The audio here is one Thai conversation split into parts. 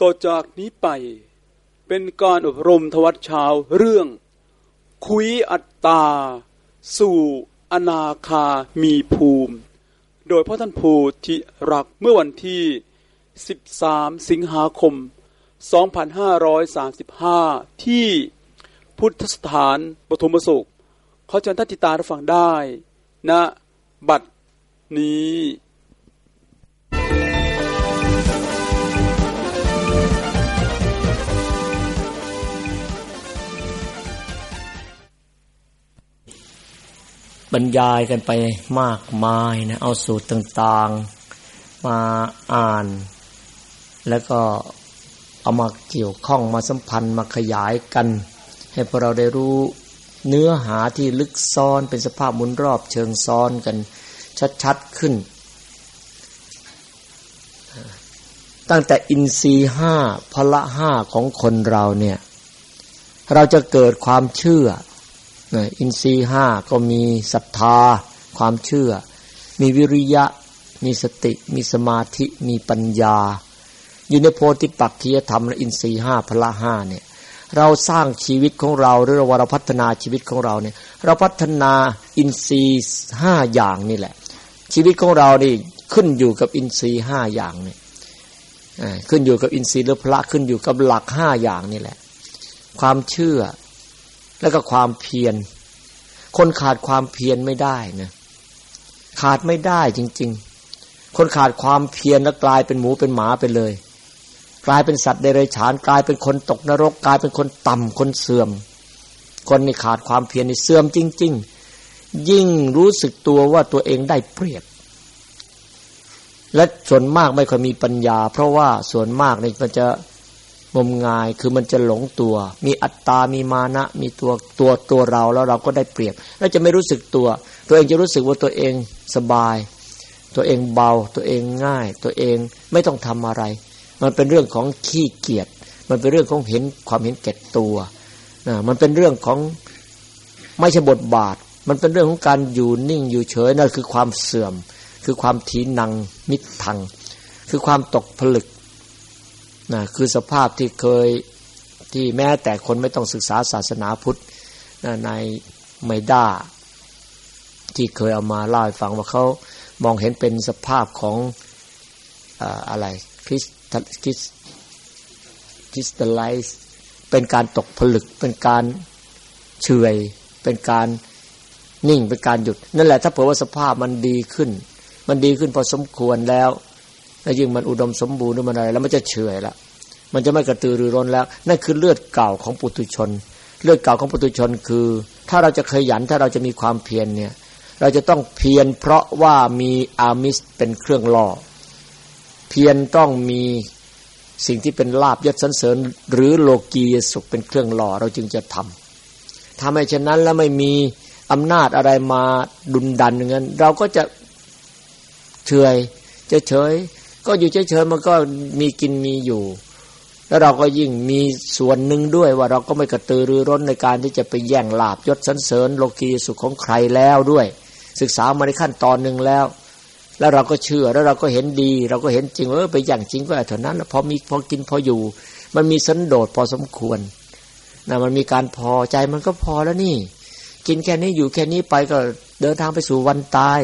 ต่อจากนี้ไปเป็นการอบรมทวัตช้าเรื่อง คุยอัตตา สู่อนาคามีภูมิ โดยพระท่านภูธิรักเมื่อวันที่ 13 สิงหาคม 2535 ที่พุทธสถานปฐมสุขเขาจะทัติตารับฟังได้นะ บัดนี้ รรยายกันไปมากมายนะเอาสูตรต่างๆ มาอ่าน แล้วก็เอามาเกี่ยวข้องมาสัมพันธ์มาขยายกัน ให้พวกเราได้รู้เนื้อหาที่ลึกซ้อนเป็นสภาพมุนรอบเชิงซ้อนกันชัดๆขึ้น ตั้งแต่อินทรีห้าพละห้าของคนเราเนี่ย เราจะเกิดความเชื่อ อินทรีห้าก็มีศรัทธา ความเชื่อ มีวิริยะ มีสติ มีสมาธิ มีปัญญา อยู่ในโพธิปักขียธรรมและอินทรีห้าพละห้าเนี่ย เราสร้างชีวิตของเราหรือว่าเราพัฒนาชีวิตของเราเนี่ย เราพัฒนาอินทรีห้าอย่างนี่แหละ ชีวิตของเรานี่ขึ้นอยู่กับอินทรีห้าอย่างเนี่ยขึ้นอยู่กับอินทรีย์หรือพระขึ้นอยู่กับหลักห้าอย่างนี่แหละ ความเชื่อ แล้วก็ความเพียร คนขาดความเพียรไม่ได้นะขาดไม่ได้จริง ๆ คนขาดความเพียรแล้วกลายเป็นหมูเป็นหมาไปเลย กลายเป็นสัตว์เดรัจฉาน กลายเป็นคนตกนรก กลายเป็นคนต่ำคนเสื่อม คนนี่ขาดความเพียรนี่เสื่อมจริง ๆ ยิ่งรู้สึกตัวว่าตัวเองได้เปรียบ และส่วนมากไม่ค่อยมีปัญญา เพราะว่าส่วนมากนี่มันจะ งมงายคือมันจะหลงตัว มีอัตตา มีมานะ มีตัวตัวตัวเราแล้วเราก็ได้เปรียบแล้วจะไม่รู้สึกตัว ตัวเองจะรู้สึกว่าตัวเองสบาย ตัวเองเบา ตัวเองง่าย ตัวเองไม่ต้องทำอะไร มันเป็นเรื่องของขี้เกียจมันเป็นเรื่องของเห็นความเห็นแก่ตัวนะมันเป็นเรื่องของไม่ใช่บทบาท มันเป็นเรื่องของการอยู่นิ่งอยู่เฉยนั่นคือความเสื่อม คือความทีนังมิดทัง คือความตกผลึก นะคือสภาพที่เคยที่แม้แต่คนไม่ต้องศึกษาศาสนาพุทธนะในไมด้า ที่เคยเอามาเล่าให้ฟังว่าเขามองเห็นเป็นสภาพของอะไรคริสคริสคริสตัลไลซ์เป็นการตกผลึกเป็นการเฉยเป็นการนิ่งเป็นการหยุด นั่นแหละถ้าเผื่อว่าสภาพมันดีขึ้น มันดีขึ้นพอสมควรแล้ว แล้วยิ่งมันอุดมสมบูรณ์ด้วยมันอะไรแล้วมันจะเฉยละมันจะไม่กระตือรือร้นแล้ว นั่นคือเลือดเก่าของปุถุชน เลือดเก่าของปุถุชนคือ ถ้าเราจะขยันถ้าเราจะมีความเพียรเนี่ย เราจะต้องเพียรเพราะว่ามีอามิสเป็นเครื่องล่อ เพียรต้องมีสิ่งที่เป็นลาบยศสันเสริญ หรือโลกียสุขเป็นเครื่องหล่อเราจึงจะทำทำให้ฉะนั้นแล้วไม่มีอำนาจอะไรมาดุนดันอย่างนั้น เราก็จะเฉยจะเฉย ก็อยู่เฉยๆมันก็มีกินมีอยู่ แล้วเราก็ยิ่งมีส่วนหนึ่งด้วยว่าเราก็ไม่กระตือรือร้นในการที่จะไปแย่งลาบยศสันเสริญโลกีสุขของใครแล้วด้วย ศึกษามาในขั้นตอนหนึ่งแล้ว แล้วเราก็เชื่อแล้วเราก็เห็นดี เราก็เห็นจริงเออไปแย่งจริงก็เท่านั้นพอมีพอกินพออยู่ มันมีสันโดษพอสมควรนะมันมีการพอใจมันก็พอแล้วนี่ กินแค่นี้อยู่แค่นี้ไปก็เดินทางไปสู่วันตาย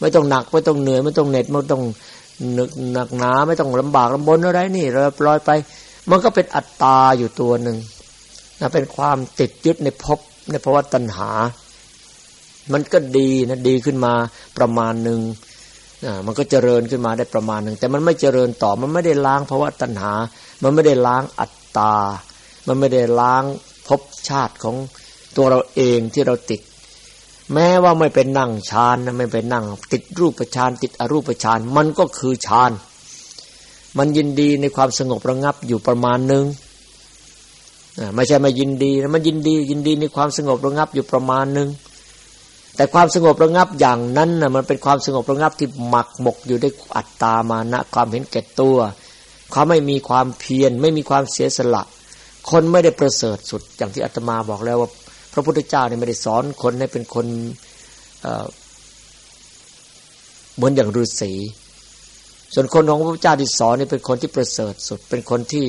ไม่ต้องหนักไม่ต้องเหนื่อยไม่ต้องเหน็ดไม่ต้อง นึกหนักหนาไม่ต้องลำบากลำบนอะไรนี่เราปล่อยไป มันก็เป็นอัตตาอยู่ตัวหนึ่งนะเป็นความติดยึดในภพในภาวะตัณหา มันก็ดีนะดีขึ้นมาประมาณหนึ่งนะมันก็เจริญขึ้นมาได้ประมาณหนึ่งแต่มันไม่เจริญต่อมันไม่ได้ล้างภาวะตัณหา มันไม่ได้ล้างอัตตา มันไม่ได้ล้างภพชาติของตัวเราเองที่เราติด แม้ว่าไม่เป็นนั่งฌานนะไม่เป็นนั่ง ติดรูปฌานติดอรูปฌานมันก็คือฌานมันยินดีในความสงบระงับอยู่ประมาณหนึ่งไม่ใช่ไม่ยินดีนะมันยินดี ยินดีในความสงบระงับอยู่ประมาณหนึ่งแต่ความสงบระงับอย่างนั้นนะมันเป็นความสงบระงับที่หมักหมกอยู่ด้วยอัตตามานะ ความเห็นแก่ตัวความไม่มีความเพียรไม่มีความเสียสละ คนไม่ได้ประเสริฐสุดอย่างที่อาตมาบอกแล้วว่า พระพุทธเจ้าเนี่ยไม่ได้สอนคนให้เป็นคนเหมือนอย่างฤาษีส่วนคนของพระพุทธเจ้าที่สอนนี่เป็นคนที่ประเสริฐสุด เป็นคนที่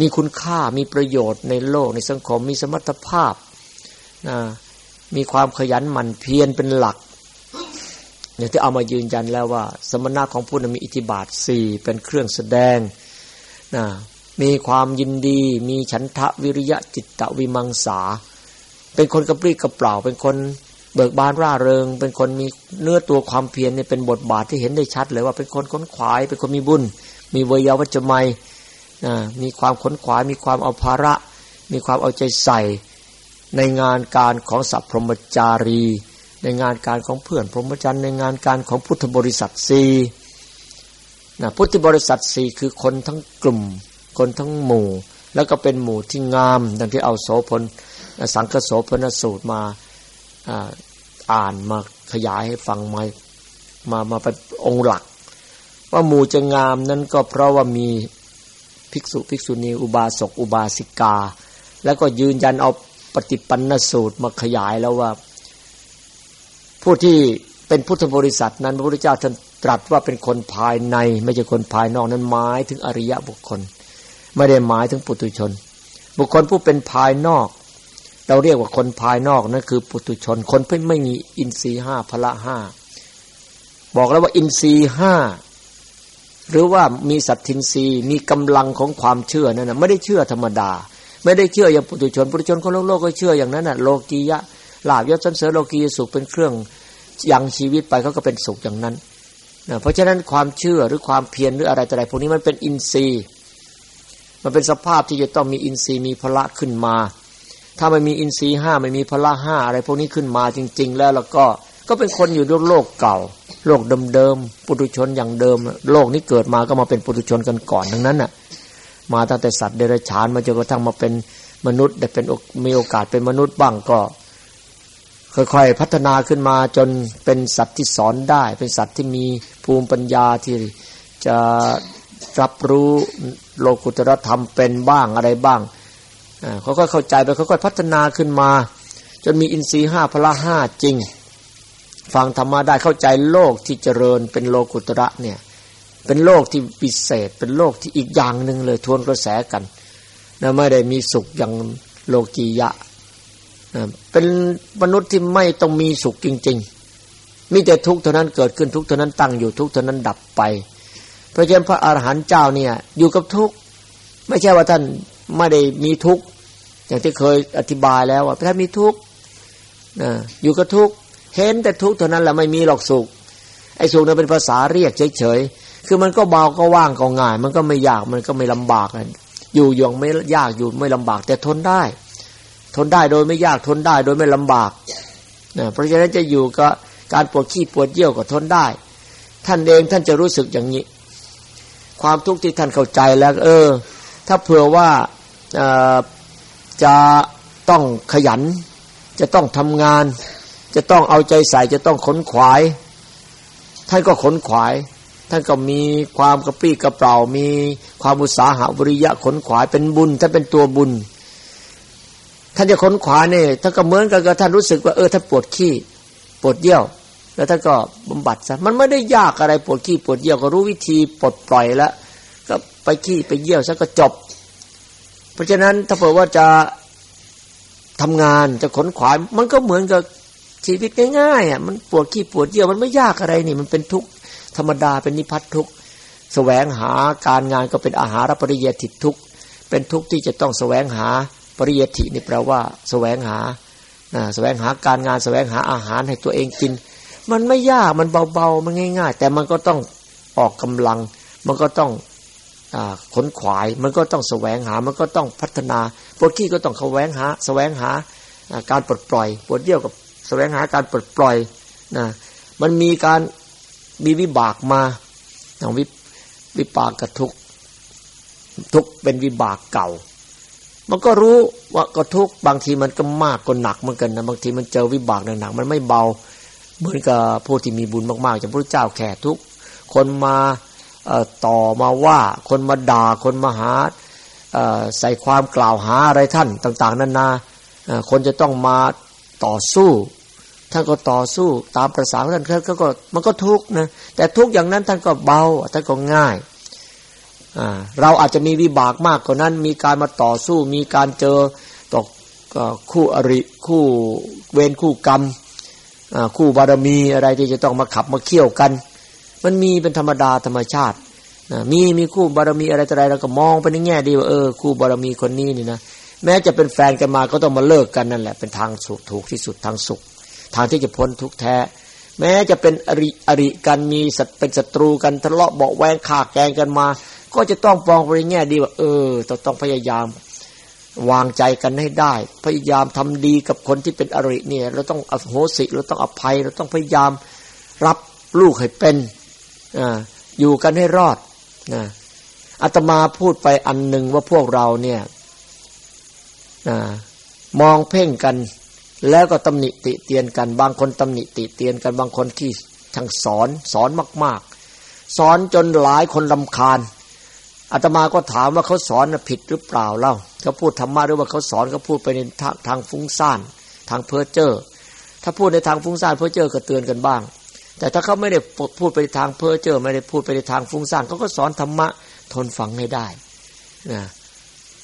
มีคุณค่ามีประโยชน์ในโลกในสังคม มีสมรรถภาพนะมีความขยันหมั่นเพียรเป็นหลัก อย่างที่เอามายืนยันแล้วว่า สมณะของผู้นั้นมีอิทธิบาทสี่เป็นเครื่องแสดงนะมีความยินดี มีฉันทะวิริยะจิตตวิมังสา เป็นคนกระปรี้กระเปล่า เป็นคนเบิกบานร่าเริง เป็นคนมีเนื้อตัวความเพียรเนี่ยเป็นบทบาทที่เห็นได้ชัดเลยว่าเป็นคนค้นขวาย เป็นคนมีบุญ มีวยาวัจไมนะมีความค้นขวาย มีความเอาภาระ มีความเอาใจใส่ ในงานการของสัพพรมจารี ในงานการของเพื่อนพรหมจรรย์ในงานการของพุทธบริษัทสี่นะพุทธบริษัทสี่คือคนทั้งกลุ่ม คนทั้งหมู่ แล้วก็เป็นหมู่ที่งาม ดังที่เอาโสพล สังกโสพนสูตรมาอ่านมาขยายให้ฟังมามามาเป็นองค์หลัก ว่าหมู่จะงามนั้นก็เพราะว่ามีภิกษุภิกษุณีอุบาสกอุบาสิกา แล้วก็ยืนยันเอาปฏิปันนสูตรมาขยายแล้วว่า ผู้ที่เป็นพุทธบริษัทนั้นพระพุทธเจ้าท่านตรัสว่าเป็นคนภายใน ไม่ใช่คนภายนอกนั้นหมายถึงอริยะบุคคล ไม่ได้หมายถึงปุถุชน บุคคลผู้เป็นภายนอก เราเรียกว่าคนภายนอกนั่นคือปุถุชน คนเพิ่ไม่มีอินทรีห้าพละห้าบอกแล้วว่าอินทรีห้าหรือว่ามีสัตทินรีมีกำลังของความเชื่อนั่นนะไม่ได้เชื่อธรรมดา ไม่ได้เชื่ออย่างปุถุชนปุถุชนคนโลกโลกก็เชื่ออย่างนั้นน่ะโลกียะลาบยศสันเสริญโลกียสุขเป็นเครื่องยังชีวิตไปเขาก็เป็นสุขอย่างนั้นนะเพราะฉะนั้นความเชื่อหรือความเพียรหรืออะไรต่ออะไรพวกนี้มันเป็นอินทรีย์ มันเป็นสภาพที่จะต้องมีอินทรีย์มีพละขึ้นมา ถ้าไม่มีอินทรีย์ห้าไม่มีพละห้าอะไรพวกนี้ขึ้นมาจริง ๆ แล้วแล้วก็ก็เป็นคนอยู่ด้วยโลกเก่า โลกเดิมๆปุถุชนอย่างเดิม โลกนี้เกิดมาก็มาเป็นปุถุชนกันก่อนทั้งนั้นน่ะ มาตั้งแต่สัตว์เดรัจฉานมาจนกระทั่งมาเป็นมนุษย์ได้เป็นมีโอกาสเป็นมนุษย์บ้างก็ค่อยๆพัฒนาขึ้นมาจนเป็นสัตว์ที่สอนได้ เป็นสัตว์ที่มีภูมิปัญญาที่จะรับรู้โลกุตรธรรมเป็นบ้างอะไรบ้าง เขาก็เข้าใจไปเขาก็พัฒนาขึ้นมา จนมีอินทรีย์ห้าพละห้าจริง ฟังธรรมะได้เข้าใจโลกที่เจริญเป็นโลกุตระเนี่ยเป็นโลกที่พิเศษ เป็นโลกที่อีกอย่างหนึ่งเลยทวนกระแสกันนะไม่ได้มีสุขอย่างโลกียะนะเป็นมนุษย์ที่ไม่ต้องมีสุขจริง ๆ มีแต่ทุกข์เท่านั้นเกิดขึ้นทุกข์เท่านั้นตั้งอยู่ทุกข์เท่านั้นดับไป เพราะฉะนั้นพระอาหารหันต์เจ้าเนี่ยอยู่กับทุกข์ไม่ใช่ว่าท่านไม่ได้มีทุกข์ อย่างที่เคยอธิบายแล้วว่าท่านมีทุกข์นะอยู่กับทุกข์เห็นแต่ทุกข์เท่านั้นแหละไม่มีหรอกสุข ไอ้สุขนั้นเป็นภาษาเรียกเฉยๆคือมันก็เบาก็ว่างก็ง่าย มันก็ไม่ยากมันก็ไม่ลำบากอยู่อย่างไม่ยากอยู่ไม่ลำบาก แต่ทนได้ ทนได้โดยไม่ยากทนได้โดยไม่ลำบากนะเพราะฉะนั้นจะอยู่กับการปวดขี้ปวดเยี่ยวก็ทนได้ ท่านเองท่านจะรู้สึกอย่างนี้ ความทุกข์ที่ท่านเข้าใจแล้ว เออ ถ้าเผื่อว่า จะต้องขยัน จะต้องทำงาน จะต้องเอาใจใส่จะต้องขนขวาย ท่านก็ขนขวาย ท่านก็มีความกระปรี้กระเปร่า มีความอุตสาหะวิริยะขนขวายเป็นบุญท่านเป็นตัวบุญ ท่านจะขนขวายเนี่ยท่านก็เหมือนกับท่านรู้สึกว่าเออท่านปวดขี้ปวดเยี่ยว แล้วท่านก็บำบัดซะมันไม่ได้ยากอะไรปวดขี้ปวดเยี่ยวก็รู้วิธีปลดปล่อยแล้วก็ไปขี้ไปเยี่ยวซะก็จบ ราะฉะนั้นถ้าเผื่อว่าจะทำงานจะขนขวาย มันก็เหมือนกับชีวิตง่ายๆอะมันปวดขี้ปวดเยี่ยวมันไม่ยากอะไรนี่ มันเป็นทุกข์ธรรมดาเป็นนิพัททุกข์แสวงหาการงานก็เป็นอาหารปริยติทุกเป็นทุกข์ที่จะต้องแสวงหาปริยตินี่แปลว่า แสวงหาแสวงหาการงานแสวงหาอาหารให้ตัวเองกิน มันไม่ยากมันเบาๆมันง่าย ๆ แต่มันก็ต้องออกกำลัง มันก็ต้อง ขนขวาย มันก็ต้องแสวงหา มันก็ต้องพัฒนาปวดขี้ก็ต้องแสวงหาแสวงหาการปลดปล่อยปวดเยี่ยวกับแสวงหาการปลดปล่อยนะมันมีการมีวิบากมาองวิวิปากกับทุกทุกเป็นวิบากเก่า มันก็รู้ว่าก็ทุกบางทีมันก็มากก็หนักเหมือนกันนะบางทีมันเจอวิบากหนักๆมันไม่เบา เหมือนกับผู้ที่มีบุญมากๆอย่างพระเจ้าแขกทุกคนมา ต่อมาว่าคนมาด่าคนมาหาใส่ความกล่าวหาอะไรท่านต่าง ๆนานาคนจะต้องมาต่อสู้ท่านก็ต่อสู้ตามประสาท่านเขาก็มันก็ทุกข์นะแต่ทุกข์อย่างนั้นท่านก็เบาท่านก็ง่ายเราอาจจะมีวิบากมากกว่านั้น มีการมาต่อสู้ มีการเจอตกคู่อริคู่เวรคู่กรรมคู่บารมีอะไรที่จะต้องมาขับมาเคี่ยวกัน มันมีเป็นธรรมดาธรรมชาตินะมีมีคู่บารมีอะไรต่ออะไรเราก็มองไปในแง่ดีว่าเออคู่บารมีคนนี้นี่นะแม้จะเป็นแฟนกันมาก็ต้องมาเลิกกันนั่นแหละเป็นทางสุขถูกที่สุดทางสุข ทางที่จะพ้นทุกแท้ แม้จะเป็นอริอริกันมีสัตเป็นศัตรูกันทะเลาะเบาแวงขาแกงกันมา ก็จะต้องปองไปในแง่ดีว่าเออต้องต้องพยายามวางใจกันให้ได้ พยายามทำดีกับคนที่เป็นอริเนี่ย เราต้องอโหสิเราต้องอภัย เราต้องพยายามรับลูกให้เป็น ออยู่กันให้รอดนะอาตมาพูดไปอันหนึ่งว่าพวกเราเนี่ยมองเพ่งกัน แล้วก็ตำหนิติเตียนกัน บางคนตำหนิติเตียนกัน บางคนที่ทางสอนสอนมาก ๆ สอนจนหลายคนลำคาญอาตมาก็ถามว่าเขาสอนผิดหรือเปล่าเล่าเขาพูดธรรมะหรือว่าเขาสอนเขาพูดไปในทางทางฟุ้งซ่าน ทางเพ้อเจ้อถ้าพูดในทางฟุ้งซ่านเพ้อเจ้อก็เตือนกันบ้าง แต่ถ้าเขาไม่ได้พูดไปในทางเพ้อเจ้อไม่ได้พูดไปในทางฟุ้งซ่านเขาก็สอนธรรมะทนฟังให้ได้นะ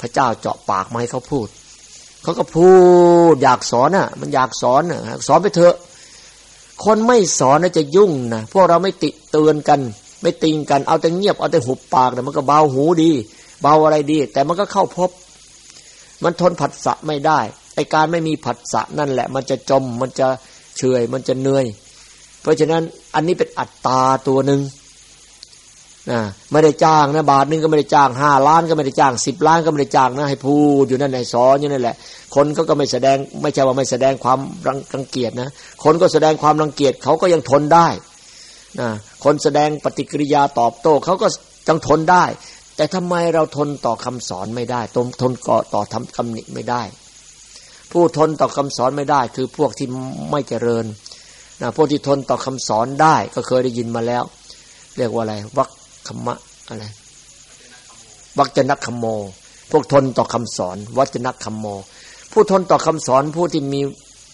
พระเจ้าเจาะปากมาให้เขาพูด เขาก็พูดอยากสอนอะ มันอยากสอนอะสอนไปเถอะ คนไม่สอนน่าจะยุ่งนะพวกเราไม่ติเตือนกัน ไม่ติงกันเอาแต่เงียบเอาแต่หุบปากเนี่มันก็เบาหูดี เบาอะไรดี แต่มันก็เข้าพบ มันทนผัสสะไม่ได้ไอการไม่มีผัสสะนั่นแหละ มันจะจมมันจะเฉยมันจะเหนื่อย เพราะฉะนั้นอันนี้เป็นอัตตาตัวหนึ่งนะไม่ได้จ้างนะบาทนึงก็ไม่ได้จ้างห้าล้านก็ไม่ได้จ้างสิบล้านก็ไม่ได้จ้างนะให้พูดอยู่นั่นให้สอนอยู่นั่นแหละ คนก็ก็ไม่แสดงไม่ใช่ว่าไม่แสดงความรังเกียจนะคนก็แสดงความรังเกียจเขาก็ยังทนได้นะคนแสดงปฏิกิริยาตอบโต้เขาก็ต้องทนได้ แต่ทำไมเราทนต่อคำสอนไม่ได้ทนทนก่อต่อทำคำนิไม่ได้ ผู้ทนต่อคำสอนไม่ได้ คือพวกที่ไม่เจริญ นะพวกที่ทนต่อคำสอนได้ก็เคยได้ยินมาแล้ว เรียกว่าอะไรวัคคมะอะไรวัจนคโม พวกทนต่อคำสอนวัจนคโม ผู้ทนต่อคำสอนผู้ที่มี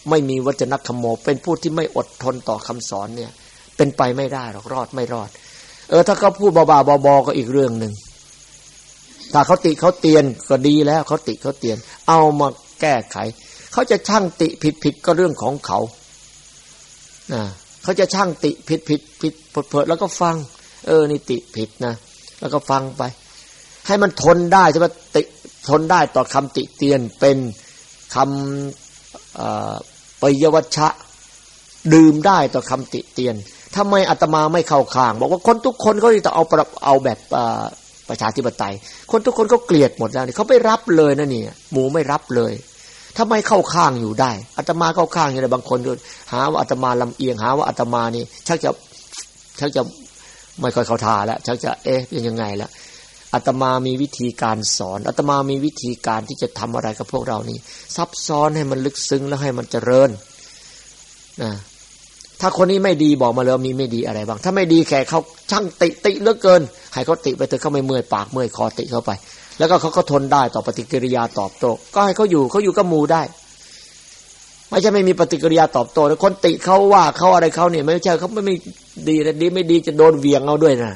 ไม่มีวัจนคโม เป็นผู้ที่ไม่อดทนต่อคำสอนเนี่ย เป็นไปไม่ได้หรอกรอดไม่รอด เออ ถ้าเขาพูดบาบาบอก็อีกเรื่องหนึ่งถ้าเขาติเขาเตียนก็ดีแล้วเขาติเขาเตียน เอามาแก้ไข เขาจะช่างติผิดผิดก็เรื่องของเขา นะเขาจะช่างติผิดผิดผิดเผิดแล้วก็ฟัง เออนี่ติผิดนะ แล้วก็ฟังไป ให้มันทนได้ใช่ไหมติทนได้ต่อคำติเตียนเป็นคำปยวัชชะ ดื่มได้ต่อคำติเตียนทำไมอาตมาไม่เข้าข้าง บอกว่าคนทุกคนเขาจะเอาเอาแบบประชาธิปไตย คนทุกคนเขาเกลียดหมดแล้วนี่เขาไม่รับเลยนะนี่หมูไม่รับเลย ทำไมเข้าข้างอยู่ได้อาตมาเข้าข้างอย่างไรบางคนหาว่าอาตมาลำเอียงหาว่าอาตมานี่ชักจะชักจะไม่ค่อยเข้าทาแล้วชักจะเอ๊ะเป็นยังไงแล้วอาตมามีวิธีการสอนอาตมามีวิธีการที่จะทำอะไรกับพวกเรานี่ซับซ้อนให้มันลึกซึ้งแล้วให้มันเจริญนะถ้าคนนี้ไม่ดีบอกมาเลยมีไม่ดีอะไรบ้าง ถ้าไม่ดีแค่เขาช่างติติเหลือเกิน ให้เขาติไปเถอะเขาไม่เมื่อยปากเมื่อยคอติเข้าไป แล้วก็เขาก็ทนได้ต่อปฏิกิริยาตอบโต้ก็ให้เขาอยู่เขาอยู่กับหมูได้ ไม่ใช่ไม่มีปฏิกิริยาตอบโต้คนติเขาว่าเขาอะไรเขาเนี่ยไม่ใช่เขาไม่ไม่ดีแต่ดีไม่ดีจะโดนเวียงเอาด้วยนะ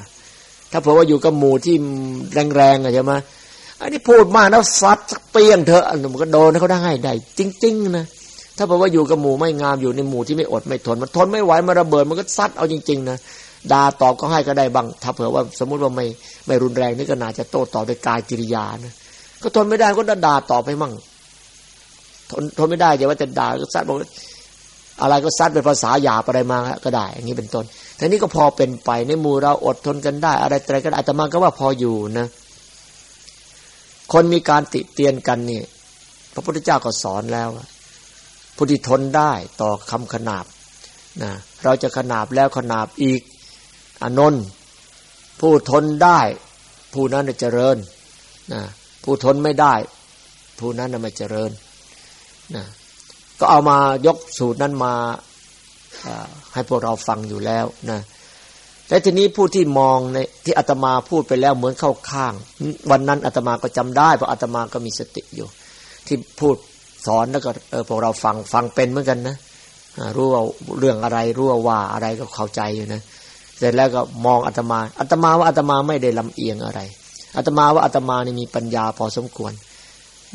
ถ้าเผื่อว่าอยู่กับหมูที่แรงๆอะใช่ไหมอันนี้พูดมากแล้วซัดเปี้ยงเถอะมันก็โดนเขาได้ได้จริง ๆ นะถ้าบอกว่าอยู่กับหมู่ไม่งามอยู่ในหมู่ที่ไม่อดไม่ทน มันทนไม่ไหวมันระเบิดมันก็ซัดเอาจริง ๆ นะ ด่าตอบก็ให้ก็ได้บ้างถ้าเผื่อว่าสมมุติว่าไม่ไม่รุนแรงนี่ก็น่าจะโต้ตอบด้วยกายกิริยานะก็ทนไม่ได้ก็ด่าตอบไปมั่งทนทนไม่ได้อย่าว่าจะด่าก็ซัดบอกอะไรก็ซัดเป็นภาษาหยาบอะไรมาก็ได้ อย่างนี้เป็นต้นแต่นี้ก็พอเป็นไปในหมู่เราอดทนกันได้ อะไรอะไรก็ได้แต่มาก็ว่าพออยู่นะ คนมีการติเตียนกันนี่พระพุทธเจ้าก็สอนแล้วผู้ที่ทนได้ต่อคำขนาบนะเราจะขนาบแล้วขนาบอีก อนนท์ผู้ทนได้ ผู้นั้นจะเจริญนะผู้ทนไม่ได้ ผู้นั้นไม่เจริญนะก็เอามายกสูตรนั้นมาให้พวกเราฟังอยู่แล้วนะแต่ทีนี้ผู้ที่มองในที่อาตมาพูดไปแล้วเหมือนเข้าข้าง วันนั้นอาตมาก็จำได้เพราะอาตมาก็มีสติอยู่ ที่พูดสอนแล้วก็เออพวกเราฟังฟังเป็นเหมือนกันนะรู้ว่าเรื่องอะไรรู้ว่าว่าอะไรก็เข้าใจอยู่นะ เสร็จแล้วก็มองอาตมาอาตมาว่าอาตมาไม่ได้ลำเอียงอะไรอาตมาว่าอาตมานี่มีปัญญาพอสมควร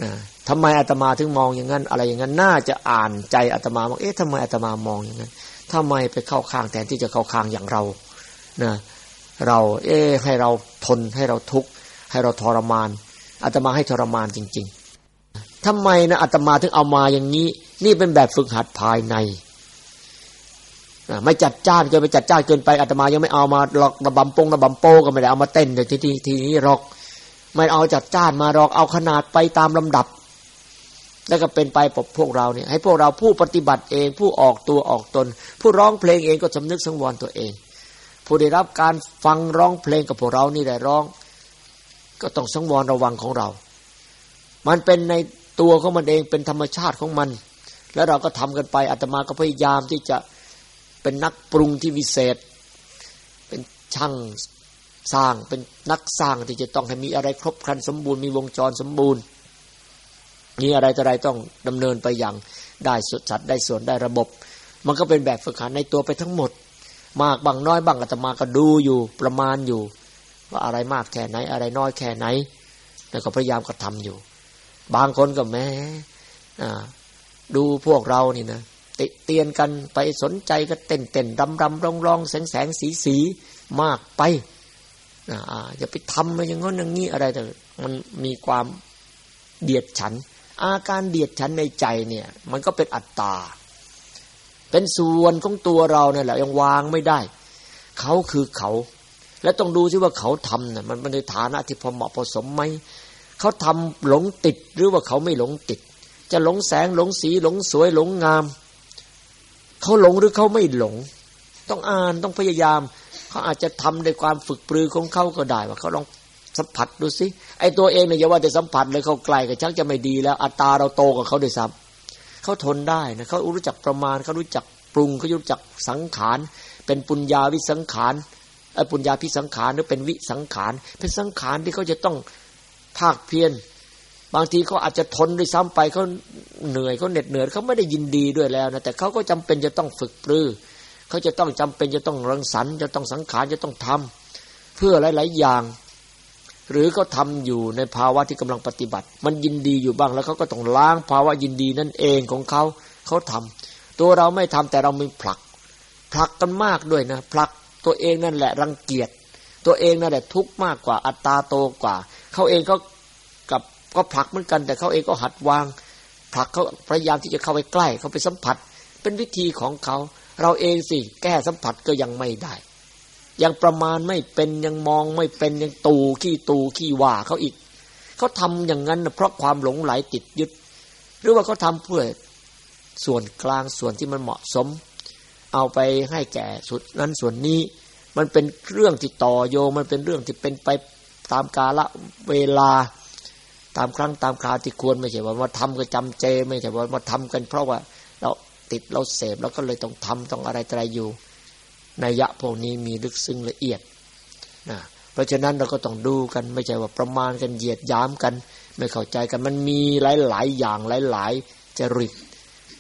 นะทำไมอาตมาถึงมองอย่างนั้น อะไรอย่างนั้นน่าจะอ่านใจอาตมาว่าเอ๊ะทำไมอาตมามองอย่างนั้นทำไมไปเข้าข้างแทนที่จะเข้าข้างอย่างเรานะเรา เอ๊ะให้เราทนให้เราทุกข์ให้เราทรมานอาตมาให้ทรมานจริง ๆทำไมนะอาตมาถึงเอามาอย่างนี้ นี่เป็นแบบฝึกหัดภายใน ไม่จัดจ้านเกินไปจัดจ้านเกินไปอาตมายังไม่เอามาหลอกระบำปงระบำโปก็ไม่ได้เอามาเต้นเลยทีทีทีนี้หรอก ไม่เอาจัดจ้านมาหรอกเอาขนาดไปตามลำดับ แล้วก็เป็นไปปบพวกเราเนี่ยให้พวกเราผู้ปฏิบัติเองผู้ออกตัวออกตน ผู้ร้องเพลงเองก็สำนึกสังวรตัวเอง ผู้ได้รับการฟังร้องเพลงกับพวกเรานี่แหละร้อง ก็ต้องสังวรระวังของเรา มันเป็นในตัวของมันเองเป็นธรรมชาติของมัน แล้วเราก็ทำกันไปอาตมาก็พยายามที่จะ เป็นนักปรุงที่วิเศษ เป็นช่างสร้างเป็นนักสร้างที่จะต้องให้มีอะไรครบครันสมบูรณ์มีวงจรสมบูรณ์มีอะไรต่ออะไรต้องดำเนินไปอย่างได้สุดสัดได้ส่วนได้ระบบ มันก็เป็นแบบฝึกหัดในตัวไปทั้งหมด มากบางน้อยบางอาตมาก็ดูอยู่ประมาณอยู่ ว่าอะไรมากแค่ไหนอะไรน้อยแค่ไหน แล้วก็พยายามกระทำอยู่ บางคนก็แม้ดูพวกเรานี่นะ ติเตียนกันไปสนใจก็เต้นเต้นรำรำร้องร้องแสงแสงสีสีมากไปอ่าอย่าไปทำอะไรอย่างนั้นอย่างนี้อะไรแต่มันมีความเดียดฉัน อาการเดียดฉันในใจเนี่ย มันก็เป็นอัตตา เป็นส่วนของตัวเราเนี่ยแหละยังวางไม่ได้ เขาคือเขา และต้องดูซิว่าเขาทำเนี่ยมันในฐานะที่พอเหมาะพอสมไหมเขาทำหลงติดหรือว่าเขาไม่หลงติด จะหลงแสงหลงสีหลงสวยหลงงาม เขาหลงหรือเขาไม่หลง ต้องอ่านต้องพยายาม เขาอาจจะทำด้วยความฝึกปรือของเขาก็ได้ว่าเขาลองสัมผัสดูสิไอ้ตัวเองเนี่ยอย่าว่าแต่สัมผัสเลยเขาไกลก็ชักจะไม่ดีแล้ว อัตตาเราโตกว่าเขาด้วยซ้ำเขาทนได้นะเขารู้จักประมาณเขารู้จักปรุงเขารู้จักสังขาร เป็นปุญญาวิสังขารไอ้ปุญญาพิสังขารหรือเป็นวิสังขาร เป็นสังขารที่เขาจะต้องภาคเพียร บางทีเขาอาจจะทนด้วยซ้ำไปเขาเหนื่อยเขาเหน็ดเหนื่อยเขาไม่ได้ยินดีด้วยแล้วนะแต่เขาก็จำเป็นจะต้องฝึกปรือเขาจะต้องจำเป็นจะต้องรังสรรค์จะต้องสังขารจะต้องทำเพื่อหลาย ๆ อย่าง หรือเขาทาอยู่ในภาวะที่กำลังปฏิบัติ มันยินดีอยู่บ้างแล้วเขาก็ต้องล้างภาวะยินดีนั่นเองของเขาเขาทำตัวเราไม่ทำแต่เรามีผลักผลักกันมากด้วยนะผลักตัวเองนั่นแหละรังเกียจตัวเองนั่นแหละทุกข์มากกว่าอัตตาโตกว่าเขาเองเขา ก็ผลักเหมือนกัน แต่เขาเองก็หัดวาง ผลักเขาพยายามที่จะเข้าไปใกล้ เขาไปสัมผัส เป็นวิธีของเขา เราเองสิแก้สัมผัสก็ยังไม่ได้ ยังประมาณไม่เป็นยังมองไม่เป็นยังตูขี้ตูขี้ว่าเขาอีก เขาทำอย่างนั้นเพราะความหลงไหลติดยึด หรือว่าเขาทาเพื่อส่วนกลางส่วนที่มันเหมาะสม เอาไปให้แก่สุดนั้นส่วนนี้ มันเป็นเรื่องที่ต่อโยมันเป็นเรื่องที่เป็นไปตามกาละเวลา ตามครั้งตามคราวที่ควรไม่ใช่ว่ามาทำก็จำเจ ไม่ใช่ว่ามาทำกัน เพราะว่าเราติดเราเสพเราก็เลยต้องทำต้องอะไรอะไรอยู่นัยยะพวกนี้มีลึกซึ้งละเอียดนะเพราะฉะนั้นเราก็ต้องดูกัน ไม่ใช่ว่าประมาณกันเหยียดย้ำกัน ไม่เข้าใจกันมันมีหลาย ๆ อย่างหลาย ๆ จริต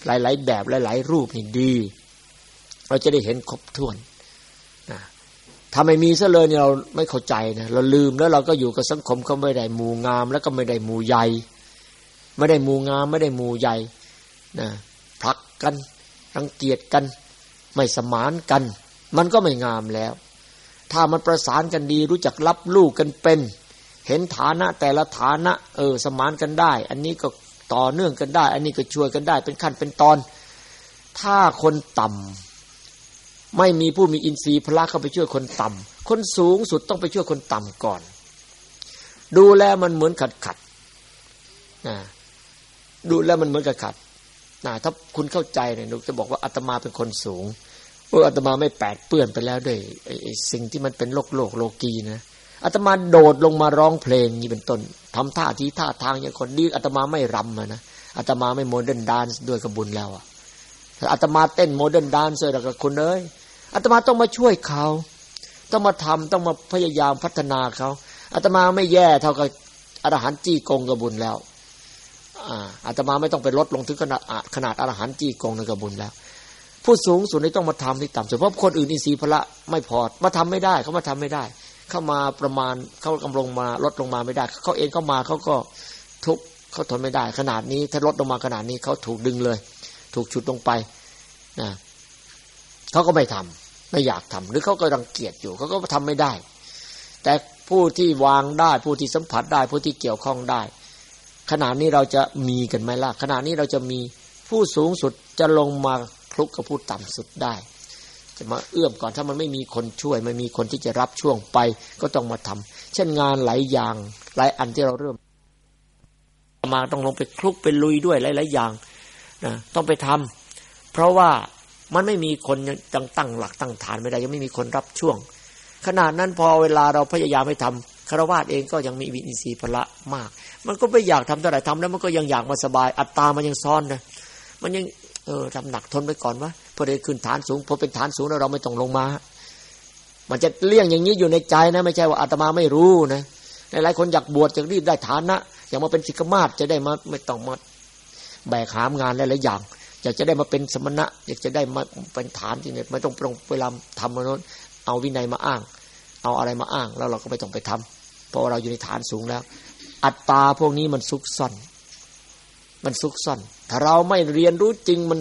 หลาย ๆ แบบหลาย ๆ รูปนี่ดี เราจะได้เห็นครบถ้วน ถ้าไม่มีซะเลยเนี่ยเราไม่เข้าใจนะเราลืมแล้วเราก็อยู่กับสังคมก็ไม่ได้หมู่งาม แล้วก็ไม่ได้หมู่ใหญ่ไม่ได้หมู่งาม ไม่ได้หมู่ใหญ่นะผลักกันรังเกียจกัน ไม่สมานกัน มันก็ไม่งามแล้ว ถ้ามันประสานกันดีรู้จักรับลูกกันเป็น เห็นฐานะแต่ละฐานะเออสมานกันได้ อันนี้ก็ต่อเนื่องกันได้ อันนี้ก็ช่วยกันได้ เป็นขั้นเป็นตอน ถ้าคนต่ำ ไม่มีผู้มีอินทรีย์พละเข้าไปช่วยคนต่ำคนสูงสุดต้องไปช่วยคนต่ำก่อน ดูแลมันเหมือนขัดขัดนะดูแลมันเหมือนกับขัดนะถ้าคุณเข้าใจเนี่ยหนุจะบอกว่าอาตมาเป็นคนสูงเอออาตมาไม่แปดเปื้อนไปแล้วด้วยไอ้สิ่งที่มันเป็นโลกโลกโลกีนะอาตมาโดดลงมาร้องเพลงนี่เป็นต้นทำท่าทีท่าทางอย่างคนดีอาตมาไม่รำนะอาตมาไม่โมเดิร์นดานซ์ด้วยกระบุญแล้วอะอาตมาเต้นโมเดิร์นดานซ์เลยกับคุณเอ้ย อาตมาต้องมาช่วยเขาต้องมาทำต้องมาพยายามพัฒนาเขาอาตมาไม่แย่เท่ากับอรหันต์จี้กงกระบุญแล้วอาตมาไม่ต้องไปลดลงถึงขนาดขนาดอรหันต์จี้กงในกระบุญแล้ว ผู้สูงสุดนี่ต้องมาทำที่ต่ำสุดเพราะคนอื่นอินทรีย์พละไม่พอมาทำไม่ได้เขามาทำไม่ได้ เข้ามาประมาณเขากำลังมาลดลงมาไม่ได้ เขาเองเข้ามาเขาก็ทุกเขาทนไม่ได้ ขนาดนี้ถ้าลดลงมาขนาดนี้เขาถูกดึงเลย ถูกฉุดลงไปนะเขาก็ไม่ทำ ไม่อยากทำหรือเขาก็รังเกียจอยู่เขาก็ทำไม่ได้ แต่ผู้ที่วางได้ผู้ที่สัมผัสได้ผู้ที่เกี่ยวข้องได้ ขณะนี้เราจะมีกันไหมล่ะขณะนี้เราจะมีผู้สูงสุดจะลงมาคลุกกับผู้ต่ำสุดได้ จะมาเอื้อมก่อนถ้ามันไม่มีคนช่วยไม่มีคนที่จะรับช่วงไปก็ต้องมาทำเช่นงานหลายอย่างหลายอันที่เราเริ่ม มาต้องลงไปคลุกไปลุยด้วยหลาย ๆ อย่างนะต้องไปทำเพราะว่า มันไม่มีคนยังตั้งหลักตั้งฐานไม่ได้ ยังไม่มีคนรับช่วง ขนาดนั้นพอเวลาเราพยายามไม่ทำคารวะเองก็ยังมีวินิสีพละมาก มันก็ไม่อยากทำเท่าไหร่ทำแล้วมันก็ยังอยากมาสบาย อัตตามันยังซ้อนนะมันยังเออทำหนักทนไปก่อนวะพอได้ขึ้นฐานสูงพอเป็นฐานสูงแล้วเราไม่ต้องลงมา มันจะเลี่ยงอย่างนี้อยู่ในใจนะ ไม่ใช่ว่าอาตมาไม่รู้นะหลายๆคนอยากบวชจะรีบได้ฐานนะอยากมาเป็นสิกมาศจะได้มาไม่ต้องมาแบกหามงานหลายๆอย่าง อยากจะได้มาเป็นสมณะ อยากจะได้มาเป็นฐานที่เนี่ยไม่ต้องปรงเวลาทำมาโนนเอาวินัยมาอ้าง เอาอะไรมาอ้าง แล้วเราก็ไม่ต้องไปทำเพราะเราอยู่ในฐานสูงแล้ว อัตตาพวกนี้มันซุกซ่อน มันซุกซ่อน ถ้าเราไม่เรียนรู้จริงมัน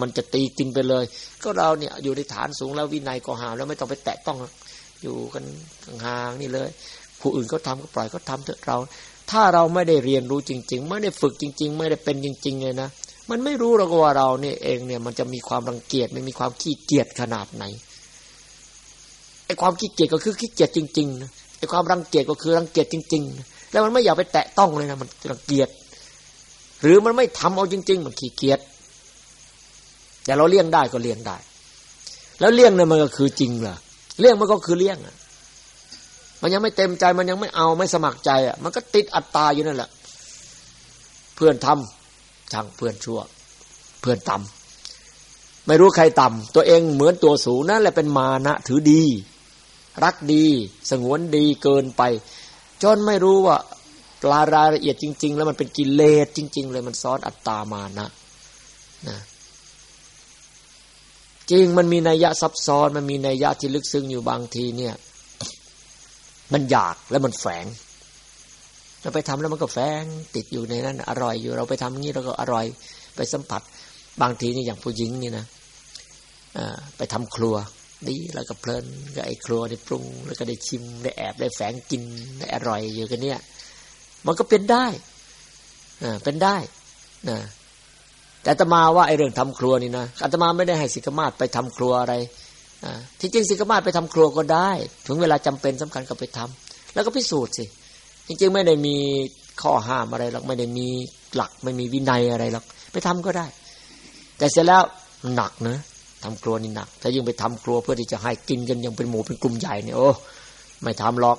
มันจะตีกินไปเลย ก็เราเนี่ยอยู่ในฐานสูงแล้ววินัยก็หาแล้วไม่ต้องไปแตะต้องอยู่กันห่างนี่เลย ผู้อื่นก็ทำก็ปล่อยก็ทำเถอะเรา ถ้าเราไม่ได้เรียนรู้จริง ๆ ไม่ได้ฝึกจริง ๆ ไม่ได้เป็นจริง ๆ เลยนะ มันไม่รู้หรอกว่าเราเนี่ยเองเนี่ยมันจะมีความรังเกียจมันมีความขี้เกียจขนาดไหนไอ้ความขี้เกียจก็คือขี้เกียจจริงๆนะไอ้ความรังเกียจก็คือรังเกียจจริง ๆ แล้วมันไม่อยากไปแตะต้องเลยนะมันรังเกียจหรือมันไม่ทำเอาจริง ๆ มันขี้เกียจแต่เราเลี่ยงได้ก็เลี่ยงได้ แล้วเลี่ยงเนี่ยมันก็คือจริงเหรอเลี่ยงมันก็คือเลี่ยงอะมันยังไม่เต็มใจมันยังไม่เอาไม่สมัครใจอะมันก็ติดอัตตาอยู่นั่นแหละ เพื่อนทำ ช่างเพื่อนชั่ว เพื่อนต่ำไม่รู้ใครต่ำตัวเองเหมือนตัวสูงนั่นแหละเป็นมานะถือดี รักดี สงวนดีเกินไป จนไม่รู้ว่าปลารายละเอียดจริง ๆ แล้วมันเป็นกิเลสจริง ๆ เลยมันซ้อนอัตตามานะนะจริงมันมีนัยยะซับซ้อนมันมีนัยยะที่ลึกซึ้งอยู่บางทีเนี่ย มันอยากแล้วมันแฝง เราไปทำแล้วมันก็แฝงติดอยู่ในนั้น อร่อยอยู่เราไปทำงี้เราก็อร่อย ไปสัมผัส บางทีนี่อย่างผู้หญิงนี่นะไปทำครัวดีแล้วก็เพลินก็ไอ้ครัวได้ปรุง แล้วก็ได้ชิมได้แอบได้แฝงกินได้อร่อยอยู่กันเนี่ย มันก็เป็นได้เป็นได้นะแต่อาตมาว่าไอ้เรื่องทำครัวนี่นะอาตมาไม่ได้ให้สิกมาศไปทำครัวอะไรที่จริงสิกมาศไปทำครัวก็ได้ ถึงเวลาจำเป็นสำคัญก็ไปทำแล้วก็พิสูจน์สิ จริงๆไม่ได้มีข้อห้ามอะไรหรอกไม่ได้มีหลักไม่มีวินัยอะไรหรอกไปทำก็ได้ แต่เสร็จแล้วหนักนะทำครัวนี่หนัก ถ้ายิ่งไปทำครัวเพื่อที่จะให้กินกันยังเป็นหมู่เป็นกลุ่มใหญ่เนี่ยโอ้ไม่ทำหรอก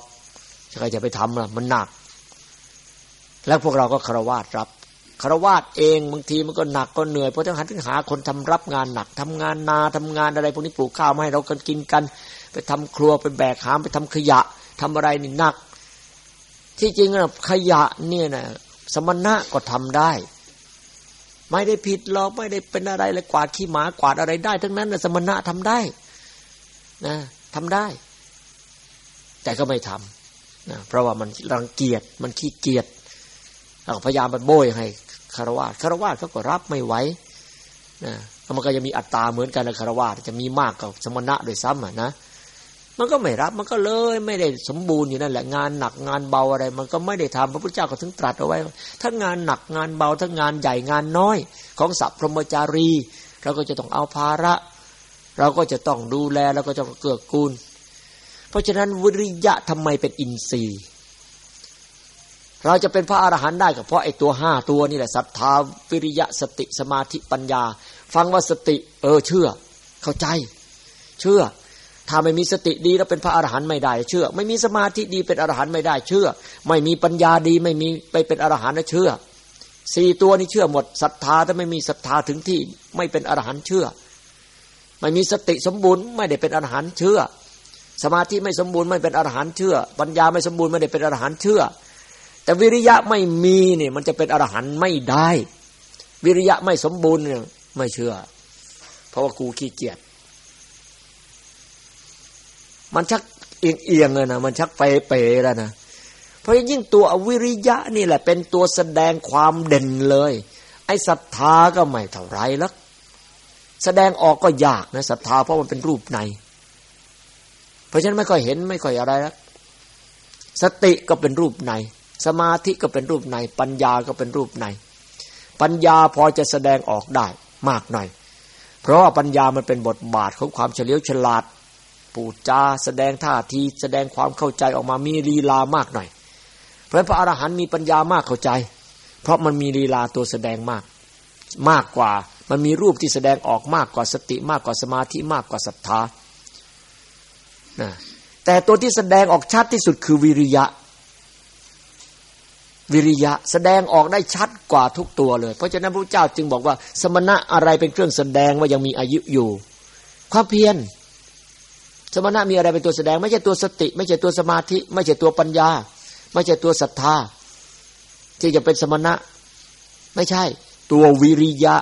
ใครจะไปทำล่ะมันหนัก แล้วพวกเราก็คารวะรับคารวาสเองบางทีมันก็หนักก็เหนื่อยเพราะต้องหันถึงหาคนทำรับงานหนักทำงานนาทำงานอะไรพวกนี้ปลูกข้าวมาให้เรากันกินกัน ไปทำครัวไปแบกหามไปทำขยะทำอะไรนี่หนัก ที่จริงนะขยะเนี่ยนะสมณะก็ทำได้ ไม่ได้ผิดหรอกไม่ได้เป็นอะไรเลยกวาดขี้หมากวาดอะไรได้ ทั้งนั้นนะสมณะทำได้นะทำได้ แต่ก็ไม่ทำนะเพราะว่ามันรังเกียจมันขี้เกียจพยายามมันโบยให้คารวะคารวะเขาก็รับไม่ไหวนะมันก็จะมีอัตตาเหมือนกันนะคารวะจะมีมากกว่าสมณะโดยซ้ำอะนะ มันก็ไม่รับมันก็เลยไม่ได้สมบูรณ์อยู่นั่นแหละงานหนักงานเบาอะไร มันก็ไม่ได้ทำพระพุทธเจ้าก็ถึงตรัสเอาไว้ทั้งงานหนักงานเบาทั้งงานใหญ่งานน้อย ของสัพพรมจารี เราก็จะต้องเอาภาระ เราก็จะต้องดูแลเราก็จะเกื้อกูล เพราะฉะนั้นวิริยะทำไมเป็นอินทรีย์ เราจะเป็นพระอรหันต์ได้ก็เพราะไอ้ตัวห้าตัวนี่แหละศรัทธาวิริยะสติสมาธิปัญญา ฟังว่าสติ เออเชื่อ เข้าใจ เชื่อ ถ้าไม่มีสติดีแล้วเป็นพระอรหันต์ไม่ได้เชื่อ ไม่มีสมาธิดีเป็นอรหันต์ไม่ได้เชื่อ ไม่มีปัญญาดีไม่มีไปเป็นอรหันต์นะเชื่อสี่ตัวนี้เชื่อหมดศรัทธาถ้าไม่มีศรัทธาถึงที่ไม่เป็นอรหันต์เชื่อ ไม่มีสติสมบูรณ์ไม่ได้เป็นอรหันต์เชื่อ สมาธิไม่สมบูรณ์ไม่เป็นอรหันต์เชื่อ ปัญญาไม่สมบูรณ์ไม่ได้เป็นอรหันต์เชื่อ แต่วิริยะไม่มีเนี่ยมันจะเป็นอรหันต์ไม่ได้ วิริยะไม่สมบูรณ์เนี่ยไม่เชื่อ เพเพราะว่ากูขี้เกียจ มันชักเอียงเอียงเลยนะมันชักเป๋เป๋แล้วนะเพราะยิ่งตัวอวิริยะนี่แหละ เป็นตัวแสดงความเด่นเลย ไอ้ศรัทธาก็ไม่เท่าไรแล้วแสดงออกก็ยากนะศรัทธาเพราะมันเป็นรูปใน เพราะฉะนั้นไม่ค่อยเห็นไม่ค่อยอะไรแล้วสติก็เป็นรูปใน สมาธิก็เป็นรูปใน ปัญญาก็เป็นรูปใน ปัญญาพอจะแสดงออกได้มากหน่อย เพราะว่าปัญญามันเป็นบทบาทของความเฉลียวฉลาด ปูดจาแสดงท่าทีแสดงความเข้าใจออกมามีลีลามากหน่อย เพราะพระอรหันต์มีปัญญามากเข้าใจ เพราะมันมีลีลาตัวแสดงมาก มากกว่ามันมีรูปที่แสดงออกมากกว่าสติมากกว่าสมาธิมากกว่าศรัทธานะแต่ตัวที่แสดงออกชัดที่สุดคือวิริยะ วิริยะแสดงออกได้ชัดกว่าทุกตัวเลย เพราะฉะนั้นพระเจ้าจึงบอกว่า สมณะอะไรเป็นเครื่องแสดงว่ายังมีอายุอยู่ ความเพียร สมณะมีอะไรเป็นตัวแสดง ไม่ใช่ตัวสติ ไม่ใช่ตัวสมาธิ ไม่ใช่ตัวปัญญา ไม่ใช่ตัวศรัทธา ที่จะเป็นสมณะ ไม่ใช่ ตัววิริยะ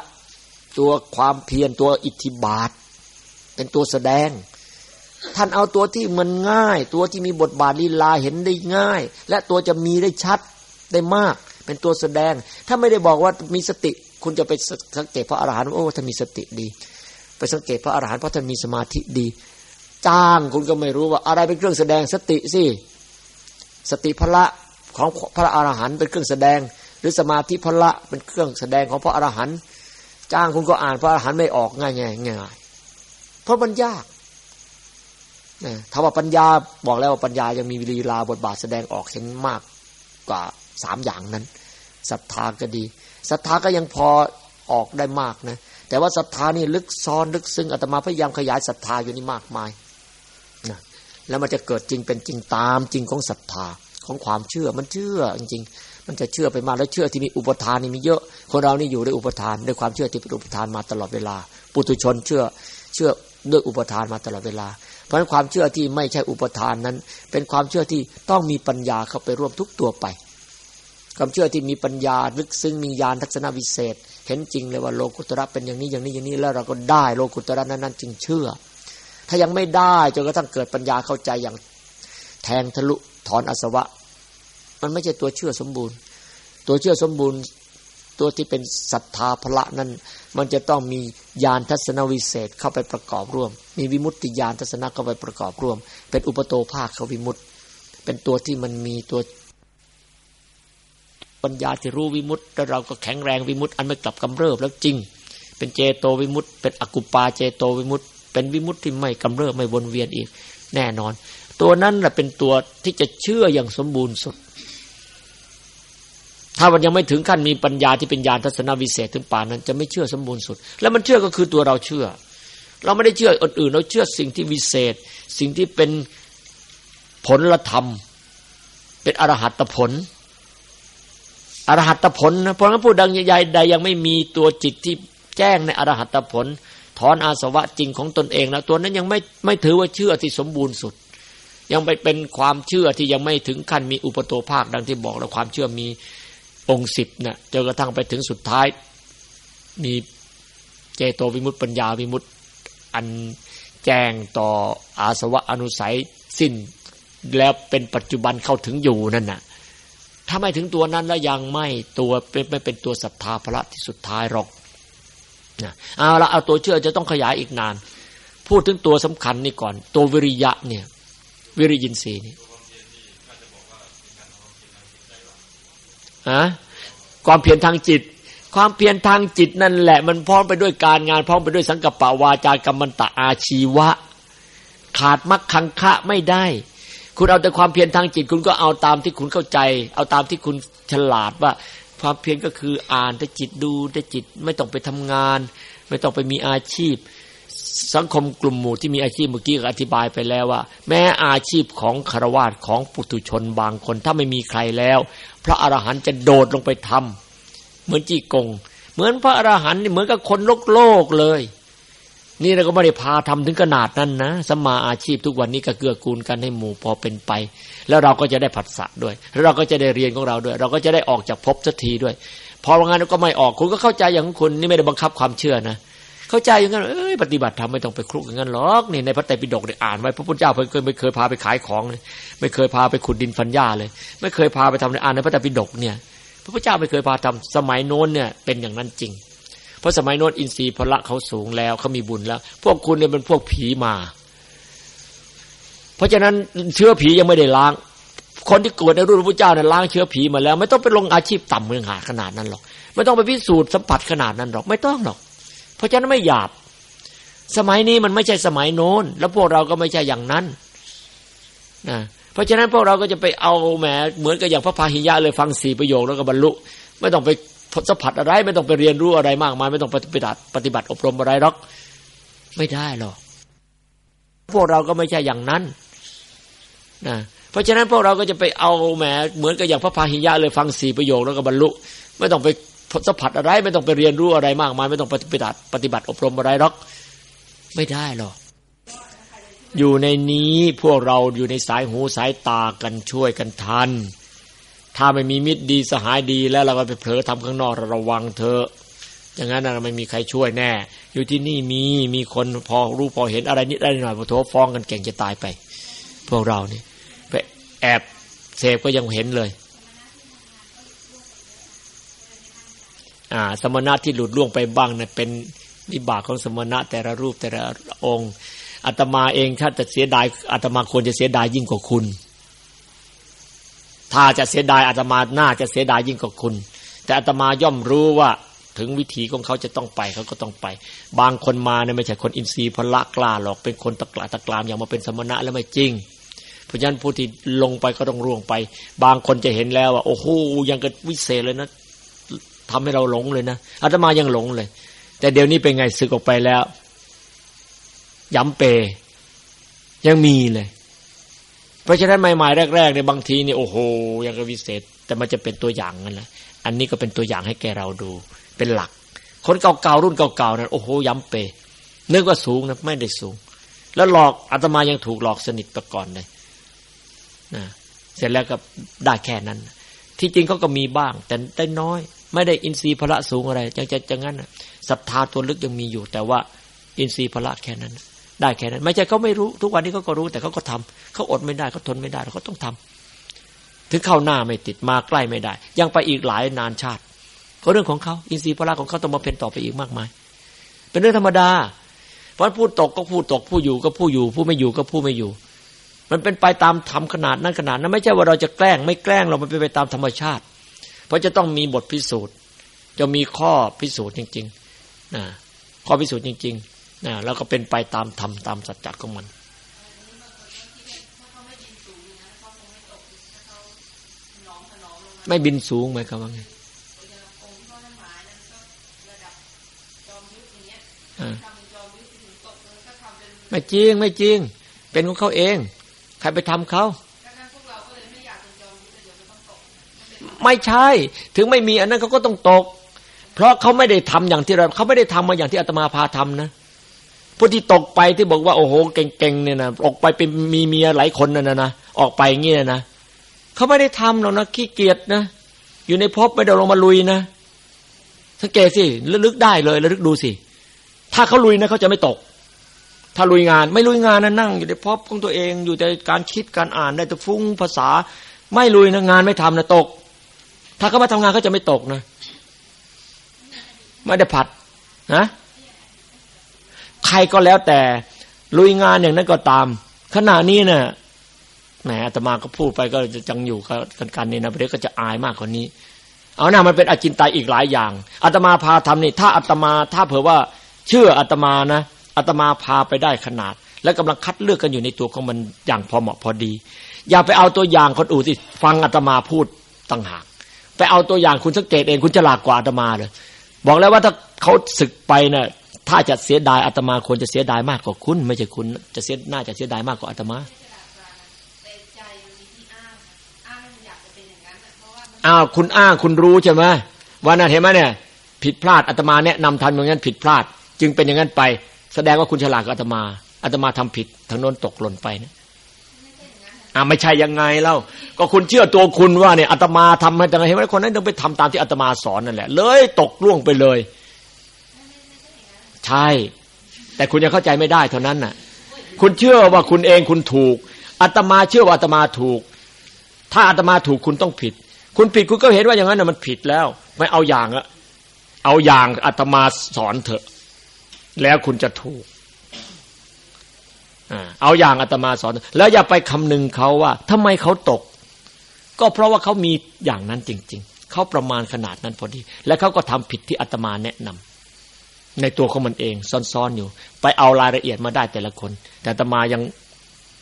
ตัวความเพียรตัวอิทธิบาท เป็นตัวแสดง ท่านเอาตัวที่มันง่าย ตัวที่มีบทบาทลีลาเห็นได้ง่าย และตัวจะมีได้ชัดได้มาก เป็นตัวแสดง ถ้าไม่ได้บอกว่ามีสติ คุณจะไปสังเกตพระอรหันต์โอ้ท่านมีสติดี ไปสังเกตพระอรหันต์เพราะท่านมีสมาธิดี จ้างคุณก็ไม่รู้ว่า อะไรเป็นเครื่องแสดงสติสิสติพละของพระอรหันต์เป็นเครื่องแสดง หรือสมาธิพละเป็นเครื่องแสดงของพระอรหันต์จ้างคุณก็อ่านพระอรหันต์ไม่ออกง่ายง่ายง่ายเพราะมันยากนะถ้าว่าปัญญาบอกแล้วว่าปัญญายังมีวิลีลาบทบาทแสดงออกเห็นมากกว่าสามอย่างนั้นศรัทธาก็ดีศรัทธาก็ยังพอออกได้มากนะแต่ว่าศรัทธานี่ลึกซ้อนลึกซึ้งอาตมาพยายามขยายศรัทธาอยู่นี่มากมาย แล้วมันจะเกิดจริงเป็นจริงตามจริงของศรัทธาของความเชื่อมันเชื่อจริงๆมันจะเชื่อไปมาแล้วเชื่อที่มีอุปทานนี่มีเยอะ คนเรานี่อยู่ด้วยอุปทานด้วยความเชื่อที่เป็นอุปทานมาตลอดเวลา ปุถุชนเชื่อเชื่อด้วยอุปทานมาตลอดเวลา เพราะฉะนั้นความเชื่อที่ไม่ใช่อุปทานนั้น เป็นความเชื่อที่ต้องมีปัญญาเข้าไปร่วมทุกตัวไป ความเชื่อที่มีปัญญาลึกซึ้งมีญาณทัศนวิเศษ เห็นจริงเลยว่าโลกุตระเป็นอย่างนี้อย่างนี้อย่างนี้แล้วเราก็ได้โลกุตระนั้นนั้นจึงเชื่อ ถ้ายังไม่ได้จนกระทั่งเกิดปัญญาเข้าใจอย่าง แทงทะลุถอนอสวะ มันไม่ใช่ตัวเชื่อสมบูรณ์ ตัวเชื่อสมบูรณ์ ตัวที่เป็นศรัทธาพละนั้น มันจะต้องมีญาณทัศนวิเศษเข้าไปประกอบร่วม มีวิมุตติญาณทัศนะเข้าไปประกอบร่วม เป็นอุปโตภาคเขาวิมุตติ เป็นตัวที่มันมีตัวปัญญาที่รู้วิมุตติแล้วเราก็แข็งแรงวิมุตติอันไม่กลับกำเริบแล้วจริง เป็นเจโตวิมุตติเป็นอกุปาเจโตวิมุตติ เป็นวิมุตติที่ไม่กำเริบไม่วนเวียนอีก แน่นอน ตัวนั้นแหละเป็นตัวที่จะเชื่ออย่างสมบูรณ์สุด ถ้ามันยังไม่ถึงขั้นมีปัญญาที่เป็นญาณทัศนวิเศษถึงป่านนั้น จะไม่เชื่อสมบูรณ์สุด แล้วมันเชื่อก็คือตัวเราเชื่อ เราไม่ได้เชื่ออื่นๆเราเชื่อสิ่งที่วิเศษ สิ่งที่เป็นผลละธรรม เป็นอรหัตผลอรหัตผลนะเพราะงั้นผู้ดังใหญ่ใดยังไม่มีตัวจิตที่แจ้งในอรหัตผล ถอนอาสวะจริงของตนเองแล้วตัวนั้นยังไม่ไม่ถือว่าเชื่อที่สมบูรณ์สุด ยังไปเป็นความเชื่อที่ยังไม่ถึงขั้นมีอุปโตภาคดังที่บอกแล้วความเชื่อมีองค์สิบเนะ่ยจนกระทั่งไปถึงสุดท้าย มีเจโตวิมุตติปัญญาวิมุตติอันแจ้งต่ออาสวะอนุสัยสิ้น แล้วเป็นปัจจุบันเข้าถึงอยู่นั่นน่ะถ้าไม่ถึงตัวนั้นแล้วยังไม่ตัวไม่เป็นตัวศรัทธาพระที่สุดท้ายหรอก นะเอาละเอาตัวเชื่อจะต้องขยายอีกนาน พูดถึงตัวสำคัญนี่ก่อน ตัววิริยะเนี่ย วิริยินทรีย์นี่ฮะความเพียรทางจิต ความเพียรทางจิตนั่นแหละ มันพร้อมไปด้วยการงานพร้อมไปด้วยสังกัปปะวาจากรรมันตะอาชีวะ ขาดมักคังคะไม่ได้ คุณเอาแต่ความเพียรทางจิต คุณก็เอาตามที่คุณเข้าใจ เอาตามที่คุณฉลาดว่า ความเพียรก็คืออ่านแต่จิตดูแต่จิตไม่ต้องไปทำงาน ไม่ต้องไปมีอาชีพ สังคมกลุ่มหมู่ที่มีอาชีพเมื่อกี้อธิบายไปแล้วว่า แม้อาชีพของคารวาสของปุถุชนบางคนถ้าไม่มีใครแล้ว พระอรหันต์จะโดดลงไปทำเหมือนจีกง เหมือนพระอรหันต์เหมือนกับคนโลกโลกเลย นี่เราก็ไม่ได้พาทำถึงขนาดนั้นนะสมาอาชีพทุกวันนี้ก็เกื้อกูลกันให้หมู่พอเป็นไป แล้วเราก็จะได้ผัสสะด้วย แล้วเราก็จะได้เรียนของเราด้วย เราก็จะได้ออกจากภพสักทีด้วย พอว่างานก็ไม่ออกคุณก็เข้าใจอย่างคุณนี่ไม่ได้บังคับความเชื่อนะเข้าใจอย่างนั้นเอ้ยปฏิบัติธรรมไม่ต้องไปคลุกอย่างนั้นหรอกนี่ในพระไตรปิฎกเนี่ยอ่านไว้พระพุทธเจ้าเคยไม่เคยพาไปขายของเลยไม่เคยพาไปขุดดินฟันหญ้าเลย ไม่เคยพาไปทำในอ่านในพระไตรปิฎกเนี่ย พระพุทธเจ้าไม่เคยพาทำสมัยโน้นเนี่ยเป็นอย่างนั้นจริง เพราะสมัยโน้นอินทรีย์พละเขาสูงแล้วเขามีบุญแล้ว พวกคุณเนี่ยเป็นพวกผีมา เพราะฉะนั้นเชื้อผียังไม่ได้ล้าง คนที่เกิดในรุ่นพระเจ้าเนี่ยล้างเชื้อผีมาแล้ว ไม่ต้องไปลงอาชีพต่ำเมืองหาขนาดนั้นหรอกไม่ต้องไปพิสูจน์สัมผัสขนาดนั้นหรอกไม่ต้องหรอก เพราะฉะนั้นไม่หยาบ สมัยนี้มันไม่ใช่สมัยโน้น แล้วพวกเราก็ไม่ใช่อย่างนั้นนะเพราะฉะนั้นพวกเราก็จะไปเอาแหมเหมือนกับอย่างพระพาหิยะเลยฟังสี่ประโยคแล้วก็บรรลุ ไม่ต้องไป สัมผัสอะไร ไม่ต้องไปเรียนรู้อะไรมากมาย ไม่ต้องปฏิบัติปฏิบัติอบรมอะไรหรอก ไม่ได้หรอก พวกเราก็ไม่ใช่อย่างนั้นนะเพราะฉะนั้นพวกเราก็จะไปเอาแหมเหมือนกับอย่างพระพาหิยะเลยฟังสี่ประโยคแล้วก็บรรลุ ไม่ต้องไปสัมผัสอะไร ไม่ต้องไปเรียนรู้อะไรมากมาย ไม่ต้องปฏิบัติปฏิบัติอบรมอะไรหรอก ไม่ได้หรอกอยู่ในนี้พวกเราอยู่ในสายหูสายตากันช่วยกันทัน ถ้าไม่มีมิตรดีสหายดีแล้วเราก็ไปเผลอทำข้างนอกระวังเถอะอย่างนั้นเราไม่มีใครช่วยแน่ อยู่ที่นี่มีมีคนพอรู้พอเห็นอะไรนิดอะไรหน่อยพอโทฟ้องกันเก่งจะตายไป พวกเรานี่ไปแอบเสพก็ยังเห็นเลยอ่าสมณะที่หลุดล่วงไปบ้างเนะ่ยเป็นวิบากของสมณะแต่ละรูปแต่ละองค์อาตมาเองถ้าจะเสียดายอาตมาควรจะเสียดายยิ่งกว่าคุณ ถ้าจะเสียดายอาตมาน่าจะเสียดายยิ่งกว่าคุณ แต่อาตมาย่อมรู้ว่าถึงวิธีของเขาจะต้องไปเขาก็ต้องไป บางคนมาเนี่ยไม่ใช่คนอินทรีย์พละกล้าหรอกเป็นคนตะกลาตะกรามอย่างมาเป็นสมณะแล้วไม่จริง เพราะฉะนั้นผู้ที่ลงไปก็ต้องร่วงไป บางคนจะเห็นแล้วว่าโอ้โหยังกระวิเศษเลยนะทำให้เราหลงเลยนะอาตมายังหลงเลย แต่เดี๋ยวนี้เป็นไงสึกออกไปแล้วย้ำเปยังมีเลย เพราะฉะนั้นใหม่ๆแรกๆในบางทีเนี่ยโอ้โหยังก็วิเศษ แต่มันจะเป็นตัวอย่างนั่นแหละอันนี้ก็เป็นตัวอย่างให้แกเราดูเป็นหลัก คนเก่าๆรุ่นเก่าๆนั้นโอ้โหย้ำเปนึกว่าสูงนะไม่ได้สูง แล้วหลอกอาตมายังถูกหลอกสนิทไปก่อนเลยนะเสร็จแล้วก็ได้แค่นั้น ที่จริงเขาก็มีบ้าง แต่ได้น้อย ไม่ได้อินทรีย์พละสูงอะไรจังจะจังงั้นศรัทธาตัวลึกยังมีอยู่ แต่ว่า อินทรีย์พละแค่นั้น ได้แค่นั้น ไม่ใช่เขาไม่รู้ทุกวันนี้เขาก็รู้แต่เขาก็ทำเขาอดไม่ได้เขาทนไม่ได้เขาต้องทำถึงเข้าหน้าไม่ติดมาใกล้ไม่ได้ ยังไปอีกหลายนานชาติเพราะเรื่องของเขาอินทรีย์พละของเขาต้องมาเป็นต่อไปอีกมากมาย เป็นเรื่องธรรมดา เพราะพูดตกก็พูดตกผู้อยู่ก็ผู้อยู่ ผู้ไม่อยู่ก็ผู้ไม่อยู่ มันเป็นไปตามธรรมขนาดนั้นขนาดนั้น ไม่ใช่ว่าเราจะแกล้งไม่แกล้งเรามันเป็นไปตามธรรมชาติ เพราะจะต้องมีบทพิสูจน์ จะมีข้อพิสูจน์จริงนะข้อพิสูจน์จริง ๆ นะแล้วก็เป็นไปตามธรรมตามสัจจะของมันไม่บินสูงไหมครับว่าไงไม่จริงไม่จริง เป็นของเขาเอง ใครไปทำเขา ไม่ใช่ ถึงไม่มีอันนั้นเขาก็ต้องตก เพราะเขาไม่ได้ทำอย่างที่เราเขาไม่ได้ทำมาอย่างที่อาตมาพาทำนะ ผู้ที่ตกไปที่บอกว่าโอ้โหเก่งๆเนี่ยนะออกไปเป็นมีเมียหลายคนนั่นนะนะออกไปเงี้ยนะเขาไม่ได้ทำหรอกนะขี้เกียจนะ อยู่ในภพไม่ได้ลงมาลุยนะสังเกตสิระลึกได้เลยระลึกดูสิ ถ้าเขาลุยนะเขาจะไม่ตก ถ้าลุยงานไม่ลุยงานนะนั่ง อยู่ในภพของตัวเอง อยู่ในการคิดการอ่านได้แต่ฟุ้งภาษา ไม่ลุยนะงานไม่ทำนะตก ถ้าเขามาทำงานเขาจะไม่ตกนะ ไม่ได้ผัดนะ รก็แล้วแต่ลุยงานอย่างนั้นก็ตาม ขณะนี้เนะ่ยแหมอาตมาก็พูดไปก็จะจังอยู่กันกันนี่นะเดี๋ยวก็จะอายมากกว่านี้ เอาหน้ามันเป็นอจินไตยอีกหลายอย่างอาตมาพาทำนี่ถ้าอาตมาถ้าเผื่อว่าเชื่ออาตมานะอาตมาพาไปได้ขนาด และกำลังคัดเลือกกันอยู่ในตัวของมันอย่างพอเหมาะพอดี อย่าไปเอาตัวอย่างคนอื่นที่ฟังอาตมาพูดต่างหากไปเอาตัวอย่างคุณสังเกตเองคุณจะหลากกว่าอาตมาเลยบอกแล้วว่าถ้าเขาศึกไปเนะ่ะ ถ้าจะเสียดายอาตมาควรจะเสียดายมากกว่าคุณ ไม่ใช่คุณ จะเสียน่าจะเสียดายมากกว่าอาตมาอ้าวคุณอ้างคุณรู้ใช่ไหมว่านั่นเห็นไหมเนี่ย ผิดพลาดอาตมาเนี่ยนำทันอย่างนั้นผิดพลาด จึงเป็นอย่างนั้นไป แสดงว่าคุณฉลาดกว่าอาตมาอาตมาทำผิดทางโน้นตกหล่นไปเนี่ยอ่าไม่ใช่ยังไงเล่าก็คุณเชื่อตัวคุณว่าเนี่ยอาตมาทำให้แต่เห็นไหมคนนั้นต้องไปทำตามที่อาตมาสอนนั่นแหละ เลยตกล่วงไปเลย ใช่ แต่คุณยังเข้าใจไม่ได้เท่านั้นน่ะ คุณเชื่อว่าคุณเองคุณถูกอาตมาเชื่อว่าอาตมาถูก ถ้าอาตมาถูกคุณต้องผิด คุณผิดคุณก็เห็นว่าอย่างนั้นน่ะมันผิดแล้ว ไม่เอาอย่างอะเอาอย่างอาตมาสอนเถอะ แล้วคุณจะถูกเอาอย่างอาตมาสอน แล้วอย่าไปคำนึงเขาว่าทำไมเขาตก ก็เพราะว่าเขามีอย่างนั้นจริง ๆเขาประมาณขนาดนั้นพอดี และเขาก็ทำผิดที่อาตมาแนะนำ ในตัวของมันเองซ่อนๆอยู่ ไปเอารายละเอียดมาได้แต่ละคน แต่ตมายัง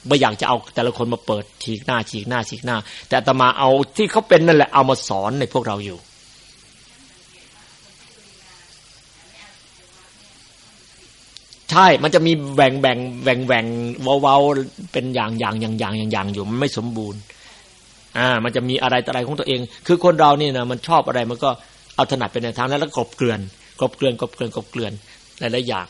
ไม่อยากจะเอาแต่ละคนมาเปิดฉีกหน้าฉีกหน้าฉีกหน้า แต่ตมาเอาที่เขาเป็นนั่นแหละเอามาสอนในพวกเราอยู่ใช่ มันจะมีแบ่งแบ่งแบ่งแบ่งเว้าๆเป็นอย่างอย่างอย่างอย่างอย่างอย่างอยู่ มันไม่สมบูรณ์ อ่า มันจะมีอะไรอะไรของตัวเอง คือคนเราเนี่ยนะมันชอบอะไรมันก็เอาถนัดไปในทางนั้นแล้วกบเกลื่อน กลบเกลื่อนกลบเกลื่อนกลบเกลื่อนหลายๆอย่าง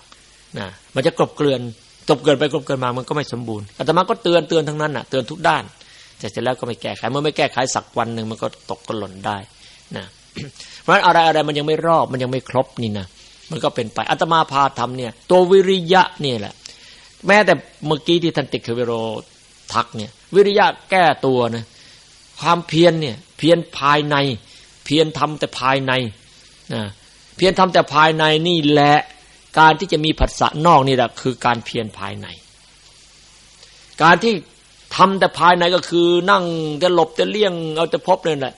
นะมันจะกลบเกลื่อนกบเกลื่อนไปกลบเกลื่อนมามันก็ไม่สมบูรณ์อาตมาก็เตือนเตือนทั้งนั้นอะเตือนทุกด้านแต่เสร็จแล้วก็ไม่แก้ไขเมื่อไม่แก้ไขสักวันหนึ่งมันก็ตกก็หล่นได้นะเพราะฉะนั้นอะไรอะไรมันยังไม่รอบมันยังไม่ครบนี่นะมันก็เป็นไปอัตมาพาทำเนี่ย ตัววิริยะนี่แหละ แม้แต่เมื่อกี้ที่ท่านติกเคเวโรทักเนี่ยวิริยะแก้ตัวนะความเพียรเนี่ยเพียรภายใน เพียรทำแต่ภายในนะ พียรทำแต่ภายในนี่แหละการที่จะมีผัสสะนอกนี่แหละคือการเพียรภายใน การที่ทำแต่ภายในก็คือนั่งจะหลบจะเลี่ยงเอาจะพบนั่นแหละ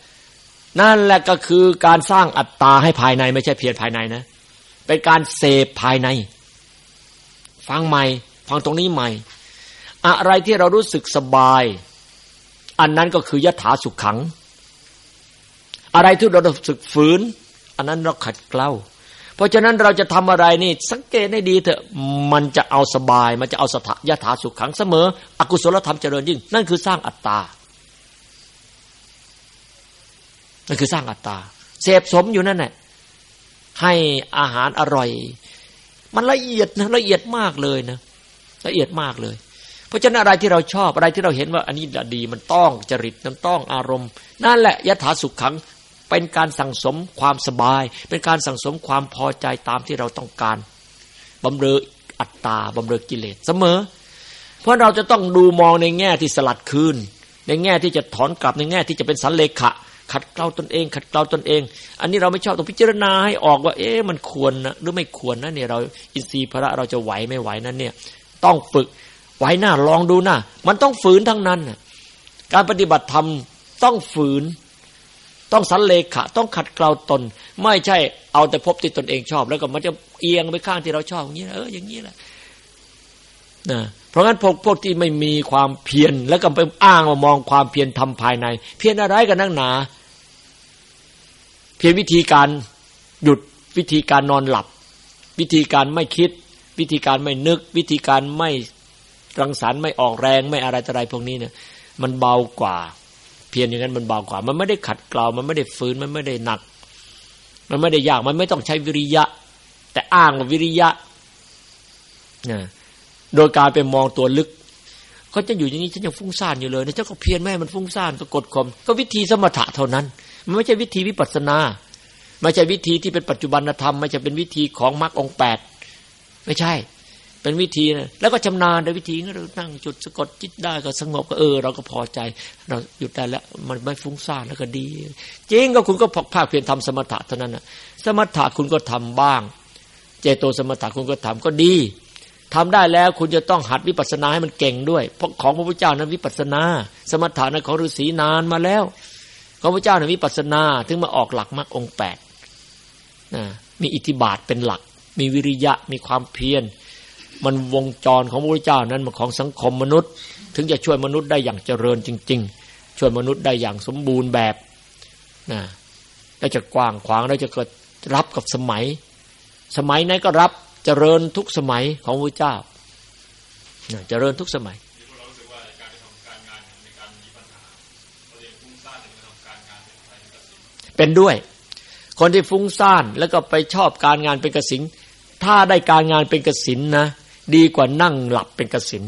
นั่นแหละก็คือการสร้างอัตตาให้ภายในไม่ใช่เพียรภายในนะ เป็นการเสพภายใน ฟังใหม่ฟังตรงนี้ใหม่ อะไรที่เรารู้สึกสบาย อันนั้นก็คือยถาสุขขัง อะไรที่เราสึกฝืน อันนั้นเราขัดเกลาเพราะฉะนั้นเราจะทำอะไรนี่ สังเกตให้ดีเถอะมันจะเอาสบาย มันจะเอาสถายถาสุขขังเสมอ อกุศลธรรมเจริญยิ่ง นั่นคือสร้างอัตตา นั่นคือสร้างอัตตา เสพสมอยู่นั่นแหละให้อาหารอร่อย มันละเอียดนะละเอียดมากเลยนะละเอียดมากเลย เพราะฉะนั้นอะไรที่เราชอบอะไรที่เราเห็นว่า อันนี้ดีมันต้องจริตมันต้องอารมณ์ นั่นแหละยถาสุขขัง เป็นการสั่งสมความสบาย เป็นการสั่งสมความพอใจตามที่เราต้องการบำเรออัตตาบำเรอกิเลสเสมอ เพราะเราจะต้องดูมองในแง่ที่สลัดคืน ในแง่ที่จะถอนกลับในแง่ที่จะเป็นสันเลขะ ขัดเกลาตนเอง ขัดเกลาตนเอง อันนี้เราไม่ชอบต้องพิจารณาให้ออกว่า เอ๊ะมันควรนะหรือไม่ควรนะเนี่ยเราอินทรีย์พระเราจะไหวไม่ไหวนั้นเนี่ย ต้องฝึกไหวหน้าลองดูหน้ามันต้องฝืนทั้งนั้นการปฏิบัติธรรมต้องฝืน ต้องสันเลขะ ต้องขัดเกลาตน ไม่ใช่เอาแต่พบที่ตนเองชอบ แล้วก็มันจะเอียงไปข้างที่เราชอบอย่างนี้เอออย่างนี้แหละนะเพราะงั้นพวกพวกที่ไม่มีความเพียรแล้วก็ไปอ้างมามองความเพียรทำภายใน เพียรอะไรกันนั่งหนา เพียงวิธีการหยุดวิธีการนอนหลับ วิธีการไม่คิด วิธีการไม่นึก วิธีการไม่รังสรรค์ไม่ออกแรงไม่อะไรอะไรพวกนี้เนี่ยมันเบากว่า เพียงอย่างนั้นมันเบากว่า มันไม่ได้ขัดเกลามันไม่ได้ฝืนมันไม่ได้หนัก มันไม่ได้ยากมันไม่ต้องใช้วิริยะ แต่อ้างว่าวิริยะนะโดยการไปมองตัวลึกก็จะอยู่อย่างนี้ฉันยังฟุ้งซ่านอยู่เลยนะเจ้าก็เพียรแม่มันฟุ้งซ่านก็กดข่มก็วิธีสมถะเท่านั้น มันไม่ใช่วิธีวิปัสนาไม่ใช่วิธีที่เป็นปัจจุบันธรรม ไม่ใช่เป็นวิธีของมรรคองแปดไม่ใช่ เป็นวิธีนะแล้วก็ชำนาญในวิธีนั้นเรานั่งจุดสะกดจิตได้ก็สงบก็เออ เราก็พอใจ เราหยุดได้แล้ว มันไม่ฟุ้งซ่านแล้วก็ดี จริงก็คุณก็ภาคเพียรทำสมถะเท่านั้นนะสมถะคุณก็ทำบ้าง เจโตสมถะคุณก็ทำก็ดีทำได้แล้วคุณจะต้องหัดวิปัสสนาให้มันเก่งด้วย เพราะของพระพุทธเจ้านั้นวิปัสสนา สมถะนั้นของฤาษีนานมาแล้วพระพุทธเจ้าเนี่ยวิปัสนาถึงมาออกหลักมรรคองแปดนะมีอิทธิบาทเป็นหลัก มีวิริยะมีความเพียร มันวงจรของพระพุทธเจ้านั้นมันของสังคมมนุษย์ ถึงจะช่วยมนุษย์ได้อย่างเจริญจริง ๆ ช่วยมนุษย์ได้อย่างสมบูรณ์แบบนะแล้วจะกว้างขวางแล้วจะเกิดรับกับสมัย สมัยไหนก็รับเจริญทุกสมัยของพระเจ้าเจริญทุกสมัยเป็นด้วย คนที่ฟุ้งซ่านแล้วก็ไปชอบการงานเป็นกสินถ้าได้การงานเป็นกสินนะ ดีกว่านั่งหลับเป็นกสิน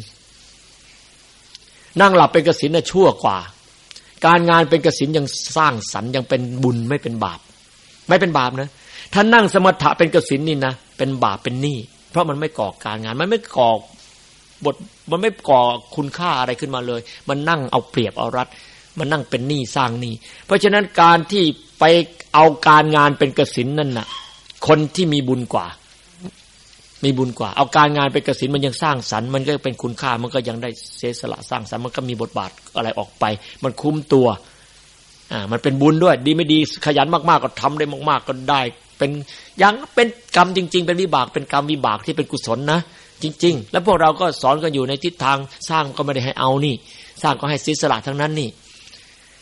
นั่งหลับเป็นกสินน่ะชั่วกว่า การงานเป็นกสินยังสร้างสรรค์ยังเป็นบุญไม่เป็นบาป ไม่เป็นบาปนะถ้านั่งสมถะเป็นกสินนี่นะเป็นบาปเป็นหนี้เพราะมันไม่ก่อการงาน มันไม่ก่อบทมันไม่ก่อคุณค่าอะไรขึ้นมาเลย มันนั่งเอาเปรียบเอารัดมันนั่งเป็นหนี้สร้างหนี้เพราะฉะนั้นการที่ไปเอาการงานเป็นกสินนั่นน่ะ คนที่มีบุญกว่า มีบุญกว่า เอาการงานเป็นกสินมันยังสร้างสรรค์มันก็เป็นคุณค่ามันก็ยังได้เสียสละสร้างสรรค์มันก็มีบทบาทอะไรออกไป มันคุ้มตัวอ่ามันเป็นบุญด้วย ดีไม่ดีขยันมากๆก็ทำได้มาก ๆ ก็ได้ เป็นยังเป็นกรรมจริง ๆ เป็นวิบากเป็นกรรมวิบากที่เป็นกุศลนะจริง ๆ แล้วพวกเราก็สอนกันอยู่ในทิศทางสร้างก็ไม่ได้ให้เอานี่ สร้างก็ให้เสียสละทั้งนั้นนี่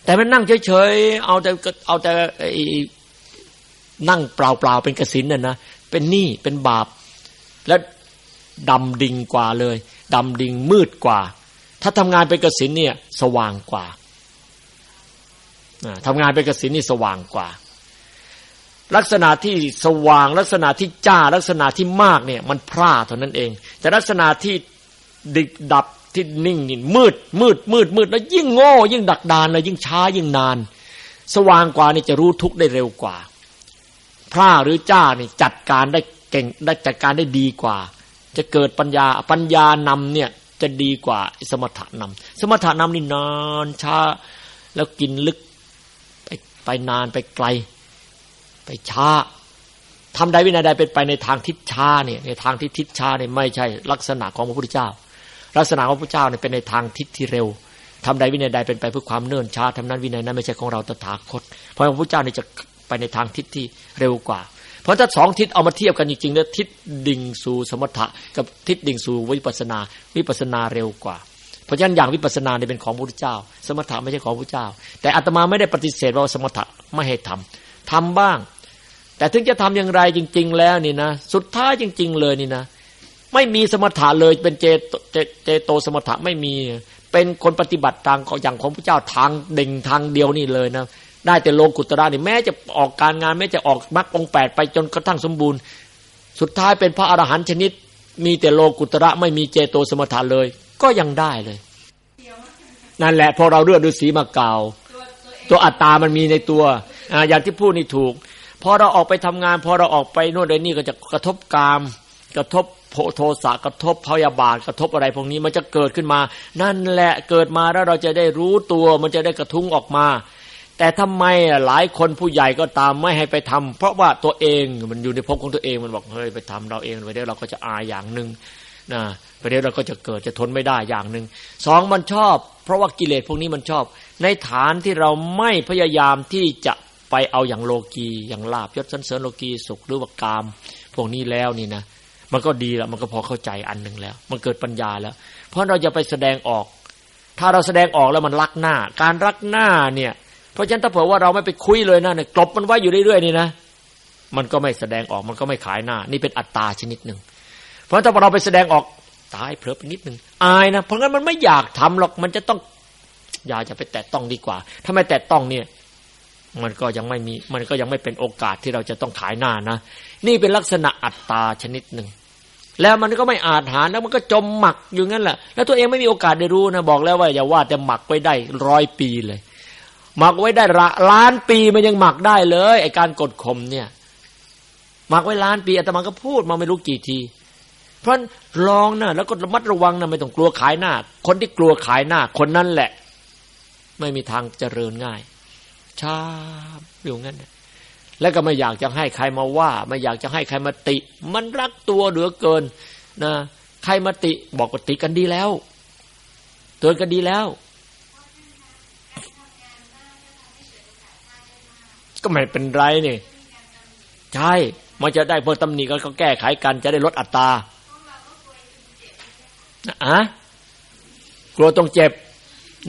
แต่มันนั่งเฉยๆเอาแต่เอาแต่นั่งเปล่าๆเป็นกสินน่ะนะเป็นหนี้เป็นบาป แล้วดำดิ่งกว่าเลยดำดิ่งมืดกว่า ถ้าทำงานเป็นกสินเนี่ยสว่างกว่าทำงานเป็นกสินนี่สว่างกว่า ลักษณะที่สว่างลักษณะที่จ้าลักษณะที่มากเนี่ย มันพร่าเท่านั้นเอง แต่ลักษณะที่ดิกดับที่นิ่งนี่มืด มืด มืดมืดแล้วยิ่งโง่ ยิ่งดักดานเลยยิ่งช้ายิ่งนาน สว่างกว่านี่จะรู้ทุกได้เร็วกว่าพร่าหรือจ้านี่จัดการได้ เก่งได้จัดการได้ดีกว่า จะเกิดปัญญาปัญญานำเนี่ยจะดีกว่าสมถะนำสมถะนำนี่นานช้าแล้วกินลึกไปไปนานไปไกล ไปช้าทำใดวินัยใดเป็นไปในทางทิศช้าเนี่ยในทางที่ทิศช้าเนี่ยไม่ใช่ลักษณะของพระพุทธเจ้า ลักษณะของพระพุทธเจ้าเนี่ยเป็นในทางทิศที่เร็วทำใดวินัยใดเป็นไปเพื่อความเนื่นช้าทำนั้นวินัยนั้นไม่ใช่ของเราตถาคตเพราะพระพุทธเจ้าเนี่ยจะไปในทางทิศที่เร็วกว่า เพราะถ้าสองทิศเอามาเทียบกันจริงๆแล้วทิศดิ่งสู่สมถะกับทิศดิ่งสู่วิปัสนา วิปัสนาเร็วกว่า เพราะฉะนั้นอย่างวิปัสนาเนี่ยเป็นของพระพุทธเจ้า สมถะไม่ใช่ของพระเจ้า แต่อาตมาไม่ได้ปฏิเสธว่าสมถะไม่ให้ทำทำบ้าง แต่ถึงจะทำอย่างไรจริง ๆ แล้วนี่นะสุดท้ายจริง ๆ เลยนี่นะ ไม่มีสมถะเลยเป็นเจเจเจโตสมถะไม่มีเป็นคนปฏิบัติทางอย่างของพระเจ้าทางเด่งทางเดียวนี่เลยนะ ได้แต่โลกุตระนี่แม้จะออกการงานแม้จะออกมรรคองแปดไปจนกระทั่งสมบูรณ์ สุดท้ายเป็นพระอรหันต์ชนิด มีแต่โลกุตระไม่มีเจโตสมถะเลย ก็ยังได้เลย นั่นแหละพอเราเลือดดูสีมาเก่าตัวอัตตามันมีในตัวออย่างที่พูดนี่ถูกพอเราออกไปทำงาน พอเราออกไปโน่นเลยนี่ก็จะกระทบกาม กระทบโทสะกระทบพยาบาทกระทบอะไรพวกนี้มันจะเกิดขึ้นมา นั่นแหละเกิดมาแล้วเราจะได้รู้ตัวมันจะได้กระทุ้งออกมา แต่ทำไมหลายคนผู้ใหญ่ก็ตามไม่ให้ไปทำเพราะว่าตัวเองมันอยู่ในภพของตัวเองมันบอกเฮ้ยไปทำเราเองไปเดี๋ยวเราก็จะอายอย่างหนึ่งนะไปเดี๋ยวเราก็จะเกิดจะทนไม่ได้อย่างหนึ่งสองมันชอบ เพราะว่ากิเลสพวกนี้มันชอบ ในฐานที่เราไม่พยายามที่จะไปเอาอย่างโลกีอย่างลาบยศสันเสริญโลกีสุขหรือว่ากาม พวกนี้แล้วนี่นะมันก็ดีแล้วมันก็พอเข้าใจอันหนึ่งแล้ว มันเกิดปัญญาแล้ว เพราะเราจะไปแสดงออก ถ้าเราแสดงออกแล้วมันรักหน้า การรักหน้าเนี่ย เพราะฉะนั้นถ้าเผื่อว่าเราไม่ไปคุยเลยนะเนี่ยกลบมันไว้อยู่เรื่อยๆนี่นะมันก็ไม่แสดงออกมันก็ไม่ขายหน้า นี่เป็นอัตตาชนิดหนึ่งเพราะถ้าเราไปแสดงออกตายเผลอไปนิดหนึ่งอายนะเพราะงั้นมันไม่อยากทำหรอกมันจะต้องอย่าจะไปแตะต้องดีกว่า ถ้าไม่แตะต้องเนี่ย มันก็ยังไม่มี มันก็ยังไม่เป็นโอกาสที่เราจะต้องขายหน้านะ นี่เป็นลักษณะอัตตาชนิดหนึ่ง แล้วมันก็ไม่อาจหาแล้วมันก็จมหมักอยู่งั้นแหละ แล้วตัวเองไม่มีโอกาสได้รู้นะ บอกแล้วว่าอย่าว่าแต่หมักไว้ได้ร้อยปีเลย หมักไว้ได้ล้านปีมันยังหมักได้เลยไอการกดข่มเนี่ย หมักไว้ล้านปีอาตมาก็พูดมาไม่รู้กี่ที เพราะลองนะแล้วก็ระมัดระวังนะไม่ต้องกลัวขายหน้า คนที่กลัวขายหน้า คนนั้นแหละ ไม่มีทางเจริญง่ายชาอยู่งั้นแล้วก็ไม่อยากจะให้ใครมาว่า ไม่อยากจะให้ใครมาติ มันรักตัวเหลือเกินนะใครมาติบอกว่าติกันดีแล้วเตือนกันดีแล้ว ก็ไม่เป็นไรนี่ใช่มันจะได้เพิ่มตำหนิก็แก้ไขกันจะได้ลดอัตราอะกลัวต้องเจ็บ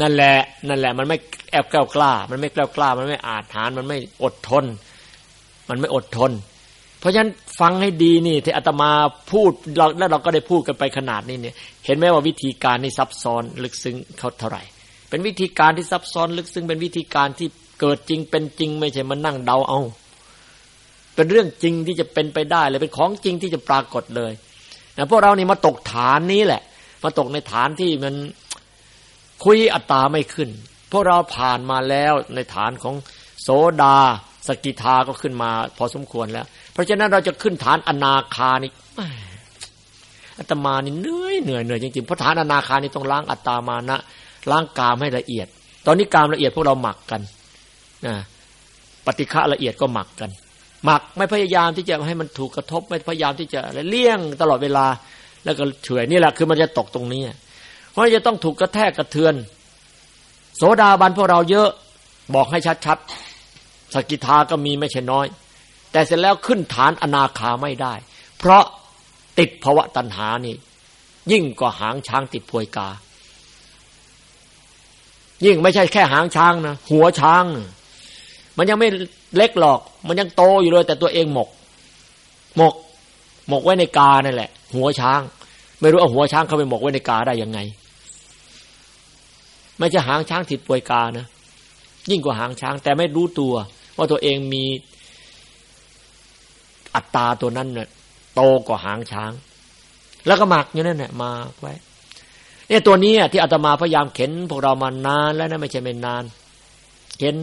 นั่นแหละ นั่นแหละ มันไม่แอบกล้ากล้า มันไม่กล้ากล้า มันไม่อาจหานมันไม่อดทน มันไม่อดทน เพราะฉะนั้นฟังให้ดีนี่ ที่อาตมาพูดเราแล้วเราก็ได้พูดกันไปขนาดนี้เนี่ย เห็นไหมว่าวิธีการนี่ซับซ้อนลึกซึ้งเขาเท่าไหร่ เป็นวิธีการที่ซับซ้อนลึกซึ้งเป็นวิธีการที่ เกิดจริงเป็นจริง ไม่ใช่มานั่งเดาเอา เป็นเรื่องจริงที่จะเป็นไปได้เลยเป็นของจริงที่จะปรากฏเลยนะพวกเรานี่มาตกฐานนี้แหละ มาตกในฐานที่มันคุยอัตตาไม่ขึ้น พวกเราผ่านมาแล้วในฐานของโสดาสกิทาก็ขึ้นมา พอสมควรแล้ว เพราะฉะนั้นเราจะขึ้นฐานอนาคานี่อาตมานี่เหนื่อยเหนื่อยเหนื่อยจริงๆเพราะฐานอนาคานี่ต้องล้างอัตตามานะล้างกามให้ละเอียด ตอนนี้กามละเอียดพวกเราหมักกัน นะปฏิฆะละเอียดก็หมักกัน หมักไม่พยายามที่จะให้มันถูกกระทบ ไม่พยายามที่จะเลี่ยงตลอดเวลา แล้วก็เฉยนี่แหละคือมันจะตกตรงนี้ เพราะจะต้องถูกกระแทกกระเทือน โสดาบันพวกเราเยอะบอกให้ชัดๆสกิทาก็มีไม่ใช่น้อย แต่เสร็จแล้วขึ้นฐานอนาคาไม่ได้ เพราะติดภาวะตัณหานี่ ยิ่งกว่าหางช้างติดพวยกา ยิ่งไม่ใช่แค่หางช้างนะหัวช้าง มันยังไม่เล็กหรอก มันยังโตอยู่เลย แต่ตัวเองหมก หมก หมกไว้ในกานั่นแหละ หัวช้าง ไม่รู้เอาหัวช้างเขาไปหมกไว้ในกาได้ยังไง ไม่ใช่หางช้างติดปวยกานะยิ่งกว่าหางช้าง แต่ไม่รู้ตัว ว่าตัวเองมีอัตตาตัวนั้นเนี่ยโตกว่าหางช้าง แล้วก็หมักอยู่นั่นแหละมาไว้เนี่ยตัวนี้ที่อาตมาพยายามเข็นพวกเรามานานแล้วนะไม่ใช่ไม่นาน เข็น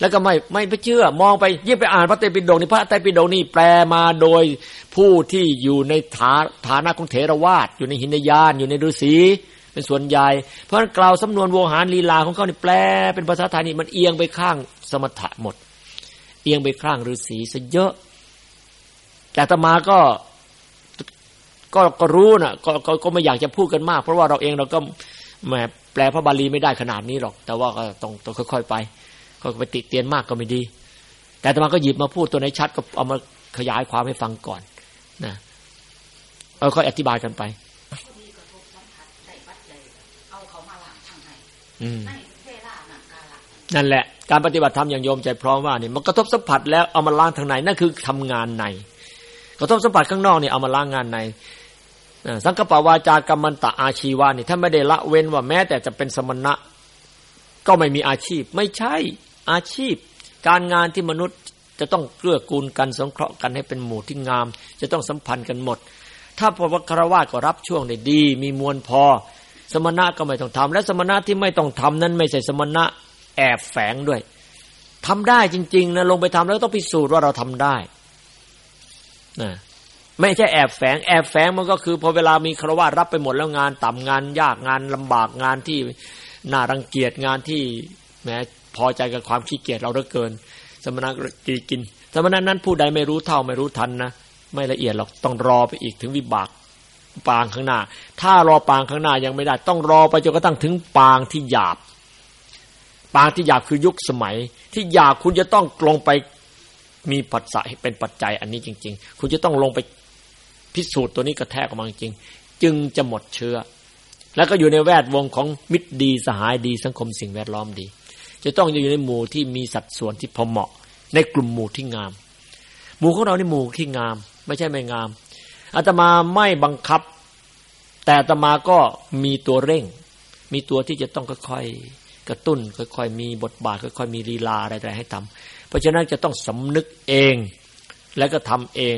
แล้วก็ไม่ไม่ไปเชื่อ มองไปยิ่งไปอ่านพระไตรปิฎกนี่พระไตรปิฎกนี่แปลมาโดยผู้ที่อยู่ในฐาฐานะของเถรวาทอยู่ในหินยานอยู่ในฤาษีเป็นส่วนใหญ่ เพราะนั้นกล่าวสำนวนโวหารลีลาของเขานี่แปล เป็นภาษาไทยนี่มันเอียงไปข้างสมถะหมด เอียงไปข้างฤาษีซะเยอะ แต่ตมาก็ก็ก็รู้นะก็ก็ก็ไม่อยากจะพูดกันมาก เพราะว่าเราเองเราก็แหมแปลพระบาลีไม่ได้ขนาดนี้หรอก แต่ว่าก็ต้องต้องค่อย ๆ ไป ก็ไปติเตียนมากก็ไม่ดี แต่ตมาก็หยิบมาพูดตัวในชัดก็เอามาขยายความให้ฟังก่อนนะเอาค่อยอธิบายกันไปนั่นแหละ การปฏิบัติธรรมอย่างโยมใจพร้อมว่านี่มันกระทบสัมผัสแล้วเอามาล้างทางในนั่นคือทำงานในกระทบสัมผัสข้างนอกนี่เอามาล้างงานในสังกปวาจากรรมันตะอาชีวานี่ถ้าไม่ได้ละเว้นว่าแม้แต่จะเป็นสมณะ ก็ไม่มีอาชีพ ไม่ใช่ อาชีพ การงานที่มนุษย์จะต้องเกื้อกูลกันสงเคราะห์กันให้เป็นหมู่ที่งาม จะต้องสัมพันธ์กันหมด ถ้าพระคารวะก็รับช่วงได้ดี มีมวลพอ สมณะก็ไม่ต้องทำและสมณะที่ไม่ต้องทำนั้นไม่ใช่สมณะแอบแฝงด้วยทำได้จริง ๆนะลงไปทำแล้วต้องพิสูจน์ว่าเราทำได้นะไม่ใช่แอบแฝง แอบแฝงมันก็คือพอเวลามีครวญรับไปหมดแล้วงาน ต่ำงานยากงานลำบากงานที่น่ารังเกียจงานที่แม้ พอใจกับความขี้เกียจเราเหลือเกิน สมณะกีกิน สมณะนั้นผู้ใดไม่รู้เท่าไม่รู้ทันนะไม่ละเอียดหรอกต้องรอไปอีกถึงวิบากปางข้างหน้า ถ้ารอปางข้างหน้ายังไม่ได้ ต้องรอไปจนกระทั่งถึงปางที่หยาบ ปางที่หยาบคือยุคสมัย ที่หยาบคุณจะต้องลงไปมีปัจจัยเป็นปัจจัยอันนี้จริง ๆ คุณจะต้องลงไปพิสูจน์ตัวนี้กระแทกออกมาจริง จึงจะหมดเชื้อ แล้วก็อยู่ในแวดวงของมิตรดีสหายดีสังคมสิ่งแวดล้อมดี จะต้องอยู่ในหมู่ที่มีสัดส่วนที่พอเหมาะ ในกลุ่มหมู่ที่งาม หมู่ของเราในหมู่ที่งาม ไม่ใช่ไม่งามอาตมาไม่บังคับ แต่อาตมาก็มีตัวเร่ง มีตัวที่จะต้องค่อยๆกระตุ้นค่อยๆมีบทบาทค่อยๆมีลีลาอะไรๆให้ทำเพราะฉะนั้นจะต้องสำนึกเองแล้วก็ทำเอง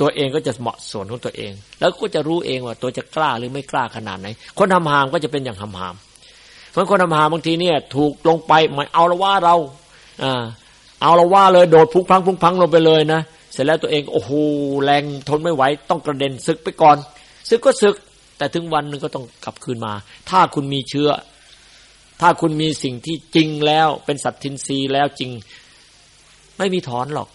ตัวเองก็จะเหมาะสมของตัวเอง แล้วก็จะรู้เองว่าตัวจะกล้าหรือไม่กล้าขนาดไหน คนทำหามก็จะเป็นอย่างทำหาม เพราะคนทำหามบางทีเนี่ย ถูกลงไปหมายเอาละว่าเราอ่าเอาละว่าเลยโดดพุ่งพังพุ่งพังลงไปเลยนะเสร็จแล้วตัวเองโอ้โหแรงทนไม่ไหวต้องกระเด็นศึกไปก่อนศึกก็ศึก แต่ถึงวันหนึ่งก็ต้องกลับคืนมา ถ้าคุณมีเชื้อ ถ้าคุณมีสิ่งที่จริงแล้ว เป็นสัตทินรีแล้วจริง ไม่มีถอนหรอก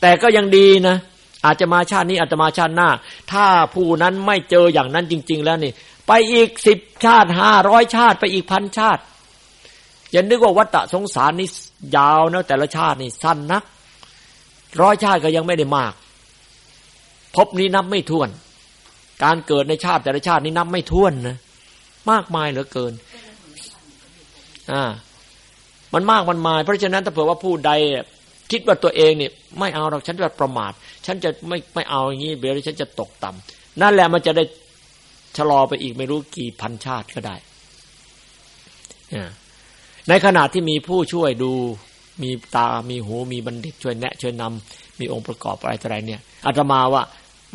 แต่ก็ยังดีนะอาจจะมาชาตินี้อาจจะมาชาติหน้า ถ้าผู้นั้นไม่เจออย่างนั้นจริง ๆ แล้วนี่ ไปอีกสิบชาติห้าร้อยชาติ ไปอีกพันชาติ อย่านึกว่าวัฏสงสารนี่ยาวนะแต่ละชาตินี่สั้นนัก ร้อยชาติก็ยังไม่ได้มาก พบนี้นับไม่ถ้วน การเกิดในชาติแต่ละชาตินี้นับไม่ถ้วนนะมากมายเหลือเกิน อ่า มันมากมันมาย เพราะฉะนั้นถ้าเผื่อว่าผู้ใดคิดว่าตัวเองเนี่ยไม่เอาหรอกฉันจะประมาท ฉันจะไม่ไม่เอาอย่างนี้เดี๋ยวฉันจะตกต่ำนั่นแหละมันจะได้ ชะลอไปอีกไม่รู้กี่พันชาติก็ได้ ในขณะที่มีผู้ช่วยดูมีตา มีหู มีบัณฑิตช่วยแนะ ช่วยนำ มีองค์ประกอบอะไรต่ออะไรเนี่ยอาตมาว่า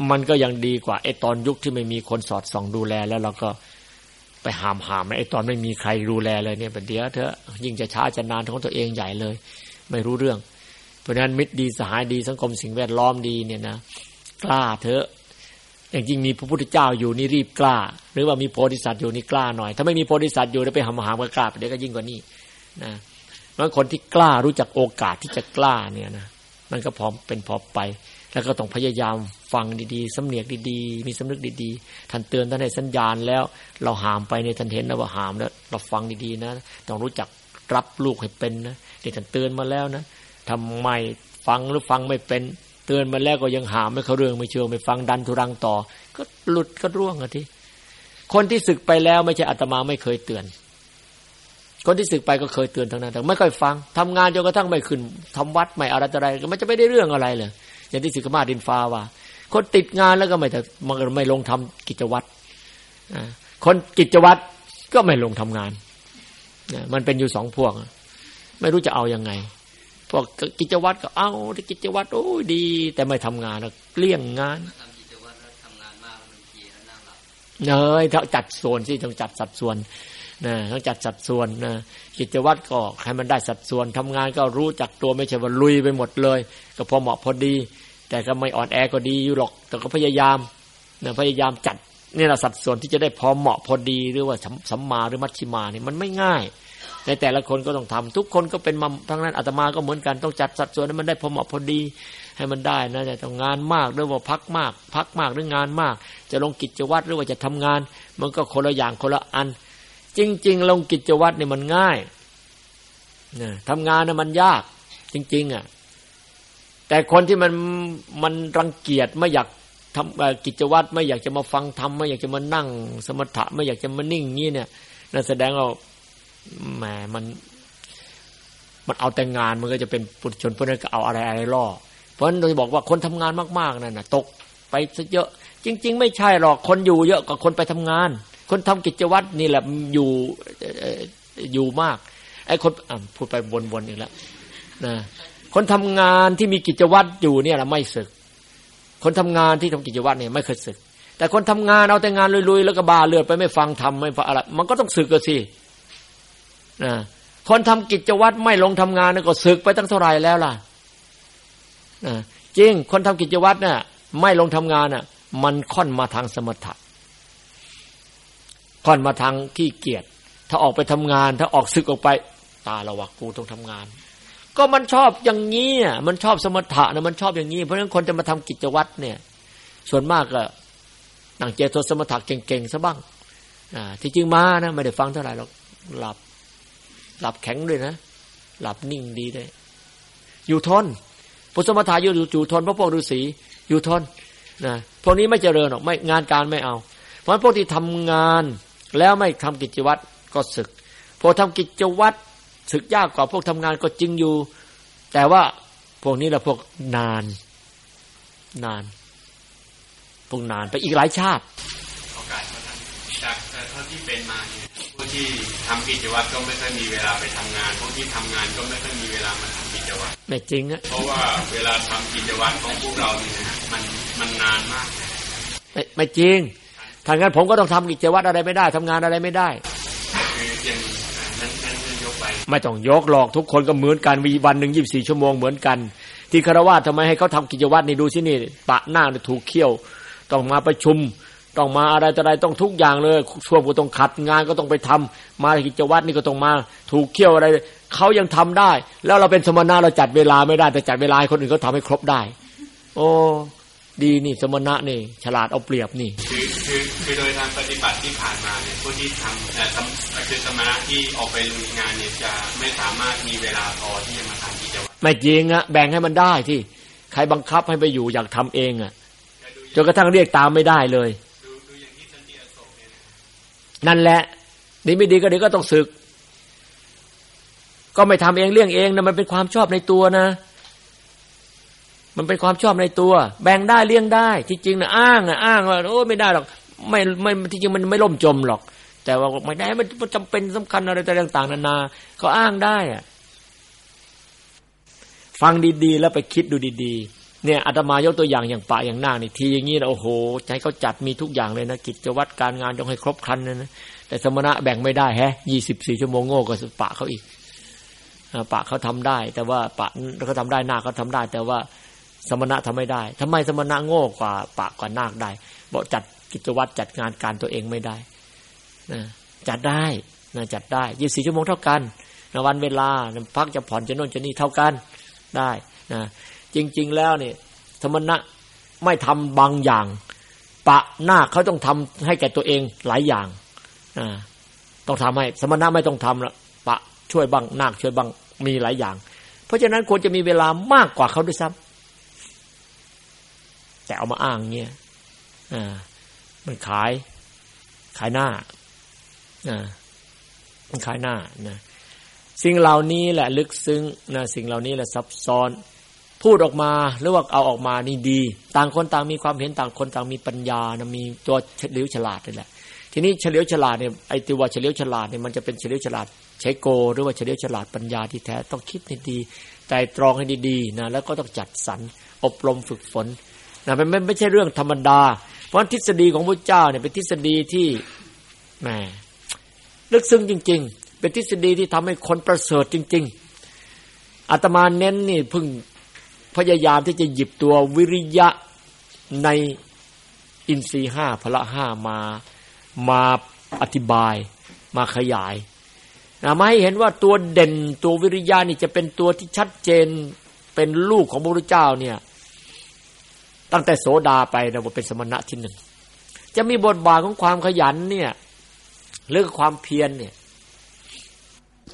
มันก็ยังดีกว่าไอ้ตอนยุคที่ไม่มีคนสอดส่องดูแล แล้วเราก็ไปหามหามไอ้ตอนไม่มีใครดูแลเลยเนี่ยเดี๋ยวเถอะยิ่งจะช้าจะนานของตัวเองใหญ่เลย ไม่รู้เรื่อง เพราะฉะนั้นมิตรดีสหายดีสังคมสิ่งแวดล้อมดีเนี่ยนะกล้าเถอะ อย่างจริงมีพระพุทธเจ้าอยู่นี่รีบกล้า หรือว่ามีโพธิสัตว์อยู่นี่กล้าหน่อย ถ้าไม่มีโพธิสัตว์อยู่แล้วไปหำหามก็กล้าไปเดี๋ยวก็ยิ่งกว่านี้นะบางคนที่กล้ารู้จักโอกาสที่จะกล้าเนี่ยนะมันก็พร้อมเป็นพอไป แล้วก็ต้องพยายามฟังดีๆสำเนียกดีๆ มีสำนึกดีๆท่านเตือนท่านให้สัญญาณแล้ว เราหามไปในท่านเห็นนะว่าหามแล้ว เราฟังดีๆนะต้องรู้จักรับลูกให้เป็นนะเดี๋ยวท่านเตือนมาแล้วนะทำไมฟังหรือฟังไม่เป็น เตือนมาแล้วก็ยังหาไม่เข้าเรื่องไม่เชื่อไม่ฟังดันทุรังต่อ ก็หลุดก็ร่วงอะทีคนที่ศึกไปแล้วไม่ใช่อาตมาไม่เคยเตือน คนที่ศึกไปก็เคยเตือนทั้งนั้น แต่ไม่ค่อยฟังทำงานจนกระทั่งไม่ขึ้นทำวัดไม่อะไรอะไรก็มันจะไม่ได้เรื่องอะไรเลยอย่างที่สิกมาดินฟ้าว่า คนติดงานแล้วก็ไม่แต่มันไม่ลงทำกิจวัตรคนกิจวัตรก็ไม่ลงทำงานมันเป็นอยู่สองพวก ไม่รู้จะเอาอยัางไง พวกกิจวัตรก็เอากิจวัตรโอ้ยดี แต่ไม่ทำงานเกลี้ยงงานเนยถ้าจัดส่วนที่ต้องจัดสัดส่วนนะต้องจัดสัดส่วนนะกิจวัตรก็ให้มันได้สัดส่วนทำงานก็รู้จักตัวไม่ใช่ว่าลุยไปหมดเลย ก็พอเหมาะพอดี แต่ก็ไม่อ่อนแอก็ดีอยู่หรอก แต่ก็พยายามนะพยายามจัดนี่แหละสัดส่วนที่จะได้พอเหมาะพอดีหรือว่าสัมมาหรือมัชชิมานี่มันไม่ง่าย ในแต่ละคนก็ต้องทำทุกคนก็เป็นมาทั้งนั้นอาตมาก็เหมือนกันต้องจัดสัดส่วนให้มันได้พอเหมาะพอดีให้มันได้นะจะต้องงานมากหรือว่าพักมาก พักมากหรืองานมาก จะลงกิจวัตรหรือว่าจะทำงาน มันก็คนละอย่างคนละอัน จริง ๆ ลงกิจวัตรเนี่ยมันง่ายนะทำงานน่ะมันยาก จริง ๆอะแต่คนที่มันมันรังเกียจไม่อยากทำกิจวัตรไม่อยากจะมาฟังธรรมไม่อยากจะมานั่งสมถะไม่อยากจะมานิ่งงี้เนี่ยนั่นแสดงว่า แหมมัน มันเอาแต่งานมันก็จะเป็นปุถุชนเพราะนั้นก็เอาอะไรอะไรล่อ เพราะฉะนั้นเราบอกว่าคนทำงานมากๆนั่นน่ะตกไปซะเยอะ จริง ๆ ไม่ใช่หรอกคนอยู่เยอะกว่าคนไปทำงาน คนทำกิจวัตรนี่แหละอยู่อยู่มากไอ้คนพูดไปวนๆอีกแล้วนะคนทำงานที่มีกิจวัตรอยู่เนี่ยแหละไม่ศึก คนทำงานที่ทำกิจวัตรเนี่ยไม่เคยศึก แต่คนทำงานเอาแต่งานลุยๆแล้วก็บาเลือดไปไม่ฟังทำไม่ฟังอะไรมันก็ต้องศึกกันสิ นะคนทำกิจวัตรไม่ลงทำงานก็ศึกไปตั้งเท่าไรแล้วล่ะนะจริงคนทำกิจวัตรเนี่ยไม่ลงทำงานน่ะ มันค่อนมาทางสมถะค่อนมาทางขี้เกียจถ้าออกไปทำงาน ถ้าออกศึกออกไป ตาระวักกูต้องทำงาน ก็มันชอบอย่างนี้อะมันชอบสมถะนะมันชอบอย่างนี้เพราะฉะนั้นคนจะมาทำกิจวัตรเนี่ย ส่วนมากก็นั่งเจโทสมถะเก่งๆซะบ้างอ่าที่จริงมานะไม่ได้ฟังเท่าไหร่หรอกหลับ หลับแข็งด้วยนะ หลับนิ่งดีได้อยู่ทนพุสมถะอยู่อยู่ทนพระพวกฤาษีอยู่ทนนะพวกนี้ไม่เจริญหรอกไม่งานการไม่เอา เพราะพวกที่ทำงานแล้วไม่ทำกิจวัตรก็ศึก พอทำกิจวัตรศึกยากกว่าพวกทำงานก็จริงอยู่ แต่ว่าพวกนี้แหละพวกนาน นานพวกนานไปอีกหลายชาติโอกาสจากเท่าที่เป็นมาเนี่ย ที่ทำกิจวัตรก็ไม่ค่อยมีเวลาไปทำงานพวกที่ทำงานก็ไม่ค่อยมีเวลามาทำกิจวัตรไม่จริงอะเพราะว่าเวลาทำกิจวัตรของพวกเราเนี่ยมันมันนานมากไม่ไม่จริงทางนั้นผมก็ต้องทำกิจวัตรอะไรไม่ได้ทำงานอะไรไม่ได้คืออย่างนั้นนั้นยกไปไม่ต้องยกหรอกทุกคนก็เหมือนกันวีวันหนึ่งยี่สิบสี่ชั่วโมงเหมือนกัน ที่คารวะทำไมให้เขาทำกิจวัตรนี่ดูสินี่ปะหน้าถูกเขี้ยว ต้องมาประชุม ต้องมาอะไรต่ออะไรต้องทุกอย่างเลยช่วงก็ต้องขัดงานก็ต้องไปทำมากิจวัตรนี่ก็ต้องมา ถูกเคี่ยวอะไรเขายังทำได้ แล้วเราเป็นสมณะเราจัดเวลาไม่ได้แต่จัดเวลาให้คนอื่นเขาทาให้ครบได้ โอ้ดีนี่สมณะนี่ฉลาดเอาเปรียบนี่คือคือคือโดยทางปฏิบัติที่ผ่านมาเนี่ยผู้ที่ทำแต่คือสมณะที่ออกไปลุยงานเนี่ยจะไม่สามารถมีเวลาพอที่จะมาทำกิจวัตรไม่จริงอะแบ่งให้มันได้ที่ใครบังคับให้ไปอยู่อยากทำเองอะจนกระทั่งเรียกตามไม่ได้เลย นั่นแหละ ดีไม่ดีก็เดี๋ยวก็ต้องศึก ก็ไม่ทำเองเรื่องเองนะมันเป็นความชอบในตัวนะ มันเป็นความชอบในตัว แบ่งได้เลี้ยงได้ที่จริงนะอ้างนะอ้างว่าโอ้ไม่ได้หรอกไม่ไม่ที่จริงมันไม่ล่มจมหรอก แต่ว่าไม่ได้มันจำเป็นสำคัญอะไรต่างๆนานาก็อ้างได้อะฟังดีๆ แล้วไปคิดดูดี ๆ เนี่ยอาตมายกตัวอย่างอย่างปะอย่างหน้านี่ทีอย่างนี้นะโอ้โหใจเขาจัดมีทุกอย่างเลยนะกิจวัตรการงานต้องให้ครบครันนะแต่สมณะแบ่งไม่ได้แฮะยี่สิบสี่ชั่วโมงโง่ก็ปะเขาอีกปะเขาทำได้ แต่ว่าปะเขาทาได้หน้าเขาทาได้ แต่ว่าสมณะทำไม่ได้ทำไมสมณะโง่กว่าปะกว่านาคได้บอกจัดกิจวัตรจัดงานการตัวเองไม่ได้นะจัดได้นะจัดได้ยี่สี่ชั่วโมงเท่ากันนะวันเวลาพักจะผ่อนจะโน่นจะนี่เท่ากันได้นะ จริง ๆ แล้วเนี่ยสมณะไม่ทำบางอย่าง ปะหน้าเขาต้องทำให้แก่ตัวเองหลายอย่างนะต้องทำให้ สมณะไม่ต้องทำละปะช่วยบ้างนาคช่วยบ้างมีหลายอย่าง เพราะฉะนั้นควรจะมีเวลามากกว่าเขาด้วยซ้ำแต่เอามาอ้างเงี้ยอ่ามันขาย ขายหน้าอ่ามันขายหน้านะสิ่งเหล่านี้แหละลึกซึ้งนะสิ่งเหล่านี้แหละซับซ้อน พูดออกมาหรือว่าเอาออกมานี่ดี ต่างคนต่างมีความเห็นต่างคนต่างมีปัญญานะมีตัวเฉลียวฉลาดนี่แหละ ทีนี้เฉลียวฉลาดเนี่ยไอ้ตัวเฉลียวฉลาดเนี่ยมันจะเป็นเฉลียวฉลาดใช้โก หรือว่าเฉลียวฉลาดปัญญาที่แท้ต้องคิดให้ดีใจตรองให้ดีๆนะแล้วก็ต้องจัดสรรอบรมฝึกฝนนะมันไม่ไม่ใช่เรื่องธรรมดา เพราะทฤษฎีของพระเจ้าเนี่ยเป็นทฤษฎีที่แหมลึกซึ้งจริง ๆ เป็นทฤษฎีที่ทำให้คนประเสริฐจริง ๆอาตมาเน้นนี่พึ่ง พยายามที่จะหยิบตัววิริยะในอินทรีห้าพละห้ามามาอธิบายมาขยายนะมาให้เห็นว่าตัวเด่นตัววิริยะนี่จะเป็นตัวที่ชัดเจนเป็นลูกของพระพุทธเจ้าเนี่ย ตั้งแต่โสดาไปนะว่าเป็นสมณะที่หนึ่งจะมีบทบาทของความขยันเนี่ยเรื่องความเพียรเนี่ย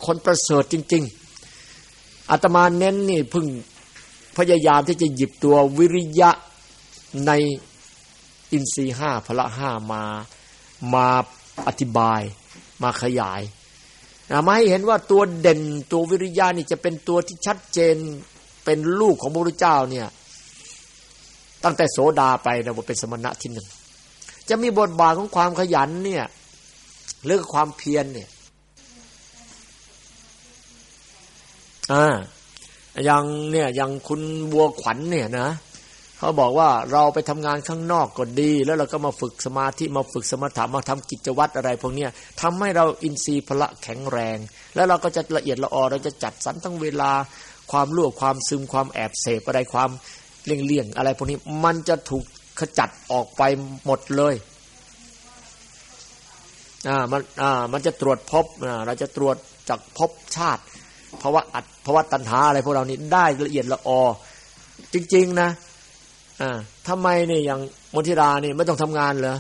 คนประเสริฐจริง ๆอาตมาเน้นนี่พึ่ง พยายามที่จะหยิบตัววิริยะในอินทรีห้าพละห้ามามาอธิบายมาขยายมาให้เห็นว่าตัวเด่นตัววิริยะนี่จะเป็นตัวที่ชัดเจนเป็นลูกของพระพุทธเจ้าเนี่ยตั้งแต่โสดาไปนะว่าเป็นสมณะที่หนึ่งจะมีบทบาทของความขยันเนี่ยเรื่องความเพียรเนี่ยอ่า ย่างเนี่ยอย่างคุณบัวขวัญเนี่ยนะเขาบอกว่าเราไปทำงานข้างนอกก็ดี แล้วเราก็มาฝึกสมาธิมาฝึกสมถะมาทำกิจวัตรอะไรพวกนี้ทำให้เราอินทรีย์พละแข็งแรง แล้วเราก็จะละเอียดละออเราจะจัดสรรทั้งเวลาความรั่วความซึมความแอบเสพอะไรความเลี่ยงเลี่ยงอะไรพวกนี้มันจะถูกขจัดออกไปหมดเลยอ่ามันอ่ามันจะตรวจพบอ่าเราจะตรวจจากพบชาติ ภาวะอัดภาวะตัณหาอะไรพวกเรานี้ได้ละเอียดละออ จริง ๆ นะอ่าทำไมเนี่ยอย่างมณฑิรานี่ไม่ต้องทำงานเหรอ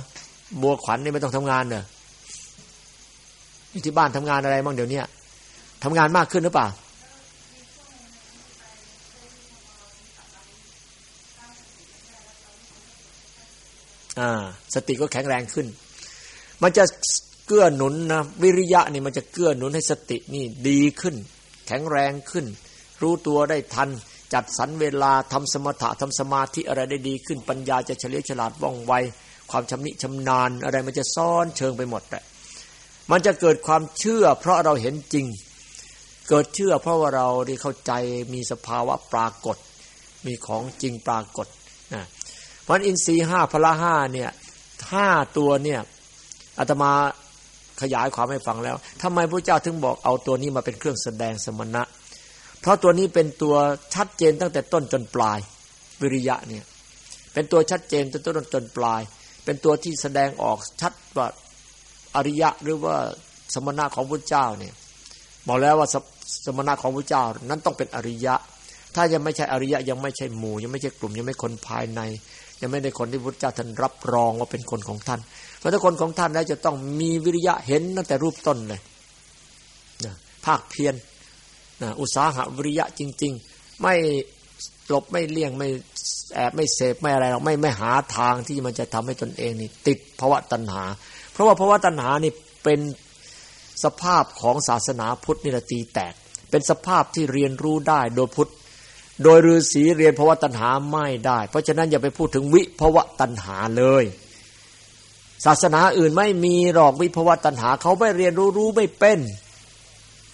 บัวขวัญนี่ไม่ต้องทำงานเหรออยู่ที่บ้านทำงานอะไรบ้างเดี๋ยวนี้ทำงานมากขึ้นหรือเปล่าอ่าสติก็แข็งแรงขึ้น มันจะเกื้อหนุนนะวิริยะนี่มันจะเกื้อหนุนให้สตินี่ดีขึ้น แข็งแรงขึ้น รู้ตัวได้ทัน จัดสรรเวลาทำสมถะทำสมาธิอะไรได้ดีขึ้นปัญญาจะเฉลียวฉลาดว่องไว ความชำนิชำนาญอะไรมันจะซ้อนเชิงไปหมดแหละมันจะเกิดความเชื่อ เพราะเราเห็นจริง เกิดเชื่อเพราะว่าเราได้เข้าใจมีสภาวะปรากฏ มีของจริงปรากฏนะเพราะอินทรีห้าพละห้าเนี่ยห้าตัวเนี่ยอาตมา ขยายความให้ฟังแล้วทำไมพระเจ้าถึงบอกเอาตัวนี้มาเป็นเครื่องแสดงสมณะ เพราะตัวนี้เป็นตัวชัดเจนตั้งแต่ต้นจนปลาย วิริยะเนี่ย เป็นตัวชัดเจนตั้งแต่ต้นจนปลาย เป็นตัวที่แสดงออกชัดว่าอริยะหรือว่าสมณะของพระเจ้าเนี่ยบอกแล้วว่าสมณะของพระเจ้านั้นต้องเป็นอริยะ ถ้ายังไม่ใช่อริยะยังไม่ใช่หมู่ ยังไม่ใช่กลุ่มยังไม่คนภายใน ยังไม่ได้คนที่พระเจ้าท่านรับรองว่าเป็นคนของท่าน พราะถ้าคนของท่านแล้วจะต้องมีวิริยะเห็นตั้งแต่รูปต้นเลยนะภาคเพียรนะอุตสาหะวิริยะจริง ๆ ไม่หลบไม่เลี่ยงไม่แอบไม่เสพไม่อะไรหรอกไม่ไม่หาทางที่มันจะทำให้ตนเองนี่ติดภาวะตัณหา เพราะว่าภาวะตัณหานี่เป็นสภาพของศาสนาพุทธนิรตีแตก เป็นสภาพที่เรียนรู้ได้โดยพุทธโดยฤาษีเรียนภาวะตัณหาไม่ได้ เพราะฉะนั้นอย่าไปพูดถึงวิภาวะตัณหาเลย ศาสนาอื่นไม่มีหรอกวิภวตัณหาเขาไม่เรียนรู้รู้ไม่เป็น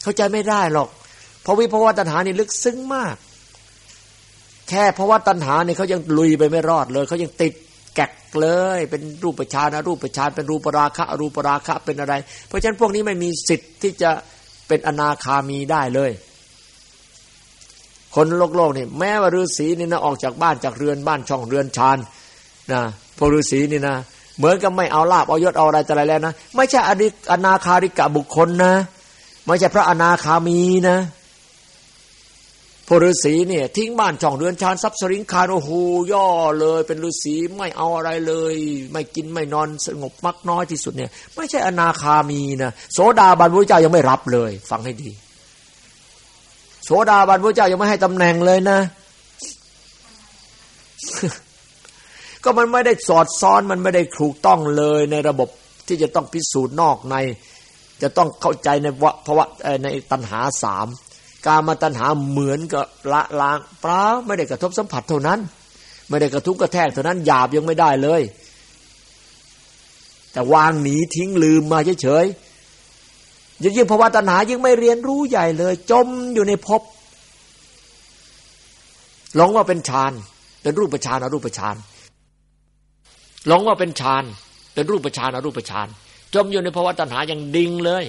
เข้าใจไม่ได้หรอก เพราะวิภวตัณหานี่ลึกซึ้งมาก แค่ภาวะตัณหานี่เขายังลุยไปไม่รอดเลยเขายังติดแกกเลย เป็นรูปฌานรูปฌานเป็นรูปราคะรูปราคะเป็นอะไร เพราะฉะนั้นพวกนี้ไม่มีสิทธิ์ที่จะเป็นอนาคามีได้เลย คนโลกโลกนี่แม้ว่าฤาษีนี่นะออกจากบ้านจากเรือนบ้านช่องเรือนชานนะพวกฤาษีนี่นะ เหมือนกับไม่เอาลาบเอายศเอาอะไรอะไรแล้วนะไม่ใช่อดิอนาคาริกะบุคคลนะ ไม่ใช่พระอนาคามีนะพฤาษีเนี่ยทิ้งบ้านช่องเรือนชานทรัพย์สริงคารโอ้โหย่อเลย เป็นฤาษีไม่เอาอะไรเลย ไม่กินไม่นอนสงบมักน้อยที่สุดเนี่ย ไม่ใช่อนาคามีนะโสดาบันพระเจ้ายังไม่รับเลย ฟังให้ดี โสดาบันพระเจ้ายังไม่ให้ตำแหน่งเลยนะ ก็มันไม่ได้สอดซ้อนมันไม่ได้ถูกต้องเลยในระบบที่จะต้องพิสูจน์นอกใน จะต้องเข้าใจในวะภาวะในตัณหาสามการมาตัณหาเหมือนกับละล้างเปล่าไม่ได้กระทบสัมผัสเท่านั้น ไม่ได้กระทุกกระแทกเท่านั้นหยาบยังไม่ได้เลย แต่วางหนีทิ้งลืมมาเฉยๆยิ่งภาวะตัณหายิ่งไม่เรียนรู้ใหญ่เลย จมอยู่ในภพหลงว่าเป็นฌานเป็นรูปฌานอรูปฌาน หลงว่าเป็นฌานเป็นรูปฌานอรูปฌานจมอยู่ในภาวะตัณหาอย่างดิ่งเลย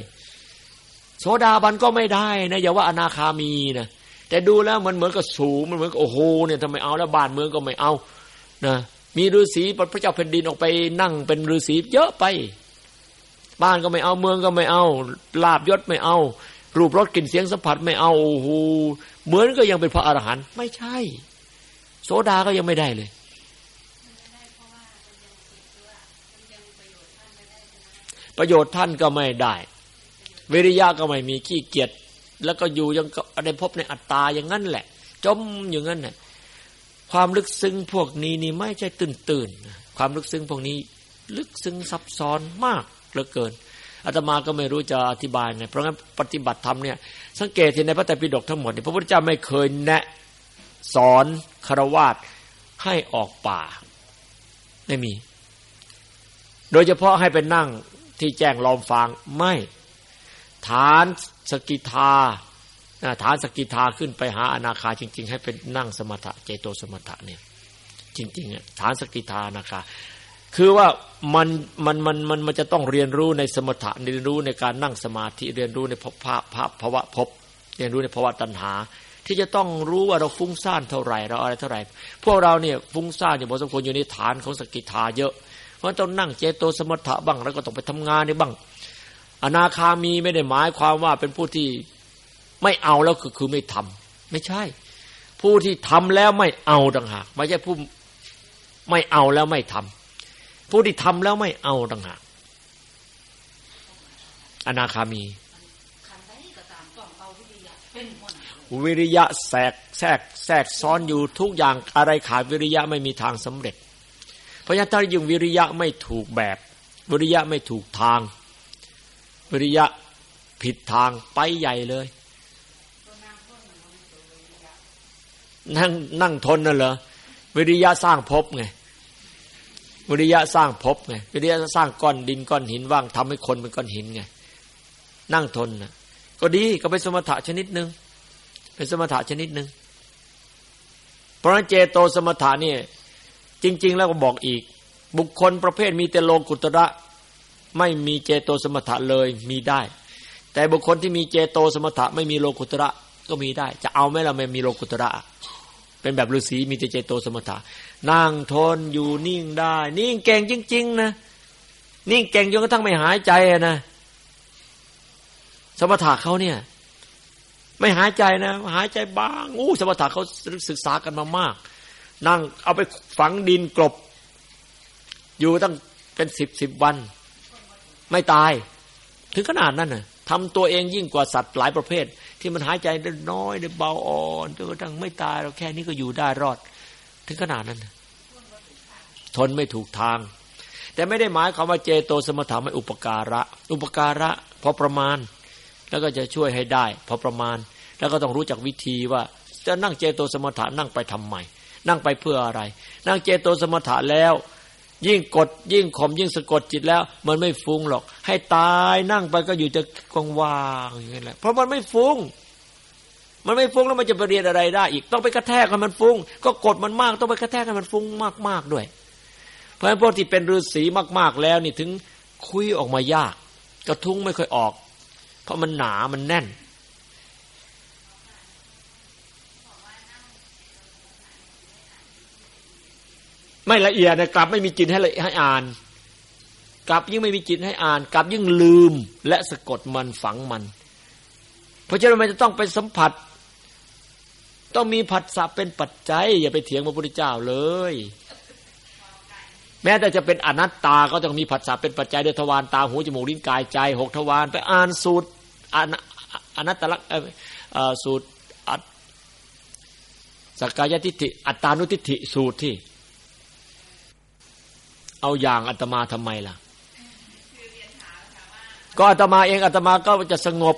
โสดาบันก็ไม่ได้นะอย่าว่าอนาคามีนะแต่ดูแล้วมันเหมือนกับสูงมันเหมือนกับโอ้โหเนี่ยทำไมเอาแล้วบ้านเมืองก็ไม่เอานะมีฤาษีพระเจ้าแผ่นดินออกไปนั่งเป็นฤาษีเยอะไป บ้านก็ไม่เอาเมืองก็ไม่เอาลาบยศไม่เอา รูปรสกลิ่นเสียงสัมผัสไม่เอาโอ้โหเหมือนก็ยังเป็นพระอรหันต์ไม่ใช่ โสดาก็ยังไม่ได้เลย ประโยชน์ท่านก็ไม่ได้วิริยะก็ไม่มีขี้เกียจแล้วก็อยู่ยังได้พบในอัตตาอย่างนั้นแหละ จมอย่างนั้นน่ะความลึกซึ้งพวกนี้นี่ไม่ใช่ตื่นตื่นความลึกซึ้งพวกนี้ ลึกซึ้งซับซ้อนมากเหลือเกินอาตมาก็ไม่รู้จะอธิบายไงเพราะงั้นปฏิบัติธรรมเนี่ย สังเกตที่ในพระไตรปิฎกทั้งหมดเนี่ยพระพุทธเจ้าไม่เคยแนะสอนคารวาสให้ออกป่า ไม่มี โดยเฉพาะให้เป็นนั่ง ที่แจ้งลอมฟางไม่ ฐานสกิทาฐานสกิทาขึ้นไปหาอนาคาจริง ๆ ให้เป็นนั่งสมถะเจโตสมถะเนี่ย จริงๆฐานสกิทานาคาคือว่ามันมันมันมันมันจะต้องเรียนรู้ในสมถะเรียนรู้ในการนั่งสมาธิเรียนรู้ในภพภาพภาวะภพเรียนรู้ในภาวะตัณหา ที่จะต้องรู้ว่าเราฟุ้งซ่านเท่าไหร่เราอะไรเท่าไหร่ พวกเราเนี่ยฟุ้งซ่านอยู่พอสมควรอยู่ในฐานของสกิทาเยอะ เพราะต้องนั่งเจโตสมถะบ้าง แล้วก็ต้องไปทำงานในบ้าง อนาคามีไม่ได้หมายความว่าเป็นผู้ที่ไม่เอาแล้วคือคือไม่ทำไม่ใช่ ผู้ที่ทำแล้วไม่เอาต่างหากไม่ใช่ผู้ไม่เอาแล้วไม่ทำผู้ที่ทำแล้วไม่เอาต่างหากอนาคามีวิริยะแทรกแทรกแทรกซ้อนอยู่ทุกอย่างอะไรขาดวิริยะไม่มีทางสำเร็จ ราะฉะนั้นถ้ายิ่งวิริยะไม่ถูกแบบ วิริยะไม่ถูกทาง วิริยะผิดทางไปใหญ่เลย นั่งนั่งทนน่ะเหรอวิริยะสร้างภพไงวิริยะสร้างภพไงวิริยะสร้างก้อนดินก้อนหินว่างทำให้คนเป็นก้อนหินไงนั่งทนนะก็ดีก็เป็นสมถะชนิดหนึ่งเป็นสมถะชนิดหนึ่งเพราะนั้นเจโตสมถะเนี่ย จริง ๆ แล้วก็บอกอีก บุคคลประเภทมีแต่โลกุตระ ไม่มีเจโตสมถะเลยมีได้ แต่บุคคลที่มีเจโตสมถะไม่มีโลกุตระก็มีได้ จะเอาไหมเราไม่มีโลกุตระ เป็นแบบฤาษีมีแต่เจโตสมถะนั่งทนอยู่นิ่งได้ นิ่งเก่งจริง ๆ นะนิ่งเก่งจนกระทั่งไม่หายใจนะสมถะเขาเนี่ย ไม่หายใจนะ หายใจบางอู้สมถะเขาศึกษากันมามาก นั่งเอาไปฝังดินกลบ อยู่ตั้งเป็นสิบสิบวัน ไม่ตาย ถึงขนาดนั้นน่ะทำตัวเองยิ่งกว่าสัตว์หลายประเภท ที่มันหายใจได้น้อยได้เบาอ่อนจนกระทั่งไม่ตายเราแค่นี้ก็อยู่ได้รอด ถึงขนาดนั้น ทนไม่ถูกทาง แต่ไม่ได้หมายความว่าเจโตสมถะไม่อุปการะ อุปการะพอประมาณ แล้วก็จะช่วยให้ได้ พอประมาณ แล้วก็ต้องรู้จักวิธีว่า จะนั่งเจโตสมถะนั่งไปทำไม นั่งไปเพื่ออะไร นั่งเจโตสมถะแล้ว ยิ่งกดยิ่งข่มยิ่งสะกดจิตแล้ว มันไม่ฟุ้งหรอก ให้ตายนั่งไปก็อยู่จะกงว่างอย่างนั้นแหละเพราะมันไม่ฟุ้ง มันไม่ฟุ้งแล้วมันจะไปเรียนอะไรได้ อีกต้องไปกระแทกให้มันฟุ้ง ก็กดมันมากต้องไปกระแทกให้มันฟุ้งมากๆด้วย เพราะฉะนั้นพวกที่เป็นฤาษีมากๆแล้วนี่ถึงคุยออกมายาก กระทุ้งไม่ค่อยออก เพราะมันหนามันแน่น ไม่ละเอียดนะกลับไม่มีจิตให้ให้อ่าน กลับยิ่งไม่มีจิตให้อ่าน กลับยิ่งลืมและสะกดมันฝังมัน เพราะฉะนั้นมันจะต้องไปสัมผัส ต้องมีผัสสะเป็นปัจจัย อย่าไปเถียงพระพุทธเจ้าเลย แม้แต่จะเป็นอนัตตาก็ต้องมีผัสสะเป็นปัจจัยโดยทวารตาหูจมูกลิ้นกายใจหกทวารไปอ่านสูตรอนัตตลักษณ์สูตรสกายทิฏฐิอัตตานุทิฏฐิสูตรที่ เอาอย่างอาตมาทำไมล่ะ ก็อาตมาเองอาตมาก็จะสงบ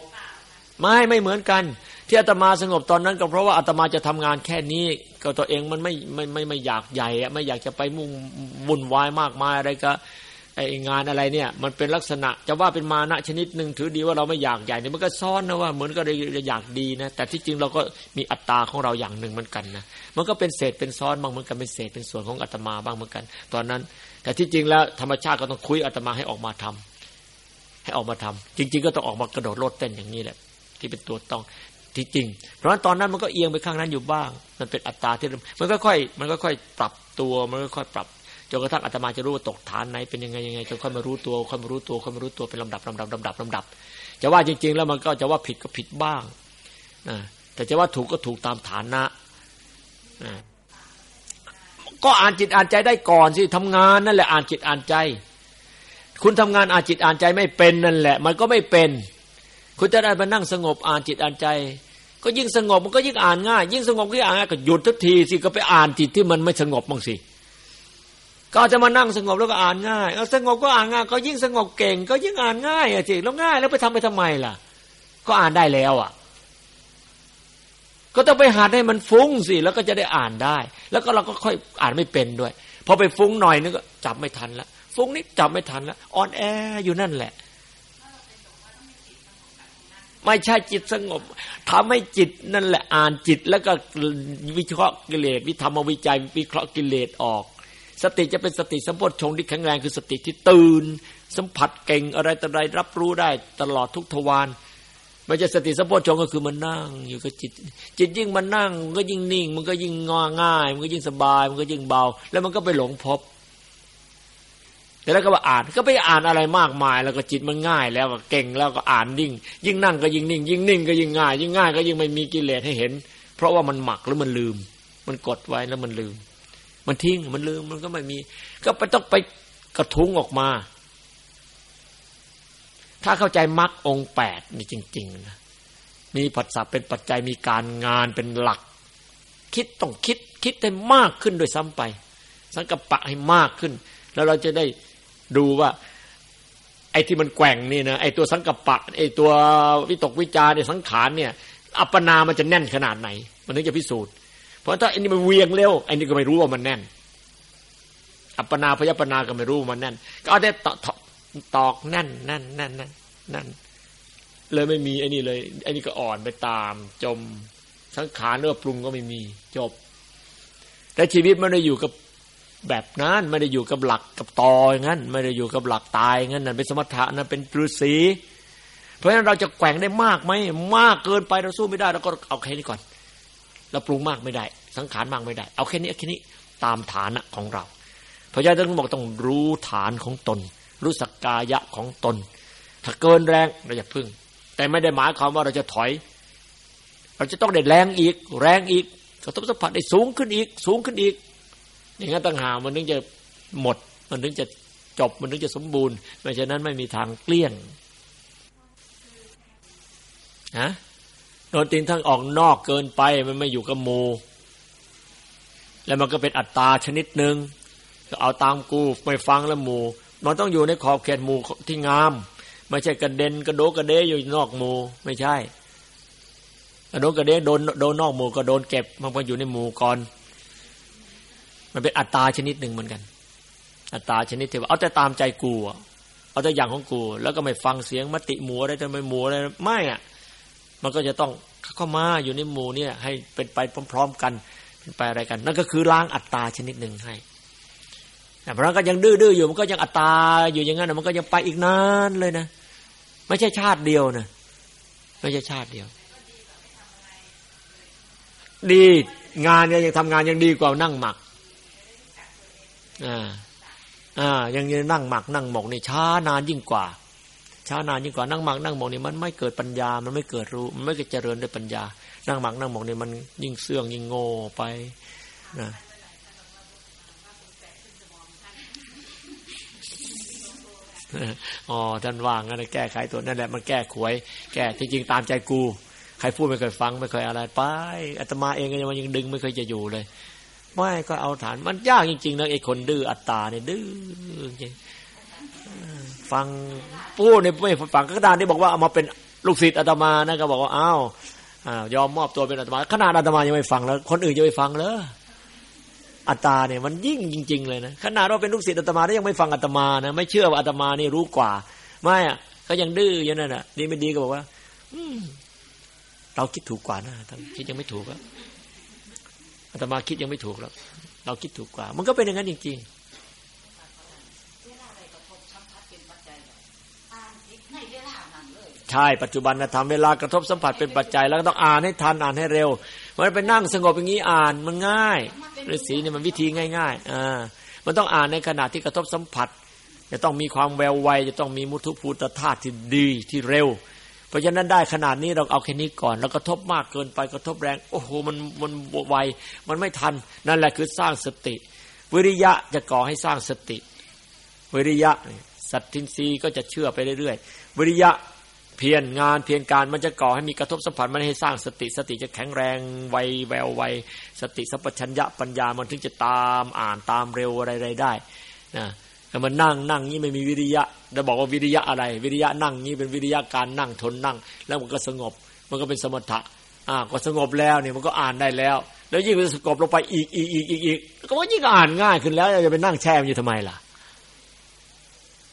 ไม่ไม่เหมือนกัน ที่อาตมาสงบตอนนั้น ก็เพราะว่าอาตมาจะทำงานแค่นี้ ก็ตัวเองมันไม่ไม่ไม่ไม่อยากใหญ่ไม่อยากจะไปมุ่งวุ่นวายมากมายอะไรก็ไองานอะไรเนี่ย มันเป็นลักษณะจะว่าเป็นมานะชนิดหนึ่งถือดีว่าเราไม่อยากใหญ่เนี่ยมันก็ซ้อนนะว่าเหมือนก็จะอยากดีนะแต่ที่จริงเราก็มีอัตตาของเราอย่างหนึ่งเหมือนกันนะมันก็เป็นเศษเป็นซ้อนบางเหมือนกันเป็นเศษเป็นส่วนของอัตมาบ้างเหมือนกัน ตอนนั้น แต่ที่จริงแล้วธรรมชาติก็ต้องคุยอัตมาให้ออกมาทำให้ออกมาทำจริง ๆ ก็ต้องออกมากระโดดโลดเต้นอย่างนี้แหละ ที่เป็นตัวต้องที่จริง เพราะฉะนั้นตอนนั้นมันก็เอียงไปข้างนั้นอยู่บ้าง มันเป็นอัตตาที่มันก็ค่อยมันก็ค่อยปรับตัวมันก็ค่อยปรับจนกระทั่งอาตมาจะรู้ว่าตกฐานไหนเป็นยังไงยังไงจนค่อยมารู้ตัวค่อยมารู้ตัวค่อยมารู้ตัวเป็นลำดับลำดับลำดับลำดับ จะว่าจริง ๆ แล้วมันก็จะว่าผิดก็ผิดบ้างนะแต่จะว่าถูกก็ถูกตามฐานะนะ ก็อ่านจิตอ่านใจได้ก่อนสิทำงานนั่นแหละอ่านจิตอ่านใจ คุณทำงานอ่านจิตอ่านใจไม่เป็นนั่นแหละ มันก็ไม่เป็น คุณจะได้มานั่งสงบอ่านจิตอ่านใจ ก็ยิ่งสงบมันก็ยิ่งอ่านง่าย ยิ่งสงบก็ยิ่งอ่านง่ายก็หยุดทุกทีสิก็ไปอ่านจิตที่มันไม่สงบบ้างสิก็จะมานั่งสงบแล้วก็อ่านง่ายเอาสงบก็อ่านง่ายก็ยิ่งสงบเก่ง ก็ยิ่งอ่านง่ายอะจิแล้วง่ายแล้วไปทำไปทำไมล่ะ ก็อ่านได้แล้วอะ ก็ต้องไปหัดให้มันฟุ้งสิแล้วก็จะได้อ่านได้ แล้วก็เราก็ค่อยอ่านไม่เป็นด้วยพอไปฟุ้งหน่อยนึงก็จับไม่ทันละฟุ้งนิดจับไม่ทันละอ่อนแออยู่นั่นแหละ ไม่ใช่จิตสงบทำให้จิตนั่นแหละอ่านจิต แล้วก็วิเคราะห์กิเลสวิธรรมวิจัยวิเคราะห์กิเลสออก สติจะเป็นสติสัมปชัญญที่แข็งแรงคือสติที่ตื่น สัมผัสเก่งอะไรต่ออะไรรับรู้ได้ตลอดทุกทวาร ม่ใช่สติสัมปชัญญก็คือมันนั่งอยู่กับจิต จิตยิ่งมันนั่งมันก็ยิ่งนิ่ง มันก็ยิ่งงอง่าย มันก็ยิ่งสบาย มันก็ยิ่งเบา แล้วมันก็ไปหลงพบแต่แล้วก็มาอ่านก็ไปอ่านอะไรมากมาย แล้วก็จิตมันง่าย แล้วก็เก่งแล้วก็อ่านยิ่ง ยิ่งนั่งก็ยิ่งนิ่ง ยิ่งนิ่งก็ยิ่งง่าย ยิ่งง่ายก็ยิ่งไม่มีกิเลสให้เห็น เพราะว่ามันหมักหรือมันลืม มันกดไว้แล้วมันลืม มันทิ้งมันลืมมันก็ไม่มี ก็ไปต้องไปกระทุ้งออกมา ถ้าเข้าใจมรรคองแปดนี่จริงๆนะมีปัจจัยเป็นปัจจัยมีการงานเป็นหลัก คิดต้องคิดคิดให้มากขึ้นโดยซ้ำไป สังกปะให้มากขึ้น แล้วเราจะได้ดูว่า ไอ้ที่มันแกว่งนี่นะไอ้ตัวสังกปะไอ้ตัววิตกวิจารเนี่ยสังขารเนี่ย อัปปนามันจะแน่นขนาดไหน มันถึงจะพิสูจน์ เพราะถ้าอันนี้มันเวียงเร็วอันนี้ก็ไม่รู้ว่ามันแน่น อัปปนาพยปนาก็ไม่รู้มันแน่น ก็เอาได้ ตอกตอกแน่นแน่นแน่นน่นแน่นเลยไม่มีไอ้นี่เลยไอ้นี่ก็อ่อนไปตาม จมสังขารเนื้อปรุงก็ไม่มีจบ แต่ชีวิตไม่ได้อยู่กับแบบนั้นไม่ได้อยู่กับหลักกับตออย่างนั้น ไม่ได้อยู่กับหลักตายงั้นนั่นเป็นสมถะนั่นเป็นฤาษีเพราะฉะนั้นเราจะแกว่งได้มากไหมมากเกินไปเราสู้ไม่ได้เราก็เอาแค่นี้ก่อน เราปรุงมากไม่ได้ สังขารมากไม่ได้ เอาแค่นี้แค่นี้ตามฐานะของเราพระเจ้าต้องบอกต้องรู้ฐานของตน รู้สักกายะของตน ถ้าเกินแรงเราจะพึ่ง แต่ไม่ได้หมายความว่าเราจะถอย เราจะต้องได้แรงอีก แรงอีกกระทบสัมผัสได้สูงขึ้นอีก สูงขึ้นอีก อย่างนั้นต่างหากมันถึงจะหมด มันถึงจะจบมันถึงจะสมบูรณ์ไม่เช่นนั้นไม่มีทางเกลี้ยงฮะโดนตินทั้งออกนอกเกินไปมันไม่อยู่กับโมแล้วมันก็เป็นอัตตาชนิดหนึ่งก็เอาตามกูไม่ฟังแล้วหมู มันต้องอยู่ในขอบเขตหมู่ที่งาม ไม่ใช่กระเด็นกระโดกระเดยอยู่นอกหมู่ไม่ใช่กระโดกระเดโดนโดนนอกหมู่ก็โดนเก็บมันก็อยู่ในหมู่ก่อน มันเป็นอัตตาชนิดหนึ่งเหมือนกัน อัตตาชนิดที่ว่าเอาแต่ตามใจกูเอาแต่อย่างของกู แล้วก็ไม่ฟังเสียงมติหมู่อะไรจะไม่หมู่อะไรไม่อะ มันก็จะต้องเข้ามาอยู่ในหมู่เนี่ย ให้เป็นไปพร้อม ๆ กันเป็นไปอะไรกัน นั่นก็คือล้างอัตตาชนิดหนึ่งให้ แต่พระก็ยังดื้อๆอยู่มันก็ยังอัตตาอยู่อย่างนั้นมันก็ยังไปอีกนานเลยนะไม่ใช่ชาติเดียวนะไม่ใช่ชาติเดียว ดีงานเนี่ยยังทำงานยังดีกว่านั่งหมักอ่าอ่ายังนั่งหมักนั่งหมกนี่ช้านานยิ่งกว่า ช้านานยิ่งกว่านั่งหมักนั่งหมกนี่มันไม่เกิดปัญญา มันไม่เกิดรู้มันไม่เกิดเจริญด้วยปัญญา นั่งหมักนั่งหมกนี่มันยิ่งเสื่องยิ่งโง่ไปนะ อ๋อท่านว่างงั้นแก้ไขตัวนั่นแหละมันแก้ขวย แก้ที่จริงตามใจกู ใครพูดไม่เคยฟังไม่เคยอะไรไปอาตมาเองก็ยังยังดึงไม่เคยจะอยู่เลย ไม่ก็เอาฐานมันยากจริงๆนะไอ้คนดื้ออัตตาเนี่ยดื้อจริงฟังพูดเนี่ยไม่ฟังก็ดานที่บอกว่าเอามาเป็นลูกศิษย์อาตมานะก็บอกว่าอ้าวยอมมอบตัวเป็นอาตมาขนาดอาตมายังไม่ฟังแล้ว คนอื่นจะไปฟังเลย อัตตาเนี่ยมันยิ่งจริง ๆ เลยนะขนาดเราเป็นลูกศิษย์อาตมาแล้วยังไม่ฟังอาตมานะไม่เชื่อว่าอาตมานี่รู้กว่า ไม่อะก็ยังดื้ออยู่นั่นน่ะ ดีไม่ดีก็บอกว่า อืเราคิดถูกกว่านะคิดยังไม่ถูกอะอาตมาคิดยังไม่ถูกแล้วเราคิดถูกกว่า มันก็เป็นอย่างนั้นจริงๆใช่ปัจจุบันนะทำเวลากระทบสัมผัสเป็นปัจจัย แล้วก็ต้องอ่านให้ทันอ่านให้เร็ว มันไปนั่งสงบอย่างนี้อ่านมันง่ายฤาษีเนี่ยมันวิธีง่ายๆอ่ามันต้องอ่านในขณะที่กระทบสัมผัส จะต้องมีความแววไวจะต้องมีมุทุภูตธาตุที่ดีที่เร็ว เพราะฉะนั้นได้ขนาดนี้เราเอาแค่นี้ก่อน แล้วกระทบมากเกินไปกระทบแรง โอ้โหมันมันไวมันไม่ทัน นั่นแหละคือสร้างสติ วิริยะจะก่อให้สร้างสติ วิริยะสัตทินรีก็จะเชื่อไปเรื่อยๆวิริยะ พียรงานเพียงการมันจะก่อให้มีกระทบสัมผัสมันให้สร้างสติสติจะแข็งแรงไวแววไวสติสัพพัญญะปัญญามันถึงจะตามอ่านตามเร็วอะไรๆได้นะแต่มันนั่งนั่งนี้ไม่มีวิริยะจะบอกว่าวิริยะอะไร วิริยะนั่งนี้เป็นวิริยะการนั่งทนนั่ง แล้วมันก็สงบ มันก็เป็นสมถะอ่าก็สงบแล้วเนี่ยมันก็อ่านได้แล้ว แล้วยิ่งสงบลงไปอีกอีกอีกอีกอีกก็ว่ายิ่งอ่านง่ายขึ้นแล้วจะไปนั่งแช่อยู่ทำไมล่ะ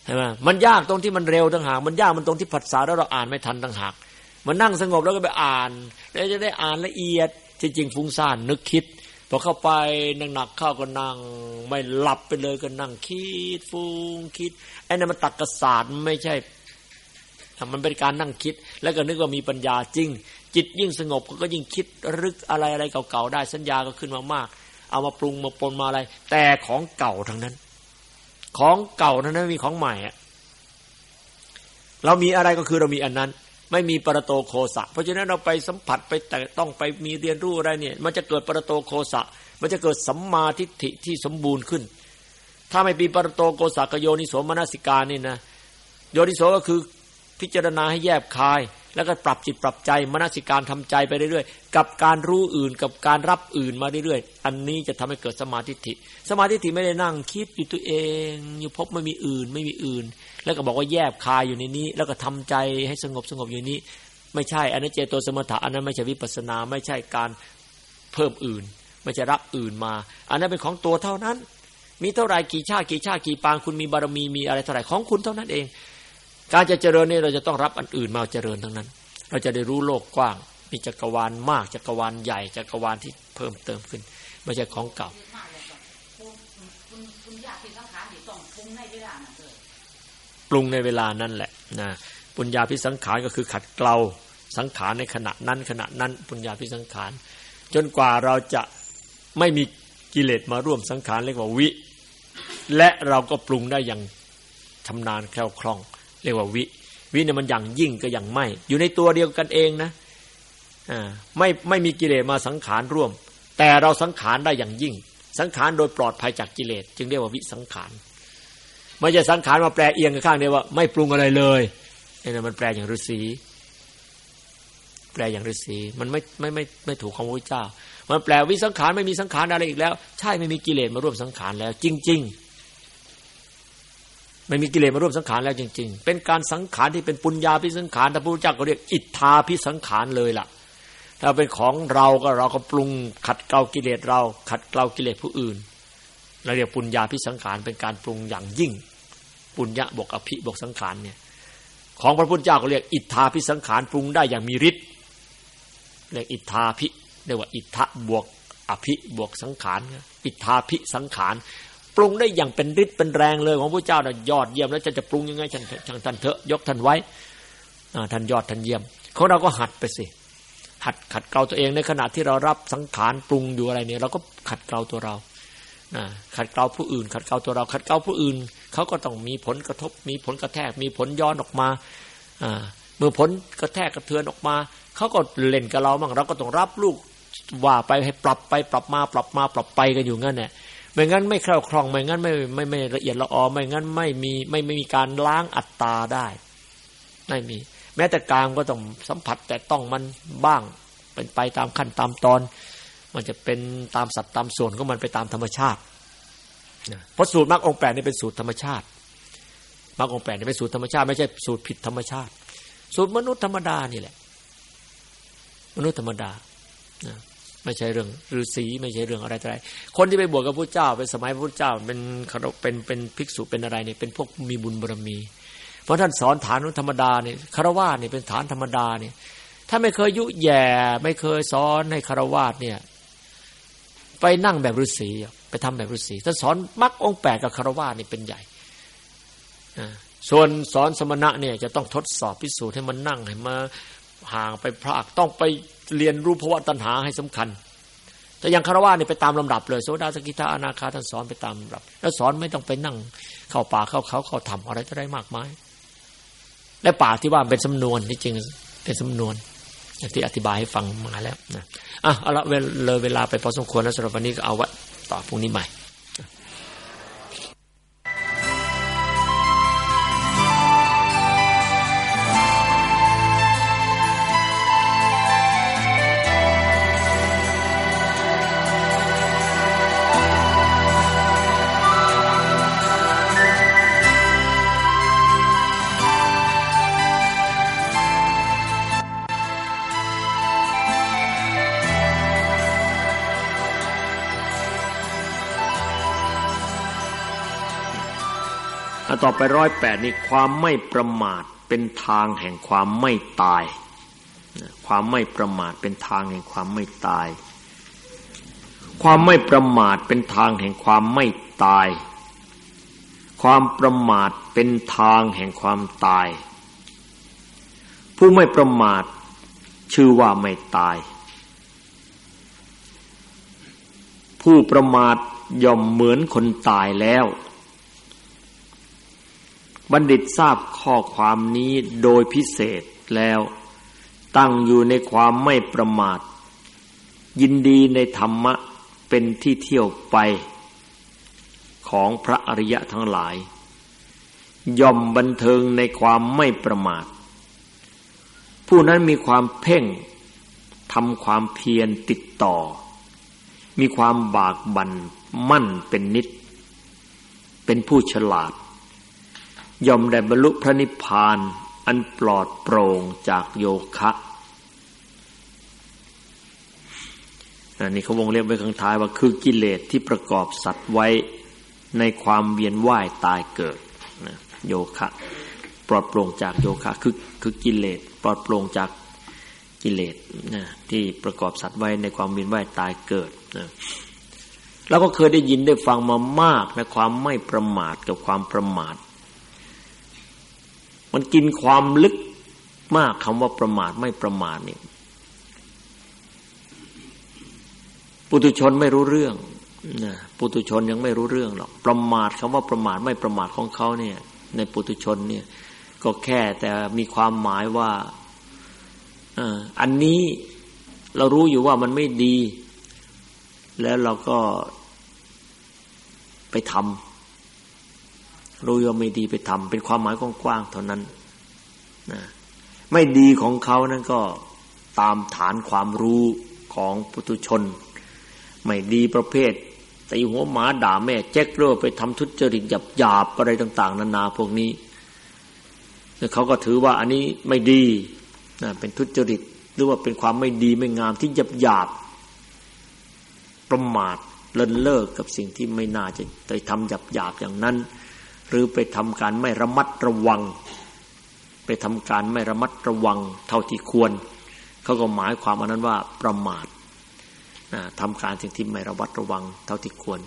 ช่ไหมมันยากตรงที่มันเร็วต่างหาก มันยากมันตรงที่ภาษาแล้วเราอ่านไม่ทันต่างหาก มันนั่งสงบแล้วก็ไปอ่าน แล้วจะได้อ่านละเอียดจริงๆฟุ้งซ่านนึกคิด พอเข้าไปหนักๆเข้าก็นั่ง ไม่หลับไปเลยก็นั่งคิดฟุ้งคิดไอ้นั่นมันตักกศาสตร์ไม่ใช่มันเป็นการนั่งคิด แล้วก็นึกว่ามีปัญญาจริง จิตยิ่งสงบก็ยิ่งคิดรึกอะไรอะไรเก่าๆได้สัญญาก็ขึ้นมามาก เอามาปรุงมาปนมาอะไร แต่ของเก่าทั้งนั้น ของเก่านั้นไม่มีของใหม่อะเรามีอะไรก็คือเรามีอันนั้น ไม่มีปรโตโคสะ เพราะฉะนั้นเราไปสัมผัสไปแต่ต้องไปมีเรียนรู้อะไรเนี่ย มันจะเกิดปรโตโคสะ มันจะเกิดสัมมาทิฏฐิที่สมบูรณ์ขึ้น ถ้าไม่มีปรโตโคสะกโยนิโสมนสิกานี่นะโยนิโสก็คือพิจารณาให้แยบคาย แล้วก็ปรับจิตปรับใจมนสิการทำใจไปเรื่อยๆ กับการรู้อื่นกับการรับอื่นมาเรื่อยๆ อันนี้จะทำให้เกิดสมาธิิสมาธิิไม่ได้นั่งคิดอยู่ตัวเอง อยู่พบไม่มีอื่นไม่มีอื่น แล้วก็บอกว่าแยบคายอยู่ในนี้ แล้วก็ทำใจให้สงบสงบอยู่นี้ ไม่ใช่อันนั้นเจโตสมถะอันนั้นไม่ใช่วิปัสนา ไม่ใช่การเพิ่มอื่น ไม่ใช่รับอื่นมา อันนั้นเป็นของตัวเท่านั้น มีเท่าไรกี่ชาติกี่ชาติกี่ปางคุณมีบารมีมีอะไรเท่าไรของคุณเท่านั้นเอง การจะเจริญนี่เราจะต้องรับอันอื่นมาเจริญทั้งนั้น เราจะได้รู้โลกกว้าง มีจักรวาลมากจักรวาลใหญ่จักรวาลที่เพิ่มเติมขึ้นไม่ใช่ของเก่าปรุงในเวลานั้นแหละนะปุญญาพิสังขารก็คือขัดเกลาสังขารในขณะนั้นขณะนั้นปุญญาพิสังขาร จนกว่าเราจะไม่มีกิเลสมาร่วมสังขารเรียกว่าวิ และเราก็ปรุงได้อย่างชำนาญแคล่วคล่อง เรียกว่าวิ วิเนี่ยมันอย่างยิ่งก็อย่างไม่ อยู่ในตัวเดียวกันเองนะอ่าไม่ไม่มีกิเลสมาสังขารร่วม แต่เราสังขารได้อย่างยิ่ง สังขารโดยปลอดภัยจากกิเลสจึงเรียกว่าวิสังขารไม่ใช่สังขารมาแปลเอียงข้างเดียวว่า ไม่ปรุงอะไรเลยนี่มันแปลอย่างฤาษีแปลอย่างฤาษีมันไม่ไม่ไม่ไม่ถูกของพระเจ้า มันแปลวิสังขารไม่มีสังขารอะไรอีกแล้ว ใช่ไม่มีกิเลสมาร่วมสังขารแล้ว จริงๆ ไม่มีกิเลสมาร่วมสังขารแล้วจริง ๆ เป็นการสังขารที่เป็นปุญญาพิสังขารพระพุทธเจ้าก็เรียกอิทธาพิสังขารเลยล่ะ ถ้าเป็นของเราก็เราก็ปรุงขัดเกลากิเลสเรา ขัดเกลากิเลสผู้อื่นเราเรียกปุญญาพิสังขารเป็นการปรุงอย่างยิ่ง ปุญญะบวกอภิบวกสังขารเนี่ย ของพระพุทธเจ้าก็เรียกอิทธาพิสังขารปรุงได้อย่างมีฤทธิ์เรียกอิทธาพิเรียกว่าอิทธะบวกอภิบวกสังขารอิทธาพิสังขาร รุงได้อย่างเป็นฤทธิ์เป็นแรงเลยของพระเจ้าน่ะยอดเยี่ยมแล้วจะจะปรุงยังไงช่างช่างท่านเถอะยกท่านไว้ท่านยอดท่านเยี่ยมของเราก็หัดไปสิหัดขัดเกลาตัวเองในขณะที่เรารับสังขารปรุงอยู่อะไรเนี่ยเราก็ขัดเกลาตัวเราขัดเกลาผู้อื่น ขัดเกลาตัวเรา ขัดเกลาผู้อื่นเขาก็ต้องมีผลกระทบ มีผลกระแทก มีผลย้อนออกมาเมื่อผลกระแทกกระเทือนออกมาเขาก็เล่นกับเราบ้างเราก็ต้องรับลูกว่าไปให้ปรับไปปรับมาปรับมาปรับไปกันอยู่งั้นเนี่ย ไม่งั้นไม่คล่องคล่อง ไม่งั้นไม่ไม่ไม่ละเอียดละออไม่งั้นไม่มีไม่ไม่มีการล้างอัตตาได้ ไม่มี แม้แต่กลางก็ต้องสัมผัสแต่ต้องมันบ้าง เป็นไปตามขั้นตามตอน มันจะเป็นตามสัตว์ตามส่วนก็มันไปตามธรรมชาติเพราะสูตรมรรคองแปดนี่เป็นสูตรธรรมชาติมรรคองแปดนี่เป็นสูตรธรรมชาติไม่ใช่สูตรผิดธรรมชาติ สูตรมนุษย์ธรรมดานี่แหละ มนุษย์ธรรมดา ไม่ใช่เรื่องฤาษีไม่ใช่เรื่องอะไรอะไร คนที่ไปบวชกับพระเจ้าเป็นสมัยพระเจ้าเป็นเป็นเป็นภิกษุเป็นอะไรเนี่ยเป็นพวกมีบุญบารมี เพราะท่านสอนฐานธรรมดาเนี่ยคารวะเนี่ยเป็นฐานธรรมดาเนี่ย ถ้าไม่เคยยุแย่ ไม่เคยสอนให้คารวะเนี่ย ไปนั่งแบบฤาษีไปทำแบบฤาษีถ้าสอนมรรคองแปดกับคารวะนี่เป็นใหญ่ส่วนสอนสมณะเนี่ยจะต้องทดสอบพิสูจน์ให้มันนั่งให้มาห่างไปพระต้องไป เรียนรู้ภาวะตัณหาให้สำคัญ แต่อย่างคารวะนี่ไปตามลำดับเลยโสดาสกิทาอนาคาท่านสอนไปตามลำดับ แล้วสอนไม่ต้องไปนั่งเข้าป่าเข้าเขาเข้าทำอะไรจะได้มากมาย และป่าที่ว่าเป็นสำนวนที่จริงเป็นสำนวนที่อธิบายให้ฟังมาแล้วนะอะเอาละเลยเวลาไปพอสมควรแล้วสำหรับวันนี้ก็เอาไว้ต่อพรุ่งนี้ใหม่ ต่อไปร้อยแปดนี่ความไม่ประมาทเป็นทางแห่งความไม่ตาย ความไม่ประมาทเป็นทางแห่งความไม่ตาย ความไม่ประมาทเป็นทางแห่งความไม่ตาย ความประมาทเป็นทางแห่งความตาย ผู้ไม่ประมาทชื่อว่าไม่ตาย ผู้ประมาทย่อมเหมือนคนตายแล้ว บัณฑิตทราบข้อความนี้โดยพิเศษแล้ว ตั้งอยู่ในความไม่ประมาท ยินดีในธรรมะเป็นที่เที่ยวไป ของพระอริยะทั้งหลาย ย่อมบันเทิงในความไม่ประมาท ผู้นั้นมีความเพ่งทำความเพียรติดต่อ มีความบากบัน่นมั่นเป็นนิด เป็นผู้ฉลาด ย่อมได้บรรลุพระนิพพาน อันปลอดโปร่งจากโยคะอันนี้เขาวงเล็บไว้ข้างท้ายว่าคือกิเลสที่ประกอบสัตว์ไว้ในความเวียนว่ายตายเกิดนะโยคะปลอดโปร่งจากโยคะคือคือกิเลสปลอดโปร่งจากกิเลสนะที่ประกอบสัตว์ไว้ในความเวียนว่ายตายเกิดนะเราก็เคยได้ยินได้ฟังมามากในความไม่ประมาทกับความประมาท มันกินความลึกมากคำว่าประมาทไม่ประมาทนี่ปุถุชนไม่รู้เรื่องนะปุถุชนยังไม่รู้เรื่องหรอกประมาทคำว่าประมาทไม่ประมาทของเขาเนี่ย ในปุถุชนเนี่ย ก็แค่แต่มีความหมายว่าอันนี้เรารู้อยู่ว่ามันไม่ดี แล้วเราก็ไปทำ รู้ว่าไม่ดีไปทำเป็นความหมายกว้างๆเท่านั้นนะไม่ดีของเขานั่นก็ตามฐานความรู้ของปุถุชน ไม่ดีประเภทตีหัวหมาด่าแม่แจ็คเร่ไปทำทุจริตหยาบหยาบอะไรต่าง ๆ นานาพวกนี้เขาก็ถือว่าอันนี้ไม่ดีนะเป็นทุจริตหรือว่าเป็นความไม่ดีไม่งามที่หยาบหยาบประมาทเลินเลิกกับสิ่งที่ไม่น่าจะไปทำหยาบหยาบอย่างนั้น หรือไปทำการไม่ระมัดระวัง ไปทำการไม่ระมัดระวัง เท่าที่ควร เขาก็หมายความอันนั้นว่าประมาททำการสิ่งที่ไม่ระมัดระวัง เท่าที่ควร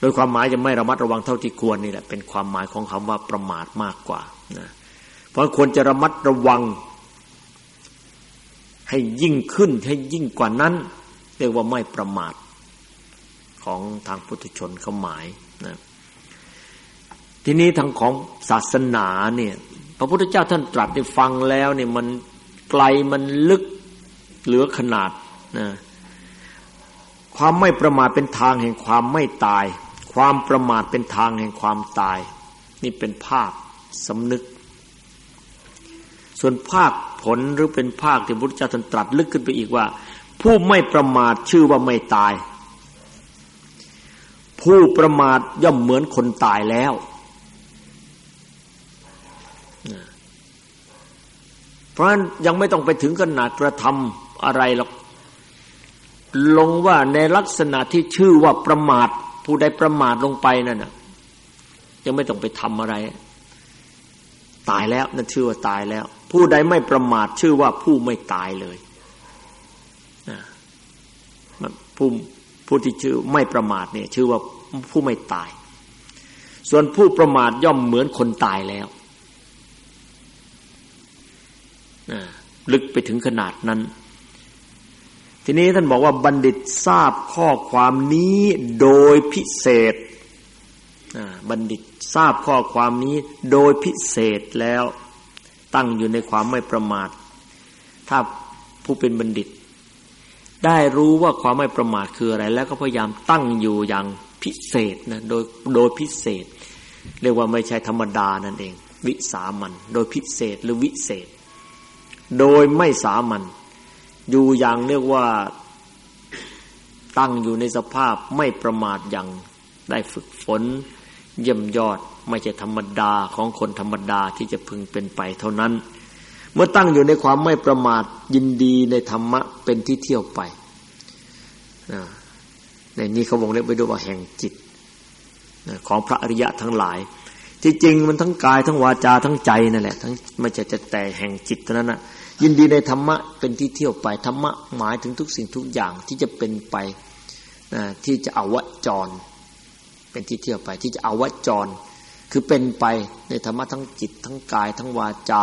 โดยความหมายจะไม่ระมัดระวังเท่าที่ควรนี่แหละเป็นความหมายของคำว่าประมาทมากกว่านะเพราะควรจะระมัดระวัง ให้ยิ่งขึ้นให้ยิ่งกว่านั้น เรียกว่าไม่ประมาทของทางพุทธชนเขาหมายนะ ทีนี้ทางของศาสนาเนี่ย พระพุทธเจ้าท่านตรัสได้ฟังแล้วเนี่ยมันไกลมันลึกเหลือขนาดนะความไม่ประมาทเป็นทางแห่งความไม่ตาย ความประมาทเป็นทางแห่งความตาย นี่เป็นภาคสำนึก ส่วนภาคผลหรือเป็นภาคที่พระพุทธเจ้าท่านตรัสลึกขึ้นไปอีกว่า ผู้ไม่ประมาทชื่อว่าไม่ตาย ผู้ประมาทย่อมเหมือนคนตายแล้ว เพราะนั้นยังไม่ต้องไปถึงขนาดกระทำอะไรหรอกลงว่าในลักษณะที่ชื่อว่าประมาท ผู้ใดประมาทลงไปนั่นน่ะยังไม่ต้องไปทำอะไร ตายแล้วนั่นชื่อว่าตายแล้ว ผู้ใดไม่ประมาทชื่อว่าผู้ไม่ตายเลยผู้ผู้ที่ชื่อไม่ประมาทเนี่ย ชื่อว่าผู้ไม่ตาย ส่วนผู้ประมาทย่อมเหมือนคนตายแล้ว ลึกไปถึงขนาดนั้น ทีนี้ท่านบอกว่าบัณฑิตทราบข้อความนี้โดยพิเศษบัณฑิตทราบข้อความนี้โดยพิเศษแล้ว ตั้งอยู่ในความไม่ประมาท ถ้าผู้เป็นบัณฑิต ได้รู้ว่าความไม่ประมาทคืออะไร แล้วก็พยายามตั้งอยู่อย่างพิเศษนะโดยโดยพิเศษ เรียกว่าไม่ใช่ธรรมดานั่นเอง วิสามันโดยพิเศษหรือวิเศษ โดยไม่สามัญอยู่อย่างเรียกว่าตั้งอยู่ในสภาพไม่ประมาทอย่างได้ฝึกฝน เยี่ยมยอดไม่ใช่ธรรมดาของคนธรรมดาที่จะพึงเป็นไปเท่านั้น เมื่อตั้งอยู่ในความไม่ประมาทยินดีในธรรมะเป็นที่เที่ยวไปในนี้เขาบอกเรียกไปด้วยว่าแห่งจิตของพระอริยะทั้งหลาย ที่จริงมันทั้งกายทั้งวาจาทั้งใจนั่นแหละทั้งไม่ใช่จะแต่แห่งจิตเท่านั้นนะ ยินดีในธรรมะเป็นที่เที่ยวไปธรรมะหมายถึงทุกสิ่งทุกอย่างที่จะเป็นไปนะที่จะเอาวจร เป็นที่เที่ยวไปที่จะเอาวจร คือเป็นไปในธรรมะทั้งจิตทั้งกาย ทั้งวาจา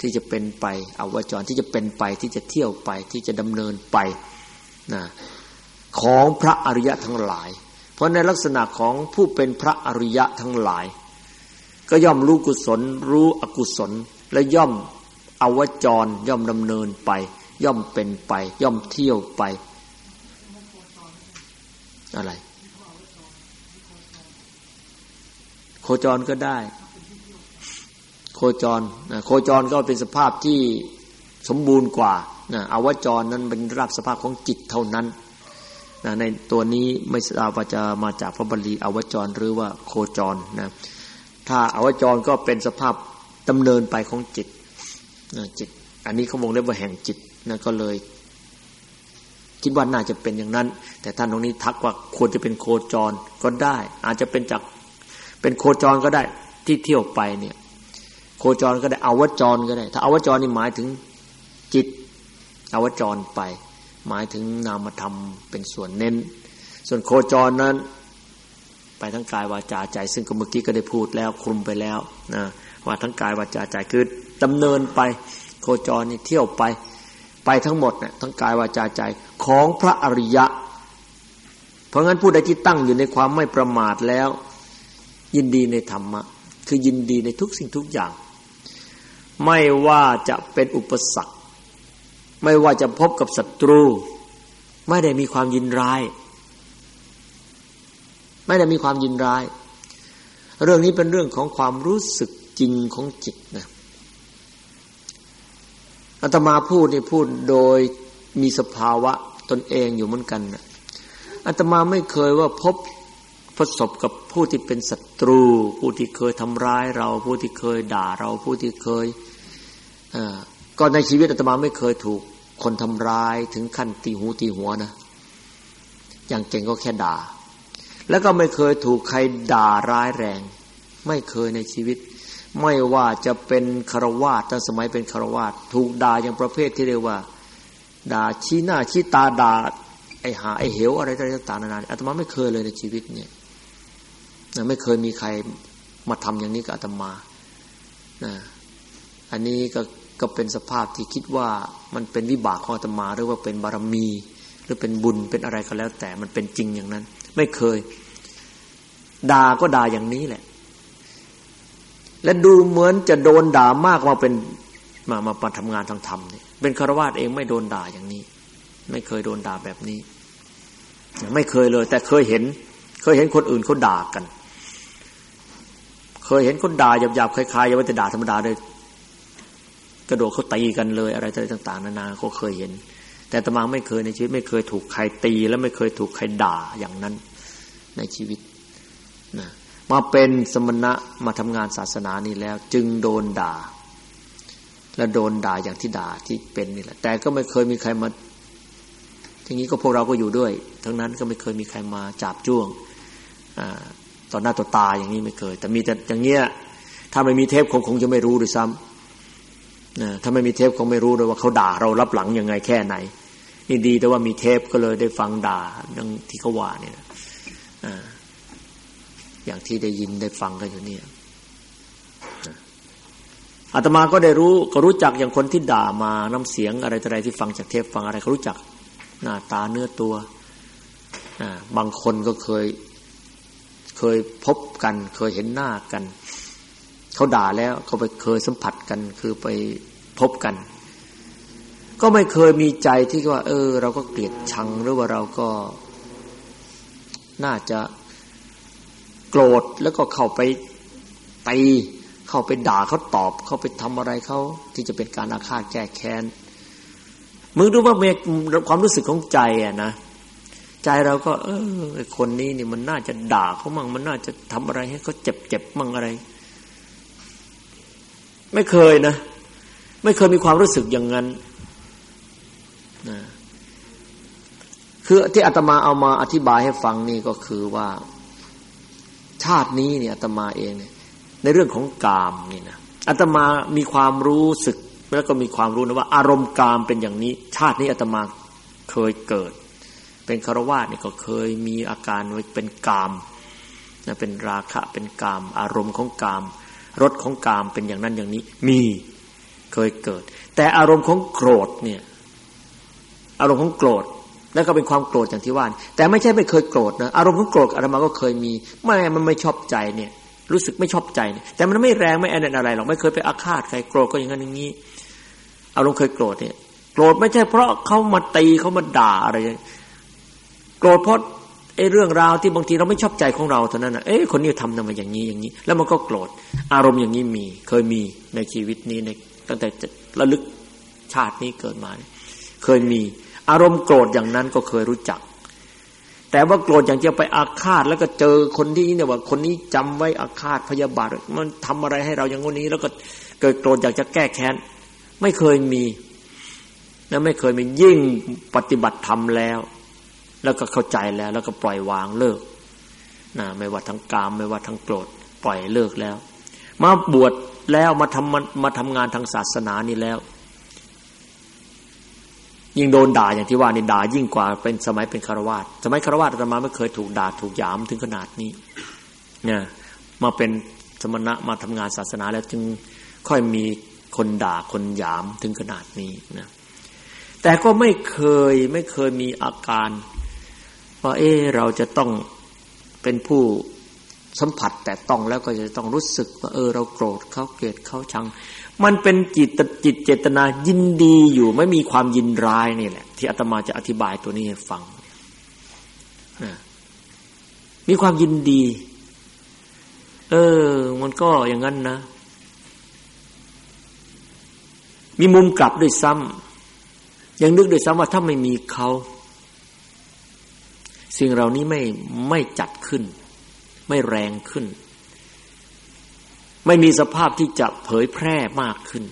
ที่จะเป็นไปเอาวจรที่จะเป็นไปที่จะเที่ยวไปที่จะดำเนินไปนะของพระอริยะทั้งหลาย เพราะในลักษณะของผู้เป็นพระอริยะทั้งหลาย ก็ย่อมรู้กุศลรู้อกุศลและย่อม อวจรย่อมดำเนินไป ย่อมเป็นไป ย่อมเที่ยวไป อะไร โคจรก็ได้ โคจรนะโคจรก็เป็นสภาพที่สมบูรณ์กว่านะอวจรนั้นเป็นรับสภาพของจิตเท่านั้นนะในตัวนี้ไม่ทราบว่าจะมาจากพระบาลีอวจรหรือว่าโคจรนะถ้าอวจรก็เป็นสภาพดำเนินไปของจิต จิต อันนี้เขาวงเล็บว่าแห่งจิตนะก็เลย คิดว่าน่าจะเป็นอย่างนั้น แต่ท่านตรงนี้ทักว่าควรจะเป็นโคจรก็ได้ อาจจะเป็นจากเป็นโคจรก็ได้ที่เที่ยวไปเนี่ย โคจรก็ได้อวจรก็ได้ ถ้าอวจรนี่หมายถึงจิตอวจรไป หมายถึงนามธรรมเป็นส่วนเน้น ส่วนโคจรนั้น ไปทั้งกายวาจาใจ ซึ่งก็เมื่อกี้ก็ได้พูดแล้วคลุมไปแล้วนะ ว่าทั้งกายวาจาใจคือดำเนินไปโคจรนี่เที่ยวไปไปทั้งหมดเนี่ยทั้งกายวาจาใจของพระอริยะ เพราะงั้นผู้ใดที่ตั้งอยู่ในความไม่ประมาทแล้ว ยินดีในธรรมะ คือยินดีในทุกสิ่งทุกอย่าง ไม่ว่าจะเป็นอุปสรรค ไม่ว่าจะพบกับศัตรู ไม่ได้มีความยินร้าย ไม่ได้มีความยินร้าย เรื่องนี้เป็นเรื่องของความรู้สึก จริงของจิตนะอาตมาพูดนี่พูดโดยมีสภาวะตนเองอยู่เหมือนกันนะอาตมาไม่เคยว่าพบประสบกับผู้ที่เป็นศัตรู ผู้ที่เคยทำร้ายเรา ผู้ที่เคยด่าเราผู้ที่เคยก็ในชีวิตอาตมาไม่เคยถูกคนทำร้ายถึงขั้นตีหูตีหัวนะอย่างเก่งก็แค่ด่า แล้วก็ไม่เคยถูกใครด่าร้ายแรง ไม่เคยในชีวิต ไม่ว่าจะเป็นคารวาสตั้งสมัยเป็นคารวาสถูกด่าอย่างประเภทที่เรียกว่า ด่าชี้หน้าชี้ตาด่าไอหาไอเหวอะไรต่างๆนานาอาตมาไม่เคยเลยในชีวิตเนี่ยไม่เคยมีใครมาทำอย่างนี้กับอาตมานะอันนี้ก็ก็เป็นสภาพที่คิดว่ามันเป็นวิบากของอาตมาหรือว่าเป็นบารมี หรือเป็นบุญเป็นอะไรก็แล้ว แต่มันเป็นจริงอย่างนั้น ไม่เคยด่าก็ด่าอย่างนี้แหละ และดูเหมือนจะโดนด่ามากมาเป็นมามาปทำงานทางธรรมเนี่ยเป็นคารวาสเองไม่โดนด่าอย่างนี้ ไม่เคยโดนด่าแบบนี้ ไม่เคยเลย แต่เคยเห็น เคยเห็นคนอื่นเขาด่ากัน เคยเห็นคนด่าหยาบๆคล้ายๆอย่าว่าแต่ด่าธรรมดาเลยกระโดดเขาตีกันเลย อะไรต่างๆนานาเขาเคยเห็น แต่ตมาไม่เคยในชีวิต ไม่เคยถูกใครตี และไม่เคยถูกใครด่าอย่างนั้นในชีวิตนะ มาเป็นสมณะมาทำงานศาสนานี้แล้ว จึงโดนด่า และโดนด่าอย่างที่ด่าที่เป็นนี่แหละ แต่ก็ไม่เคยมีใครมาทีนี้ก็พวกเราก็อยู่ด้วย ทั้งนั้นก็ไม่เคยมีใครมาจับจ้วงอต่อหน้าต่อตาอย่างนี้ไม่เคย แต่มีแต่อย่างเงี้ยถ้าไม่มีเทปคงคงจะไม่รู้ด้วยซ้ำนะถ้าไม่มีเทปคงไม่รู้เลยว่าเขาด่าเรารับหลังยังไงแค่ไหน นี่ดีแต่ว่ามีเทปก็เลยได้ฟังด่าดังที่เขาว่าเนี่ย อย่างที่ได้ยินได้ฟังกันอยู่เนี่ยอาตมาก็ได้รู้ก็รู้จักอย่างคนที่ด่ามาน้ำเสียงอะไรอะไรที่ฟังจากเทปฟังอะไรเขารู้จัก หน้าตาเนื้อตัวบางคนก็เคย เคยพบกัน เคยเห็นหน้ากัน เขาด่าแล้วเขาไปเคยสัมผัสกัน คือไปพบกัน ก็ไม่เคยมีใจที่ว่า เออ เราก็เกลียดชังหรือว่าเราก็ น่าจะ โกรธแล้วก็เข้าไปตีเข้าไปด่าเขาตอบ เข้าไปทำอะไรเขาที่จะเป็นการอาฆาตแก้แค้นมึงรู้ว่าเมความรู้สึกของใจอะนะใจเราก็ เออคนนี้นี่มันน่าจะด่าเขามั่งมันน่าจะทำอะไรให้เขาเจ็บเจ็บมั่งอะไร ไม่เคยนะ ไม่เคยมีความรู้สึกอย่างนั้นนะคือที่อาตมาเอามาอธิบายให้ฟังนี่ก็คือว่า ชาตินี้เนี่ยอาตมาเองเนี่ยในเรื่องของกามนี่นะอาตมามีความรู้สึกแล้วก็มีความรู้นะว่า อารมณ์กามเป็นอย่างนี้ ชาตินี้อาตมาเคยเกิด เป็นคารวะนี่ก็เคยมีอาการเป็นกามนะเป็นราคะเป็นกาม อารมณ์ของกามรสของกามเป็นอย่างนั้นอย่างนี้ มีเคยเกิด แต่อารมณ์ของโกรธเนี่ย อารมณ์ของโกรธ แล้วก็เป็นความโกรธอย่างที่ว่าแต่ไม่ใช่ไม่เคยโกรธนะอารมณ์ของโกรธอาตมาก็เคยมีไม่มันไม่ชอบใจเนี่ยรู้สึกไม่ชอบใจเนี่ยแต่มันไม่แรงไม่แอนอะไรหรอกไม่เคยไปอาฆาตใครโกรธก็อย่างนั้นอย่างนี้อารมณ์เคยโกรธเนี่ยโกรธไม่ใช่เพราะเขามาตีเขามาด่าอะไรโกรธเพราะไอ้เรื่องราวที่บางทีเราไม่ชอบใจของเราเท่านั้นนะเอ้คนนี้ทำทำมาอย่างนี้อย่างนี้ แล้วมันก็โกรธอารมณ์อย่างนี้มี เคยมีในชีวิตนี้ในตั้งแต่ระลึกชาตินี้เกิดมา เคยมี อารมณ์โกรธอย่างนั้นก็เคยรู้จัก แต่ว่าโกรธอย่างจะไปอาฆาต แล้วก็เจอคนที่เนี่ยว่าคนนี้จำไว้อาฆาตพยาบาทมันทำอะไรให้เราอย่างนี้ แล้วก็เกิดโกรธอยากจะแก้แค้น ไม่เคยมีนะไม่เคยมียิ่งปฏิบัติธรรมแล้ว แล้วก็เข้าใจแล้ว แล้วก็ปล่อยวางเลิกนะไม่ว่าทั้งกามไม่ว่าทั้งโกรธปล่อยเลิกแล้ว มาบวชแล้วมาทำมาทำงานทางศาสนานี่แล้ว ยิ่งโดนด่าอย่างที่ว่านี่ด่ายิ่งกว่าเป็นสมัยเป็นคารวาสสมัยคารวาสอาตมาไม่เคยถูกด่าถูกยามถึงขนาดนี้เนี่ยมาเป็นสมณะมาทำงานศาสนาแล้วจึงค่อยมีคนด่าคนยามถึงขนาดนี้นะแต่ก็ไม่เคยไม่เคยมีอาการว่าเออเราจะต้องเป็นผู้สัมผัสแต่ต้องแล้วก็จะต้องรู้สึกว่าเออ เราโกรธเขาเกลียดเขาชัง มันเป็นจิตจิตเจตนายินดีอยู่ไม่มีความยินร้ายนี่แหละ ที่อาตมาจะอธิบายตัวนี้ให้ฟังมีความยินดี เออ มันก็อย่างนั้นนะ มีมุมกลับด้วยซ้ำยังนึกด้วยซ้ำว่าถ้าไม่มีเขาสิ่งเหล่านี้ไม่ไม่จัดขึ้น ไม่แรงขึ้น ไม่มีสภาพที่จะเผยแพร่มากขึ้น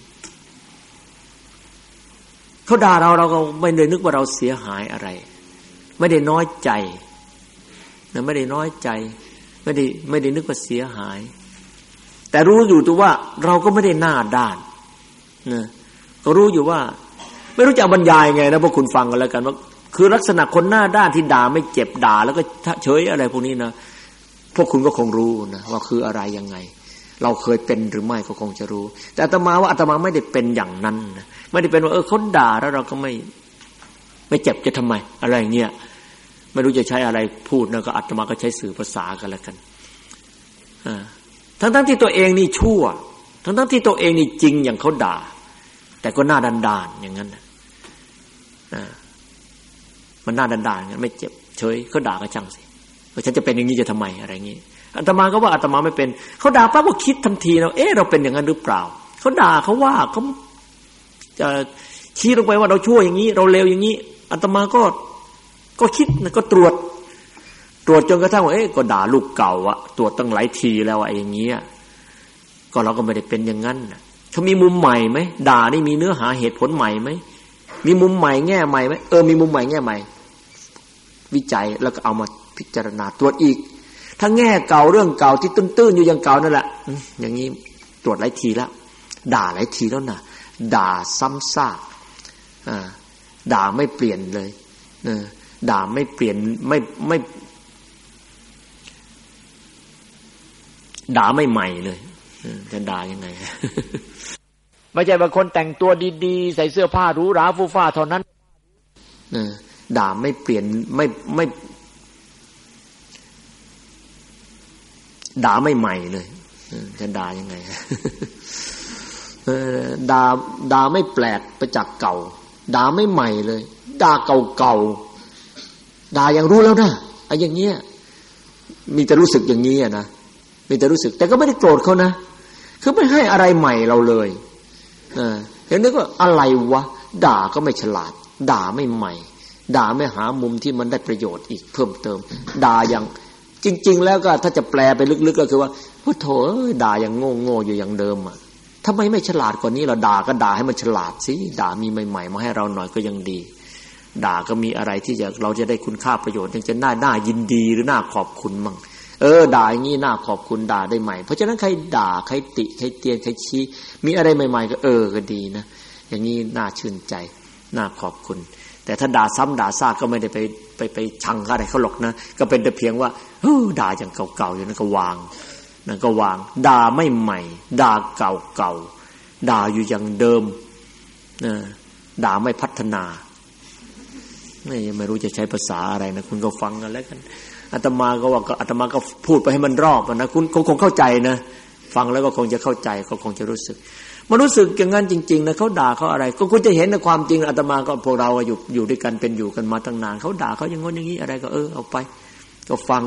เขาด่าเราเราก็ไม่ได้นึกว่าเราเสียหายอะไร ไม่ได้น้อยใจนะไม่ได้น้อยใจ ไม่ได้ไม่ได้นึกว่าเสียหาย แต่รู้อยู่ตัวว่าเราก็ไม่ได้หน้าด้านนะก็รู้อยู่ว่า ไม่รู้จะบรรยายไงนะพวกคุณฟังกันแล้วกันว่าคือลักษณะคนหน้าด้านที่ด่าไม่เจ็บด่า แล้วก็เฉยอะไรพวกนี้นะพวกคุณก็คงรู้นะว่าคืออะไรยังไง เราเคยเป็นหรือไม่ก็คงจะรู้ แต่อาตมาว่าอาตมาไม่ได้เป็นอย่างนั้นไม่ได้เป็นว่าเออเขาด่าแล้วเราก็ไม่ไม่เจ็บจะทำไม อะไรเงี้ยไม่รู้จะใช้อะไรพูดนะก็อัตมาก็ใช้สื่อภาษากันแล้วกันทั้งทั้งที่ตัวเองนี่ชั่ว ทั้งทั้งที่ตัวเองนี่จริงอย่างเขาด่า แต่ก็หน้าดันดานอย่างนั้นนะมันหน้าดันดานงั้นไม่เจ็บเฉยเขาด่าก็ช่างสิว่าฉันจะเป็นอย่างนี้จะทำไมอะไรอย่างนี้ อาตมาก็ว่าอาตมาไม่เป็นเขาด่าปั๊บก็คิดทันทีเราเอ๊ะเราเป็นอย่างนั้นหรือเปล่าเขาด่าเขาว่าเขาจะชี้ลงไปว่าเราชั่วอย่างนี้ เราเลวอย่างนี้อาตมาก็ก็คิดนะก็ตรวจ ตรวจจนกระทั่งว่าเอ๊ะก็ด่าลูกเก่าอะตรวจตั้งหลายทีแล้วอะอย่างเงี้ยก็เราก็ไม่ได้เป็นอย่างนั้นเขามีมุมใหม่ไหมด่านี่มีเนื้อหาเหตุผลใหม่ไหมมีมุมใหม่แง่ใหม่ไหมเออมีมุมใหม่แง่ใหม่ วิจัยแล้วก็เอามาพิจารณาตรวจอีก ถ้าแง่เก่าเรื่องเก่าที่ตื้นๆอยู่อย่างเก่านั่นแหละอย่างนี้ตรวจหลายทีแล้วด่าหลายทีแล้วนะด่าซ้ำซากด่าไม่เปลี่ยนเลยด่าไม่เปลี่ยนไม่ไม่ด่าไม่ใหม่เลยจะด่ายังไงไม่ใช่บางคนแต่งตัวดีๆ ใส่เสื้อผ้าหรูหราฟูฟ้าเท่านั้นด่าไม่เปลี่ยนไม่ไม่ ด่าไม่ใหม่เลยจะด่ายังไงด่าด่าไม่แปลกไปจากเก่าด่าไม่ใหม่เลยด่าเก่าๆด่าย่างรู้แล้วนะไอ้อย่างเงี้ยมีแต่รู้สึกอย่างนี้นะมีแต่รู้สึก แต่ก็ไม่ได้โกรธเขานะคือไม่ให้อะไรใหม่เราเลยเห็นนึกว่าอะไรวะด่าก็ไม่ฉลาด ด่าไม่ใหม่ ด่าไม่หามุมที่มันได้ประโยชน์อีกเพิ่มเติม ด่าอย่าง จริง ๆ แล้วก็ถ้าจะแปลไปลึกๆก็คือว่าพุทโธด่าอย่างโง่ๆอยู่อย่างเดิมอะทำไมไม่ฉลาดกว่านี้เราด่าก็ด่าให้มันฉลาดสิด่ามีใหม่ ๆ มาให้เราหน่อยก็ยังดี ด่าก็มีอะไรที่จะเราจะได้คุณค่าประโยชน์ยังจะน่าน่ายินดีหรือน่าขอบคุณมั่งเออด่าอย่างนี้น่าขอบคุณด่าได้ใหม่ เพราะฉะนั้นใครด่าใครติใครเตียนใครชี้มีอะไรใหม่ ๆ ก็เออก็ดีนะ อย่างนี้น่าชื่นใจน่าขอบคุณ แต่ถ้าด่าซ้ำด่าซากก็ไม่ได้ไปไปไปชังอะไรเขาหรอกนะ ก็เป็นแต่เพียงว่าเออด่าอย่างเก่าๆอยู่นั้นก็วางนั่นก็วาง ด่าไม่ใหม่ ด่าเก่าๆด่าอยู่อย่างเดิมนะด่าไม่พัฒนาไม่ไม่รู้จะใช้ภาษาอะไรนะคุณก็ฟังกันแล้วกันอาตมาก็ว่าก็อาตมาก็พูดไปให้มันรอบนะคุณคงเข้าใจนะ ฟังแล้วก็คงจะเข้าใจก็คงจะรู้สึก มันรู้สึกอย่างนั้นจริงๆนะเขาด่าเขาอะไร ก็คุณจะเห็นในความจริงอาตมาก็พวกเราอยู่อยู่ด้วยกันเป็นอยู่กันมาตั้งนานเขาด่าเขาอย่างงี้อย่างนี้อะไรก็เออเอาไป ก็ฟัง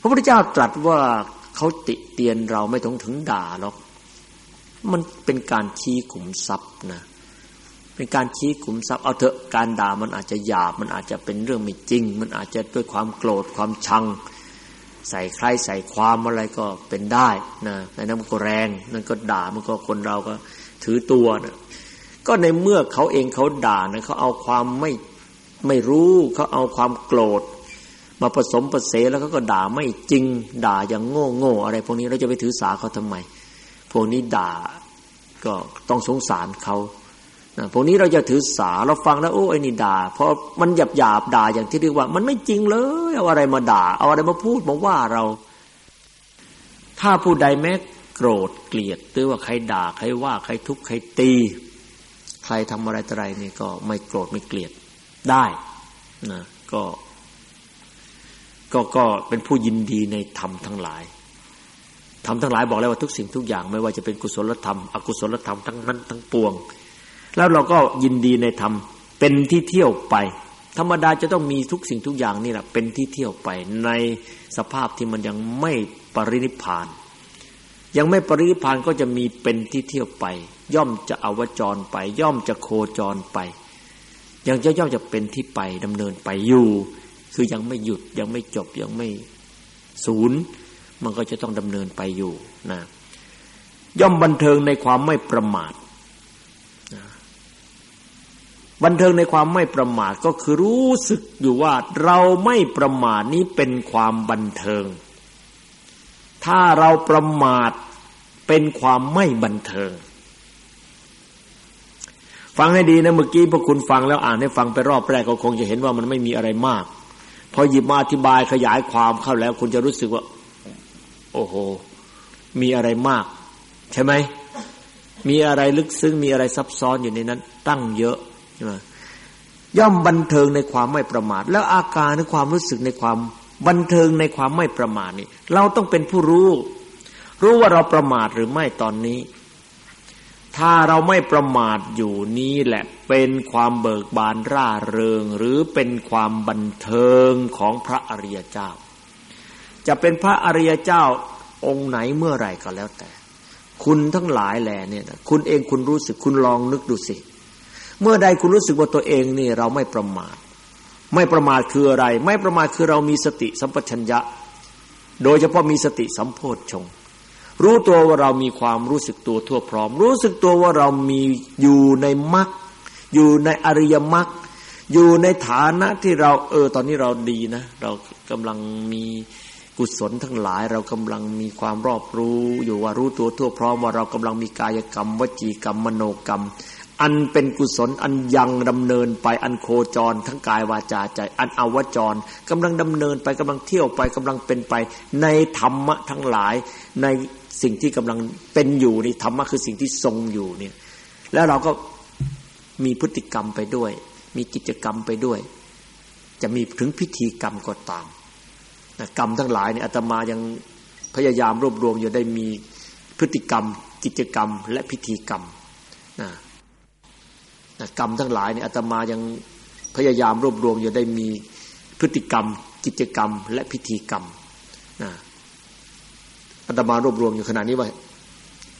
พระพุทธเจ้าตรัสว่าเขาติเตียนเราไม่ต้องถึงด่าหรอกมันเป็นการชี้ขุมทรัพย์นะเป็นการชี้ขุมทรัพย์เอาเถอะการด่ามันอาจจะหยาบมันอาจจะเป็นเรื่องไม่จริง มันอาจจะด้วยความโกรธความชัง ใส่ใครใส่ความอะไรก็เป็นได้นะในนั้นมันก็แรงนั่นก็ด่ามันก็คนเราก็ถือตัวนะก็ในเมื่อเขาเองเขาด่านะเขาเอาความไม่ไม่รู้เขาเอาความโกรธ มาผสมประเสแล้วเขาก็ด่าไม่จริง ด่าอย่างโง่โง่อะไร พวกนี้เราจะไปถือสาเขาทำไม พวกนี้ด่าก็ต้องสงสารเขา พวกนี้เราจะถือสาเราฟังแล้วโอ้ไอ้นี่ด่าเพราะมันหยาบหยาบด่าอย่างที่เรียกว่า มันไม่จริงเลยเอาอะไรมาด่า เอาอะไรมาพูดมาว่าเรา ถ้าผู้ใดแม้โกรธเกลียดหรือว่าใครด่าใครว่าใครทุบใครตี ใครทำอะไรอะไรนี่ก็ไม่โกรธไม่เกลียดได้นะก็ ก็ก็เป็นผู้ยินดีในธรรมทั้งหลายทำทั้งหลายบอกแล้วว่าทุกสิ่งทุกอย่าง ไม่ว่าจะเป็นกุศลธรรม อกุศลธรรมทั้งนั้นทั้งปวง แล้วเราก็ยินดีในธรรมเป็นที่เที่ยวไป ธรรมดาจะต้องมีทุกสิ่งทุกอย่างนี่แหละเป็นที่เที่ยวไปในสภาพที่มันยังไม่ปรินิพาน ยังไม่ปรินิพานก็จะมีเป็นที่เที่ยวไป ย่อมจะอวจรไป ย่อมจะโคจรไป ยังจะย่อมจะเป็นที่ไปดำเนินไปอยู่ คือยังไม่หยุดยังไม่จบยังไม่ศูนย์มันก็จะต้องดำเนินไปอยู่นะย่อมบันเทิงในความไม่ประมาท บันเทิงในความไม่ประมาทก็คือรู้สึกอยู่ว่าเราไม่ประมาทนี้เป็นความบันเทิง ถ้าเราประมาทเป็นความไม่บันเทิง ฟังให้ดีนะเมื่อกี้พวกคุณฟังแล้วอ่านให้ฟังไปรอบแรกก็คงจะเห็นว่ามันไม่มีอะไรมาก พอหยิบมาอธิบายขยายความเข้าแล้ว คุณจะรู้สึกว่า โอ้โห มีอะไรมาก ใช่ไหมมีอะไรลึกซึ้งมีอะไรซับซ้อนอยู่ในนั้น ตั้งเยอะ ย่อมบันเทิงในความไม่ประมาท แล้วอาการในความรู้สึกในความบันเทิงในความไม่ประมาทนี่ เราต้องเป็นผู้รู้ รู้ว่าเราประมาทหรือไม่ตอนนี้ ถ้าเราไม่ประมาทอยู่นี้แหละเป็นความเบิกบานร่าเริง หรือเป็นความบันเทิงของพระอริยเจ้า จะเป็นพระอริยเจ้าองค์ไหนเมื่อไหร่ก็แล้วแต่ คุณทั้งหลายแหล่เนี่ย คุณเองคุณรู้สึกคุณลองนึกดูสิ เมื่อใดคุณรู้สึกว่าตัวเองนี่เราไม่ประมาท ไม่ประมาทคืออะไร ไม่ประมาทคือเรามีสติสัมปชัญญะ โดยเฉพาะมีสติสัมโพชฌงรู้ตัวว่าเรามีความรู้สึกตัวทั่วพร้อม รู้สึกตัวว่าเรามีอยู่ในมรรคอยู่ในอริยมรรคอยู่ในฐานะที่เราเออตอนนี้เราดีนะ เรากำลังมีกุศลทั้งหลาย เรากำลังมีความรอบรู้ อยู่ว่ารู้ตัวทั่วพร้อมว่าเรากำลังมีกายกรรม วจีกรรม มโนกรรม อันเป็นกุศลอันยังดำเนินไปอันโคจร ทั้งกายวาจาใจ อันอวจรกำลังดำเนินไปกำลังเที่ยวไปกำลังเป็นไป ในธรรมะทั้งหลาย ในสิ่งที่กำลังเป็นอยู่นี่ธรรมะคือสิ่งที่ทรงอยู่เนี่ยแล้วเราก็มีพฤติกรรมไปด้วย มีกิจกรรมไปด้วย จะมีถึงพิธีกรรมก็ตามกรรมทั้งหลายเนี่ยอาตมายังพยายามรวบรวมอยู่ได้มีพฤติกรรม กิจกรรม และพิธีกรรมนะ กรรมทั้งหลายเนี่ยอาตมายังพยายามรวบรวมอยู่ได้มีพฤติกรรม กิจกรรม และพิธีกรรมนะอาตมารวบรวมอยู่ขณะนี้ว่า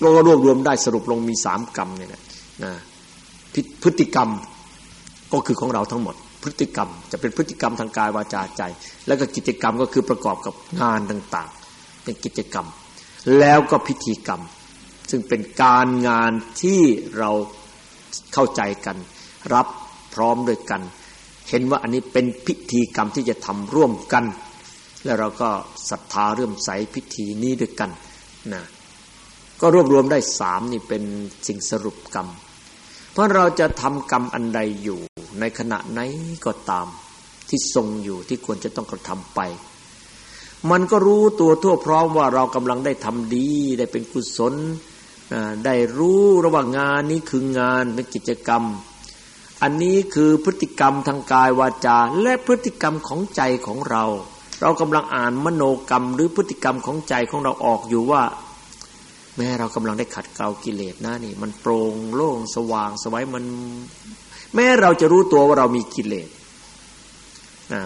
เราก็รวบรวมได้สรุปลงมีสามกรรมเนี่ยนะพฤติกรรมก็คือของเราทั้งหมด พฤติกรรม จะเป็นพฤติกรรมทางกายวาจาใจ แล้วก็กิจกรรมก็คือประกอบกับงานต่างๆ เป็นกิจกรรม แล้วก็พิธีกรรม ซึ่งเป็นการงานที่เรา เข้าใจกัน รับพร้อมด้วยกัน เห็นว่าอันนี้เป็นพิธีกรรมที่จะทำร่วมกัน แล้วเราก็ศรัทธาเรื่มใสพิธีนี้ด้วยกันนะก็รวบรวมได้สามนี่เป็นสิ่งสรุปกรรม เพราะเราจะทำกรรมอันใดอยู่ ในขณะไหนก็ตาม ที่ทรงอยู่ที่ควรจะต้องกระทำไปมันก็รู้ตัวทั่วพร้อมว่าเรากำลังได้ทำดี ได้เป็นกุศล ได้รู้ระว่างงานนี้คืองานเป็นกิจกรรม อันนี้คือพฤติกรรมทางกายวาจา และพฤติกรรมของใจของเรา เรากำลังอ่านมโนกรรม หรือพฤติกรรมของใจของเราออกอยู่ว่า แม้เรากำลังได้ขัดเกลากิเลสนะนี่ มันโปร่งโล่งสว่างสวัยมัน แม้เราจะรู้ตัวว่าเรามีกิเลส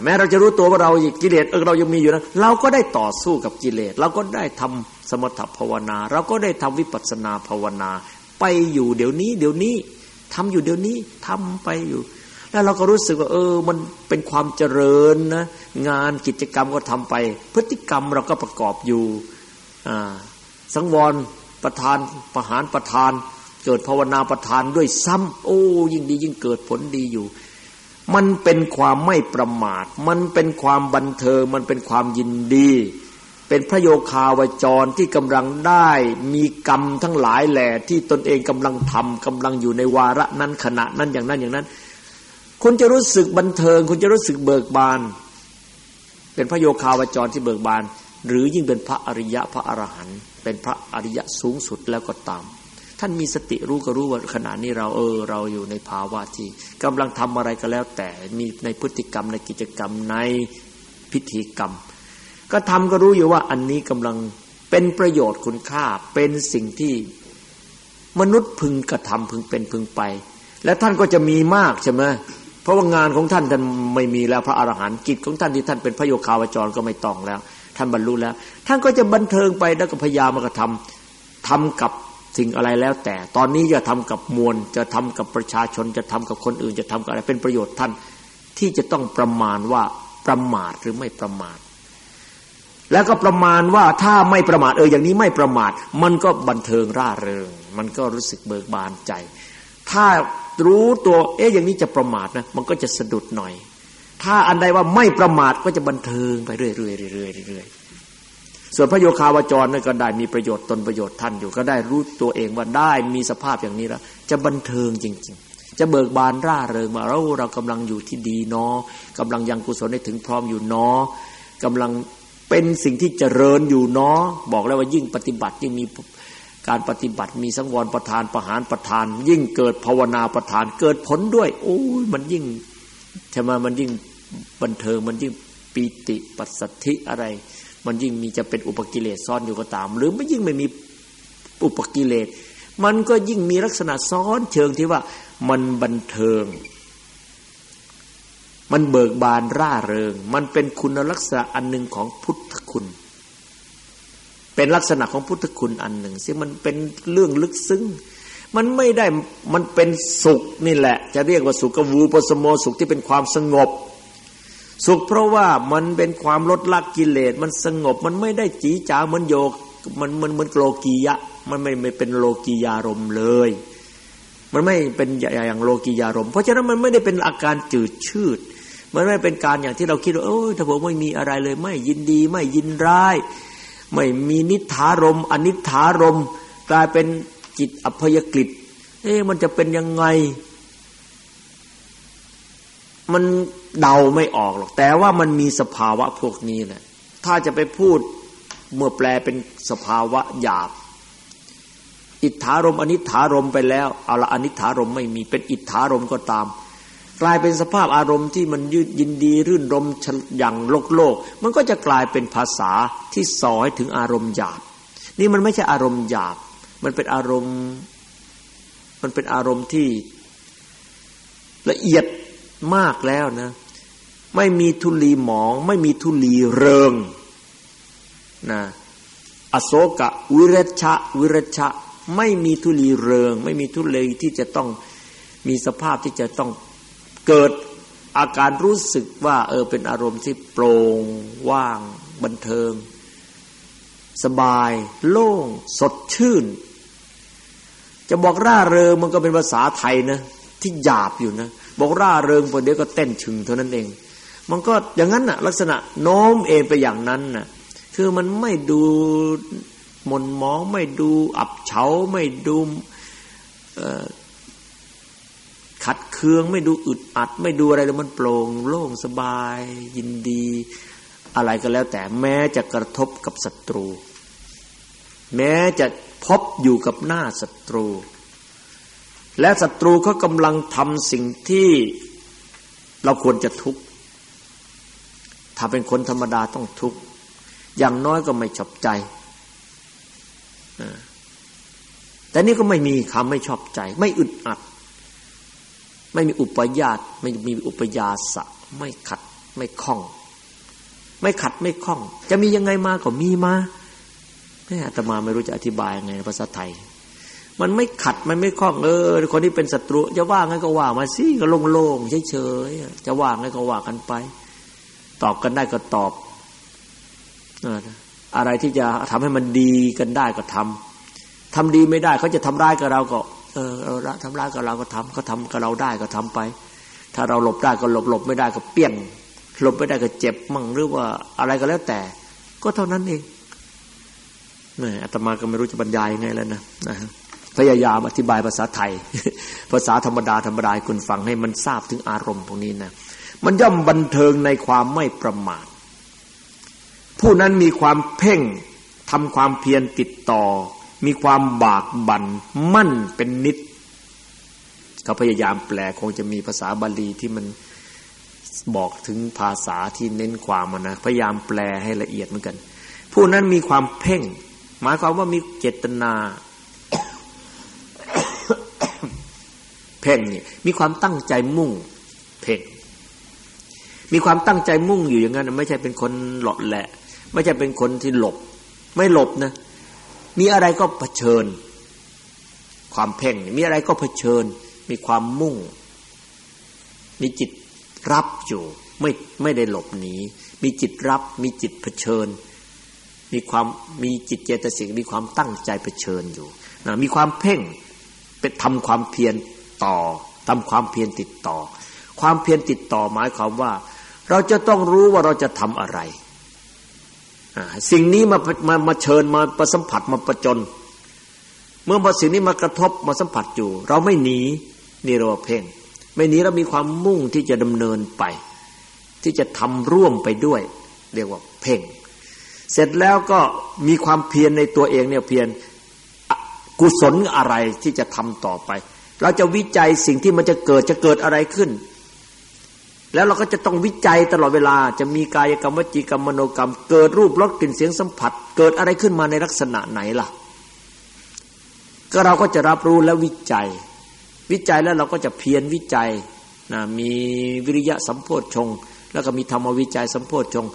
แม้เราจะรู้ตัวว่าเรากิเลสเออเรายังมีอยู่นะเราก็ได้ต่อสู้กับกิเลสเราก็ได้ทำสมถภาวนา เราก็ได้ทำวิปัสสนาภาวนา ไปอยู่เดี๋ยวนี้ เดี๋ยวนี้ทำอยู่เดี๋ยวนี้ทำไปอยู่ แล้วเราก็รู้สึกว่า เออ มันเป็นความเจริญนะงานกิจกรรมก็ทำไป พฤติกรรมเราก็ประกอบอยู่อ่าสังวรประทานประหารประทาน เกิดภาวนาประทานด้วยซ้ำโอ้ ยิ่งดียิ่งเกิดผลดีอยู่ มันเป็นความไม่ประมาท มันเป็นความบันเทิง มันเป็นความยินดี เป็นพระโยคาวจรที่กำลังได้ มีกรรมทั้งหลายแหล่ที่ตนเองกำลังทำกำลังอยู่ในวาระนั้นขณะนั้นอย่างนั้นอย่างนั้น คุณจะรู้สึกบันเทิง คุณจะรู้สึกเบิกบาน เป็นพระโยคาวจรที่เบิกบาน หรือยิ่งเป็นพระอริยะพระอรหันต์เป็นพระอริยะสูงสุดแล้วก็ตาม ท่านมีสติรู้ก็รู้ว่าขณะนี้เราเออ เราอยู่ในภาวะที่กำลังทำอะไรก็แล้ว แต่มีในพฤติกรรมในกิจกรรมในพิธีกรรม ก็ทำก็รู้อยู่ว่าอันนี้กำลังเป็นประโยชน์คุณค่าเป็นสิ่งที่มนุษย์พึงกระทำพึงเป็นพึงไป และท่านก็จะมีมากใช่ไหมเพราะว่างานของท่านท่านไม่มีแล้วพระอรหันต์กิจของท่านที่ท่านเป็นพระโยคาวจรก็ไม่ต้องแล้ว ท่านบรรลุแล้ว ท่านก็จะบันเทิงไปแล้วก็พยายามมากระทำทำกับ สิ่งอะไรแล้วแต่ ตอนนี้จะทำกับมวล จะทำกับประชาชน จะทำกับคนอื่น จะทำกับอะไรเป็นประโยชน์ท่าน ที่จะต้องประมาณว่าประมาทหรือไม่ประมาท แล้วก็ประมาณว่าถ้าไม่ประมาทเอออย่างนี้ไม่ประมาท มันก็บันเทิงร่าเริง มันก็รู้สึกเบิกบานใจ ถ้ารู้ตัวเอ๊ะอย่างนี้จะประมาทนะมันก็จะสะดุดหน่อย ถ้าอันใดว่าไม่ประมาทก็จะบันเทิงไปเรื่อยๆเรื่อยๆเรื่อยๆ ส่วนพระโยคาวจรนั่นก็ได้มีประโยชน์ตนประโยชน์ท่านอยู่ก็ได้รู้ตัวเองว่าได้มีสภาพอย่างนี้แล้ว จะบันเทิงจริง ๆ จะเบิกบานร่าเริงมาเราเรากำลังอยู่ที่ดีเนาะกำลังยังกุศลได้ถึงพร้อมอยู่เนาะกำลังเป็นสิ่งที่เจริญอยู่เนาะบอกแล้วว่ายิ่งปฏิบัติยิ่งมีการปฏิบัติมีสังวรประทานประหารประทาน ยิ่งเกิดภาวนาประทานเกิดผลด้วยโอ้ยมันยิ่งใช่ไหมมันยิ่งบันเทิงมันยิ่งปีติปัสสัทธิอะไร มันยิ่งมีจะเป็นอุปกิเลสซ่อนอยู่ก็ตาม หรือไม่ยิ่งไม่มีอุปกิเลส มันก็ยิ่งมีลักษณะซ้อนเชิงที่ว่ามันบันเทิง มันเบิกบานร่าเริง มันเป็นคุณลักษณะอันหนึ่งของพุทธคุณ เป็นลักษณะของพุทธคุณอันหนึ่งซึ่งมันเป็นเรื่องลึกซึ้งมันไม่ได้มันเป็นสุขนี่แหละ จะเรียกว่าสุขกวูปสมโมสุขที่เป็นความสงบ สุขเพราะว่ามันเป็นความลดละกิเลสมันสงบมันไม่ได้จีจ๋ามันโยกมันมันเหมันโลกียะ มันไม่ไม่เป็นโลกียารมเลย มันไม่เป็นอย่างโลกียารมเพราะฉะนั้นมันไม่ได้เป็นอาการจืดชืด มันไม่เป็นการอย่างที่เราคิดว่าโอ้ยถ้าผมไม่มีอะไรเลย ไม่ยินดีไม่ยินร้าย ไม่มีนิธารมอนิธารมกลายเป็นจิตอภยกฤิเอ๊ะมันจะเป็นยังไง มันเดาไม่ออกหรอก แต่ว่ามันมีสภาวะพวกนี้แหละถ้าจะไปพูดเมื่อแปลเป็นสภาวะหยาบ อิทธารมอนิธารมไปแล้วเอาละอนิธารมไม่มีเป็นอิทธารมก็ตาม กลายเป็นสภาพอารมณ์ที่มันยืดยินดีรื่นรมอย่างโลกโลก มันก็จะกลายเป็นภาษาที่สอยถึงอารมณ์หยาบ นี่มันไม่ใช่อารมณ์หยาบ มันเป็นอารมณ์ มันเป็นอารมณ์ที่ละเอียด มากแล้วนะ ไม่มีทุลีหมอง ไม่มีทุลีเริงนะอโศกะ วิรชะ วิรชะ ไม่มีทุลีเริง ไม่มีทุลีที่จะต้องมีสภาพที่จะต้องเกิดอาการรู้สึกว่า เออเป็นอารมณ์ที่โปร่งว่าง บันเทิง สบาย โล่ง สดชื่น จะบอกร่าเริงมันก็เป็นภาษาไทยนะ ที่หยาบอยู่นะ บอกร่าเริงพอเดี๋ยวก็เต้นชึงเท่านั้นเอง มันก็อย่างนั้นน่ะ ลักษณะโน้มเองไปอย่างนั้นน่ะ คือมันไม่ดูมนมองไม่ดูอับเฉาไม่ดูขัดเคืองไม่ดูอึดอัด ไม่ดูอะไรเลยมันโปร่งโล่งสบาย ยินดี อะไรก็แล้ว แต่แม้จะกระทบกับศัตรู แม้จะพบอยู่กับหน้าศัตรู และศัตรูเขากำลังทำสิ่งที่เราควรจะทุกข์ถ้าเป็นคนธรรมดาต้องทุกข์อย่างน้อยก็ไม่ชอบใจแต่นี่ก็ไม่มีคำไม่ชอบใจ ไม่อึดอัด ไม่มีอุปยาตไม่มีอุปยาสะ ไม่ขัดไม่คล้อง ไม่ขัดไม่คล้อง จะมียังไงมาก็มีมาแม่อาตมาไม่รู้จะอธิบายยังไงภาษาไทย มันไม่ขัดมันไม่คล้องเออคนที่เป็นศัตรู จะว่าไงก็ว่ามาสิก็โล่งๆเฉยๆจะว่าไงก็ว่ากันไป ตอบกันได้ก็ตอบอะไรที่จะทำให้มันดีกันได้ก็ทำทำดีไม่ได้เขาจะทำร้ายกับเราก็ เออเราทำร้ายกับเราก็ทำเขาทากับเราได้ก็ทำไป ถ้าเราหลบได้ก็หลบหลบไม่ได้ก็เปี้ยงหลบไม่ได้ก็เจ็บมั่งหรือว่าอะไรก็แล้วแต่ ก็เท่านั้นเองนี่อาตมาก็ไม่รู้จะบรรยายยังไงแล้วนะนะ พยายามอธิบายภาษาไทย ภาษาธรรมดาธรรมดาคุณฟังให้มันทราบถึงอารมณ์พวกนี้นะมันย่อมบันเทิงในความไม่ประมาทผู้นั้นมีความเพ่งทำความเพียรติดต่อ มีความบากบัน่นมั่นเป็นนิดเขาพยายามแปลคงจะมีภาษาบาลีที่มันบอกถึงภาษาที่เน้นความนะพยายามแปลให้ละเอียดเหมือนกัน ผู้นั้นมีความเพ่ง หมายความว่ามีเจตนา เพ่งเนี่ยมีความตั้งใจมุ่ง เพ่งมีความตั้งใจมุ่งอยู่อย่างนั้นไม่ใช่เป็นคนหลอดแหละ ไม่ใช่เป็นคนที่หลบ ไม่หลบนะ มีอะไรก็เผชิญ ความเพ่งมีอะไรก็เผชิญ มีความมุ่ง มีจิตรับอยู่ ไม่ไม่ได้หลบหนีมีจิตรับ มีจิตเผชิญ มีความมีจิตเจตสิกมีความตั้งใจเผชิญอยู่นะมีความเพ่ง เป็นทำความเพียรต่อทำความเพียรติดต่อ ความเพียรติดต่อหมายความว่า เราจะต้องรู้ว่าเราจะทำอะไรสิ่งนี้มามามาเชิญมาประสัมผัสมาประจน เมื่อมาสิ่งนี้มากระทบมาสัมผัสอยู่ เราไม่หนีนี่เราเพ่ง ไม่หนีเรามีความมุ่งที่จะดำเนินไป ที่จะทำร่วมไปด้วย เรียกว่าเพ่ง เสร็จแล้วก็มีความเพียรในตัวเองเนี่ยเพียร กุศลอะไรที่จะทำต่อไป เราจะวิจัยสิ่งที่มันจะเกิดจะเกิดอะไรขึ้น แล้วเราก็จะต้องวิจัยตลอดเวลา จะมีกายกรรมวจีกรรมมโนกรรม เกิดรูปรสกลิ่นเสียงสัมผัส เกิดอะไรขึ้นมาในลักษณะไหนล่ะ ก็เราก็จะรับรู้และวิจัย วิจัยแล้วเราก็จะเพียรวิจัยนะมีวิริยะสัมโพชฌงแล้วก็มีธรรมวิจัยสัมโพชฌง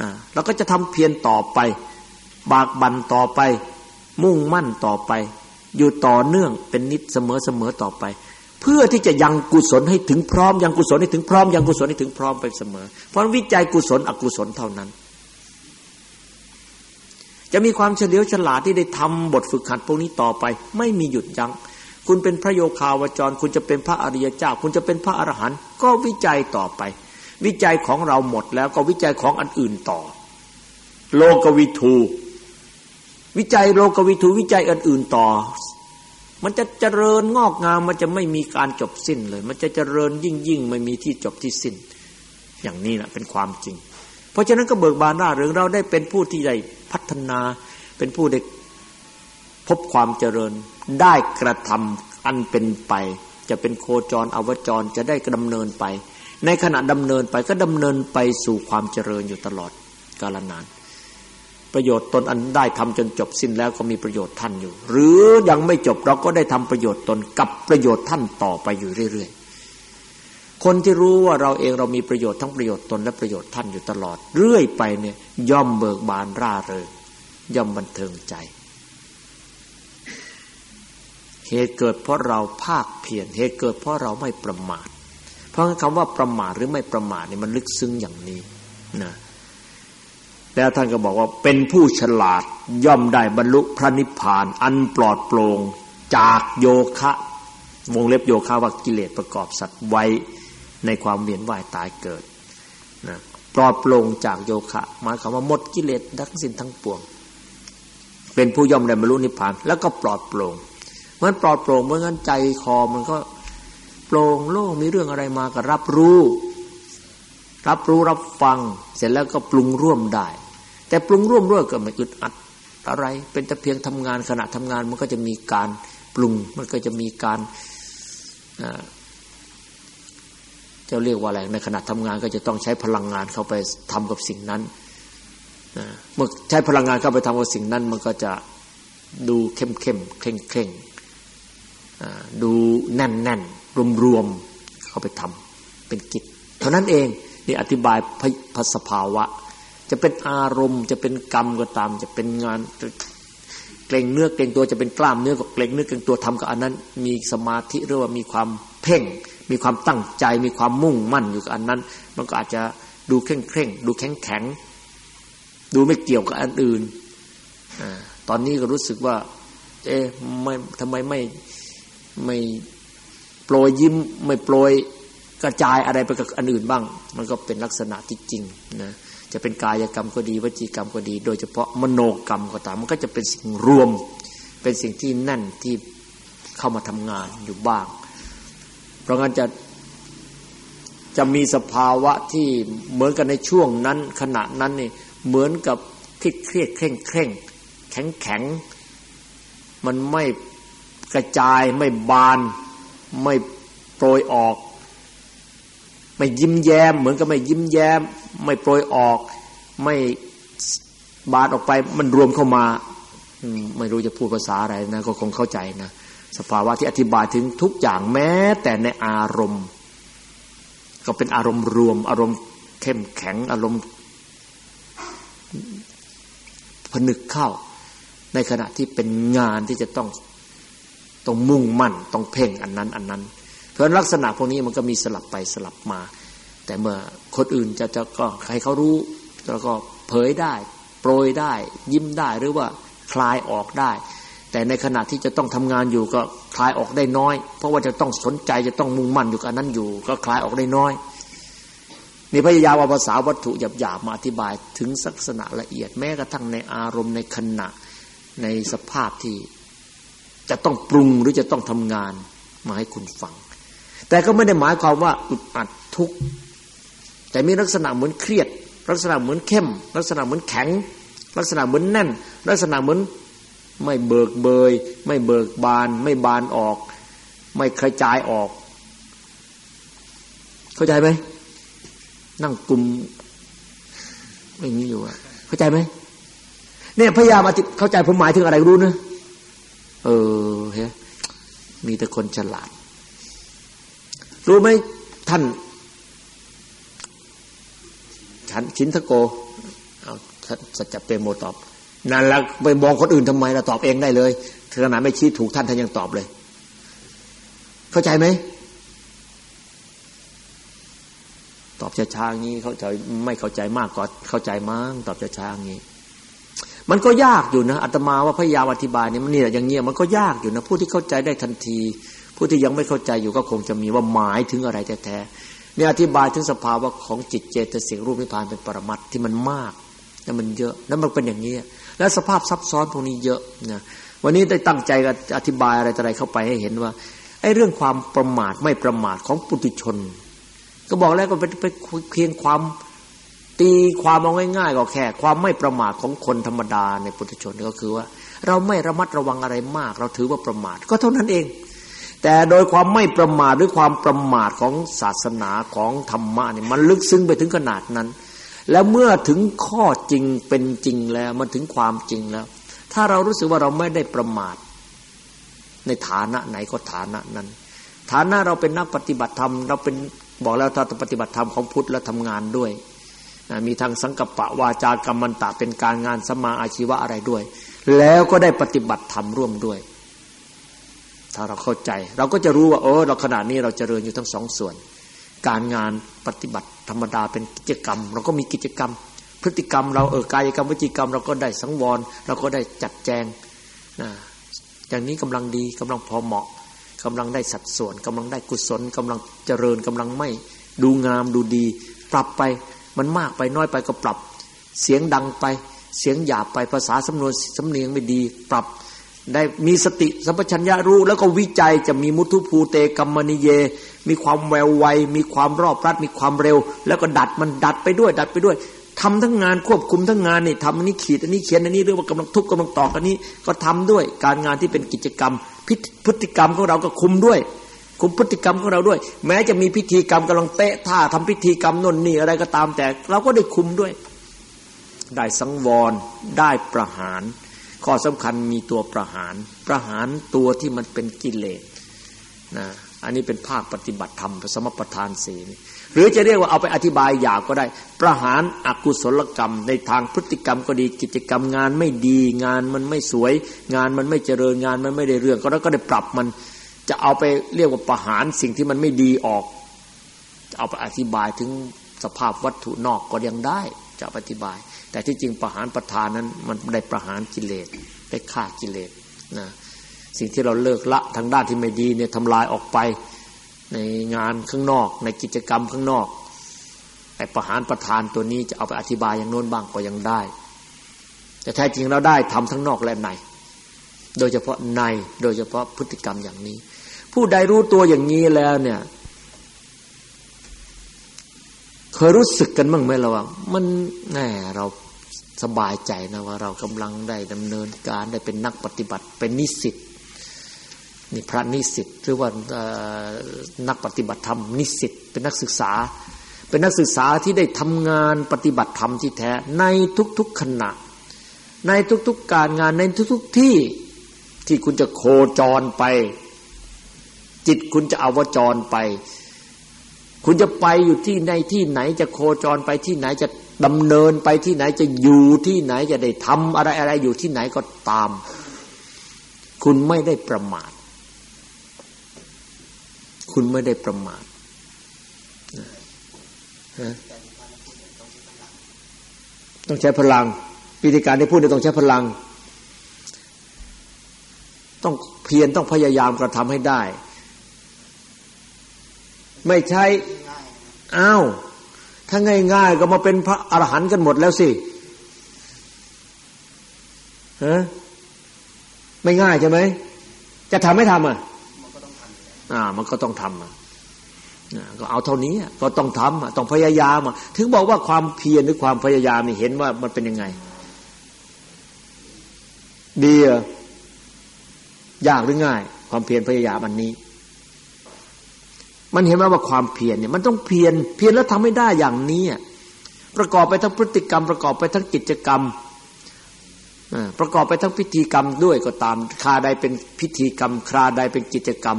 นะเราก็จะทำเพียรต่อไป บากบั่นต่อไป มุ่งมั่นต่อไป อยู่ต่อเนื่องเป็นนิดเสมอเสมอต่อไป เพื่อที่จะยังกุศลให้ถึงพร้อมยังกุศลให้ถึงพร้อมยังกุศลให้ถึงพร้อมไปเสมอ เพราะวิจัยกุศลอกุศลเท่านั้น จะมีความเฉลียวฉลาดที่ได้ทำบทฝึกหัดพวกนี้ต่อไป ไม่มีหยุดยัง้งคุณเป็นพระโยคาวจร คุณจะเป็นพระอริยเจ้า คุณจะเป็นพระอรหันต์ก็วิจัยต่อไป วิจัยของเราหมดแล้วก็วิจัยของอันอื่นต่อ โลกวิทู วิจัยโลกวิทูวิจัยอื่น ๆต่อ มันจะเจริญงอกงามมันจะไม่มีการจบสิ้นเลย มันจะเจริญยิ่งยิ่งไม่มีที่จบที่สิ้น อย่างนี้นะเป็นความจริง เพราะฉะนั้นก็เบิกบานร่าเริงเราได้เป็นผู้ที่ได้พัฒนาเป็นผู้ได้พบความเจริญได้กระทำอันเป็นไป จะเป็นโคจรอวจรจะได้ดำเนินไป ในขณะดำเนินไปก็ดำเนินไปสู่ความเจริญอยู่ตลอดกาลนาน ประโยชน์ตนอันได้ทำจนจบสิ้นแล้วก็มีประโยชน์ท่านอยู่ หรือยังไม่จบเราก็ได้ทำประโยชน์ตนกับประโยชน์ท่านต่อไปอยู่เรื่อยๆ คนที่รู้ว่าเราเองเรามีประโยชน์ทั้งประโยชน์ตนและประโยชน์ท่านอยู่ตลอด เรื่อยไปเนี่ยย่อมเบิกบานร่าเริงย่อมบันเทิงใจ เหตุเกิดเพราะเราภาคเพียรเหตุเกิดเพราะเราไม่ประมาท เพราะคำว่าประมาทหรือไม่ประมาทเนี่ยมันลึกซึ้งอย่างนี้นะ แล้วท่านก็บอกว่าเป็นผู้ฉลาดย่อมได้บรรลุพระนิพพาน อันปลอดโปร่งจากโยคะ วงเล็บโยคะว่ากิเลสประกอบสัตว์ไว้ในความเวียนว่ายตายเกิดนะปลอดโปร่งจากโยคะหมายความว่าหมดกิเลสทั้งสิ้นทั้งปวง เป็นผู้ย่อมได้บรรลุนิพพาน แล้วก็ปลอดโปร่งมันปลอดโปร่งเมื่องั้นใจคอมันก็โปร่งโล่งมีเรื่องอะไรมาก็รับรู้ รับรู้รับฟัง เสร็จแล้วก็ปรุงร่วมได้ แต่ปรุงร่วมด้วยก็ไม่อึดอัดอะไร เป็นแต่เพียงทำงานขณะทำงานมันก็จะมีการปรุง มันก็จะมีการจะเรียกว่าอะไรในขณะทำงานก็จะต้องใช้พลังงานเข้าไปทำกับสิ่งนั้นเมื่อใช้พลังงานเข้าไปทำกับสิ่งนั้น มันก็จะดูเข้มเข้มเคร่งเคร่งดูแน่นแน่นรวมรวมเข้าไปทำเป็นกิจ เท่านั้นเองนี่อธิบายพสภาวะ จะเป็นอารมณ์ จะเป็นกรรมก็ตาม จะเป็นงานเกรงเนื้อเกรงตัวจะเป็นกล้ามเนื้อก็เกรงเนื้อเกรงตัวทำกับอันนั้น มีสมาธิหรือว่ามีความเพ่ง มีความตั้งใจ มีความมุ่งมั่นอยู่กับอันนั้น มันก็อาจจะดูเคร่งเคร่งดูแข็งแข็งดูไม่เกี่ยวกับอันอื่นอตอนนี้ก็รู้สึกว่า เอ๊ะไม่ทำไมไม่ไม่โปรยยิ้ม ไม่โปรยกระจายอะไรไปกับอันอื่นบ้าง มันก็เป็นลักษณะที่จริงนะ จะเป็นกายกรรมก็ดีวจีกรรมก็ดี โดยเฉพาะมโนกรรมก็ตามมันก็จะเป็นสิ่งรวม เป็นสิ่งที่แน่นที่เข้ามาทำงานอยู่บ้าง เพราะงั้นจะจะมีสภาวะที่เหมือนกันในช่วงนั้นขณะนั้นนี่เหมือนกับเครียดเครียดเคร่งเคร่งแข็งแข็งมันไม่กระจายไม่บานไม่โปรยออก ไม่ยิ้มแย้ม เหมือนกับไม่ยิ้มแย้ม ไม่โปรยออก ไม่บาดออกไปมันรวมเข้ามาไม่รู้จะพูดภาษาอะไรนะก็คงเข้าใจนะสภาวะที่อธิบายถึงทุกอย่างแม้ แต่ในอารมณ์ ก็เป็นอารมณ์รวม อารมณ์เข้มแข็งอารมณ์ผนึกเข้า ในขณะที่เป็นงานที่จะต้องต้องมุ่งมั่น ต้องเพ่งอันนั้น อันนั้น เพราะลักษณะพวกนี้มันก็มีสลับไปสลับมา แต่เมื่อคนอื่นจะจะก็ใครเขารู้แล้วก็เผยได้ โปรยได้ ยิ้มได้หรือว่าคลายออกได้ แต่ในขณะที่จะต้องทำงานอยู่ก็คลายออกได้น้อย เพราะว่าจะต้องสนใจจะต้องมุ่งมั่นอยู่กับนั้นอยู่ ก็คลายออกได้น้อยนี่พยายามเอาภาษาวัตถุหยาบๆมาอธิบายถึงลักษณะละเอียดแม้กระทั่งในอารมณ์ในขณะในสภาพที่จะต้องปรุงหรือจะต้องทำงานมาให้คุณฟัง แต่ก็ไม่ได้หมายความว่าอึดอัดทุกข์ แต่มีลักษณะเหมือนเครียด ลักษณะเหมือนเข้ม ลักษณะเหมือนแข็ง ลักษณะเหมือนแน่น ลักษณะเหมือนไม่เบิกเบย ไม่เบิกบาน ไม่บานออก ไม่กระจายออก เข้าใจไหมนั่งกลุ่มไม่มีอยู่อะเข้าใจไหมเนี่ยพยายามอธิเข้าใจผมหมายถึงอะไรรู้นะเออเฮ้ยมีแต่คนฉลาด รู้ไหมท่าน ฉันชินทโกเอาสัจจเปโมตอบนั่นล้วไปมองคนอื่นทำไมเราตอบเองได้เลยขนาดไม่ชี้ถูกท่านท่านยังตอบเลย เข้าใจไหมตอบช้าๆงี้เข้าใจไม่เข้าใจมากกว่าเข้าใจมั้งตอบช้าๆงี้ มันก็ยากอยู่นะอาตมาว่าพยายามอธิบายเนี่ยมันนี่อย่างเงี้ยมันก็ยากอยู่นะผู้ที่เข้าใจได้ทันที ผู้ที่ยังไม่เข้าใจอยู่ก็คงจะมีว่าหมายถึงอะไรแท้ๆ เนี่ยอธิบายถึงสภาวะของจิตเจตสิกรูปนิพพานเป็นปรมัตที่มันมากแล้วมันเยอะแล้วมันเป็นอย่างนี้ แล้วสภาพซับซ้อนพวกนี้เยอะนะวันนี้ได้ตั้งใจอธิบายอะไรต่ออะไรเข้าไปให้เห็นว่าไอ้เรื่องความประมาทไม่ประมาทของปุถุชน ก็บอกแล้วก็ไปไปเพียงความตีความเอาง่ายๆก็แค่ ความไม่ประมาทของคนธรรมดาในปุถุชนก็คือว่า เราไม่ระมัดระวังอะไรมาก เราถือว่าประมาทก็เท่านั้นเอง แต่โดยความไม่ประมาทหรือความประมาทของศาสนาของธรรมะเนี่ยมันลึกซึ้งไปถึงขนาดนั้น แล้วเมื่อถึงข้อจริงเป็นจริงแล้วมันถึงความจริงแล้ว ถ้าเรารู้สึกว่าเราไม่ได้ประมาท ในฐานะไหนก็ฐานะนั้น ฐานะเราเป็นนักปฏิบัติธรรม เราเป็นบอกแล้วถ้าปฏิบัติธรรมของพุทธแล้วทำงานด้วยมีทางสังกัปปะวาจากรรมันตะเป็นการงานสมาอาชีวะอะไรด้วย แล้วก็ได้ปฏิบัติธรรมร่วมด้วย ถ้าเราเข้าใจ เราก็จะรู้ว่าโอ้เราขนาดนี้เราจเจริญอยู่ทั้งสองส่วน การงานปฏิบัติธรรมดาเป็นกิจกรรม เราก็มีกิจกรรม พฤติกรรม เราเออกายกรรมวิจิกรรม เราก็ได้สังวร เราก็ได้จัดแจงนะอย่างนี้กำลังดีกำลังพอเหมาะกำลังได้สัดส่วนกำลังได้กุศลกำลังเจริญกำลังไม่ดูงามดูดี ปรับไปมันมากไปน้อยไปก็ปรับ เสียงดังไป เสียงหยาบไปภาษาสำนวนสำเนียงไม่ดี ปรับ ได้มีสติสัมปชัญญะรู้ แล้วก็วิจัยจะมีมุทุภูเตกัมมณิเย มีความแววไว มีความรอบรัดมีความเร็ว แล้วก็ดัดมันดัดไปด้วย ดัดไปด้วยทำทั้งงานควบคุมทั้งงานนี่ทำอันนี้ขีดอันนี้เขียนอันนี้เรื่องว่ากำลังทุบกำลังตอกอันนี้ ก็ทำด้วยการงานที่เป็นกิจกรรมพฤติกรรมของเราก็คุมด้วย คุมพฤติกรรมของเราด้วย แม้จะมีพิธีกรรมกำลังเตะท่าทำพิธีกรรมนนนี่อะไรก็ตามแต่ เราก็ได้คุมด้วย ได้สังวรได้ประหาร ข้อสำคัญมีตัวประหาร ประหารตัวที่มันเป็นกิเลสนะอันนี้เป็นภาคปฏิบัติธรรมสมปทานศีลหรือจะเรียกว่าเอาไปอธิบายอยากก็ได้ ประหารอากุศลกรรม ในทางพฤติกรรมก็ดีกิจกรรมงานไม่ดีงานมันไม่สวย งานมันไม่เจริญงานมันไม่ได้เรื่อง ก็แล้วก็ได้ปรับมันจะเอาไปเรียกว่าประหารสิ่งที่มันไม่ดีออก เอาไปอธิบายถึงสภาพวัตถุนอกก็ยังได้ จะอธิบาย แต่ที่จริงประหารประธานนั้นมันได้ประหารกิเลสได้ฆ่ากิเลสนะสิ่งที่เราเลิกละทางด้านที่ไม่ดีเนี่ยทำลายออกไปในงานข้างนอก ในกิจกรรมข้างนอกไอ้ประหารประธานตัวนี้จะเอาไปอธิบายอย่างโน้นบ้างก็ยังได้ แต่แท้จริงเราได้ทำทั้งนอกและใน โดยเฉพาะในโดยเฉพาะพฤติกรรมอย่างนี้ ผู้ใดรู้ตัวอย่างนี้แล้วเนี่ยเคยรู้สึกกันบ้างไหมเราว่า มันแน่เรา สบายใจนะว่าเรากำลังได้ดำเนินการได้เป็นนักปฏิบัติ เป็นนิสิตนี่พระนิสิตหรือว่านักปฏิบัติธรรมนิสิตเป็นนักศึกษา เป็นนักศึกษาที่ได้ทำงานปฏิบัติธรรมที่แท้ ในทุกๆขณะ ในทุกๆการงานในทุกๆที่ที่คุณจะโคจรไป จิตคุณจะอวจรไป คุณจะไปอยู่ที่ในที่ไหนจะโคจรไปที่ไหนจะ ดำเนินไปที่ไหนจะอยู่ที่ไหนจะได้ทำอะไรอะไรอยู่ที่ไหนก็ตาม คุณไม่ได้ประมาท คุณไม่ได้ประมาทต้องใช้พลังวิธีการที่พูดต้องใช้พลัง ต้องเพียรต้องพยายามกระทำให้ได้ ไม่ใช่อ้าว ถ้าง่าย ๆ ก็มาเป็นพระอรหันต์กันหมดแล้วสิฮะไม่ง่ายใช่ไหมจะทำไม่ทำอะอ่า มันก็ต้องทำอะก็เอาเท่านี้ก็ต้องทำต้องพยายามถึงบอกว่าความเพียรหรือความพยายามนี่เห็นว่ามันเป็นยังไง ดีอะยากหรือง่าย ความเพียรพยายามอันนี้ มันเห็นไหมว่าความเพียรเนี่ยมันต้องเพียรเพียรแล้วทำไม่ได้อย่างนี้ประกอบไปทั้งพฤติกรรม ประกอบไปทั้งกิจกรรมประกอบไปทั้งพิธีกรรมด้วยก็ตามคราใดเป็นพิธีกรรม คราใดเป็นกิจกรรม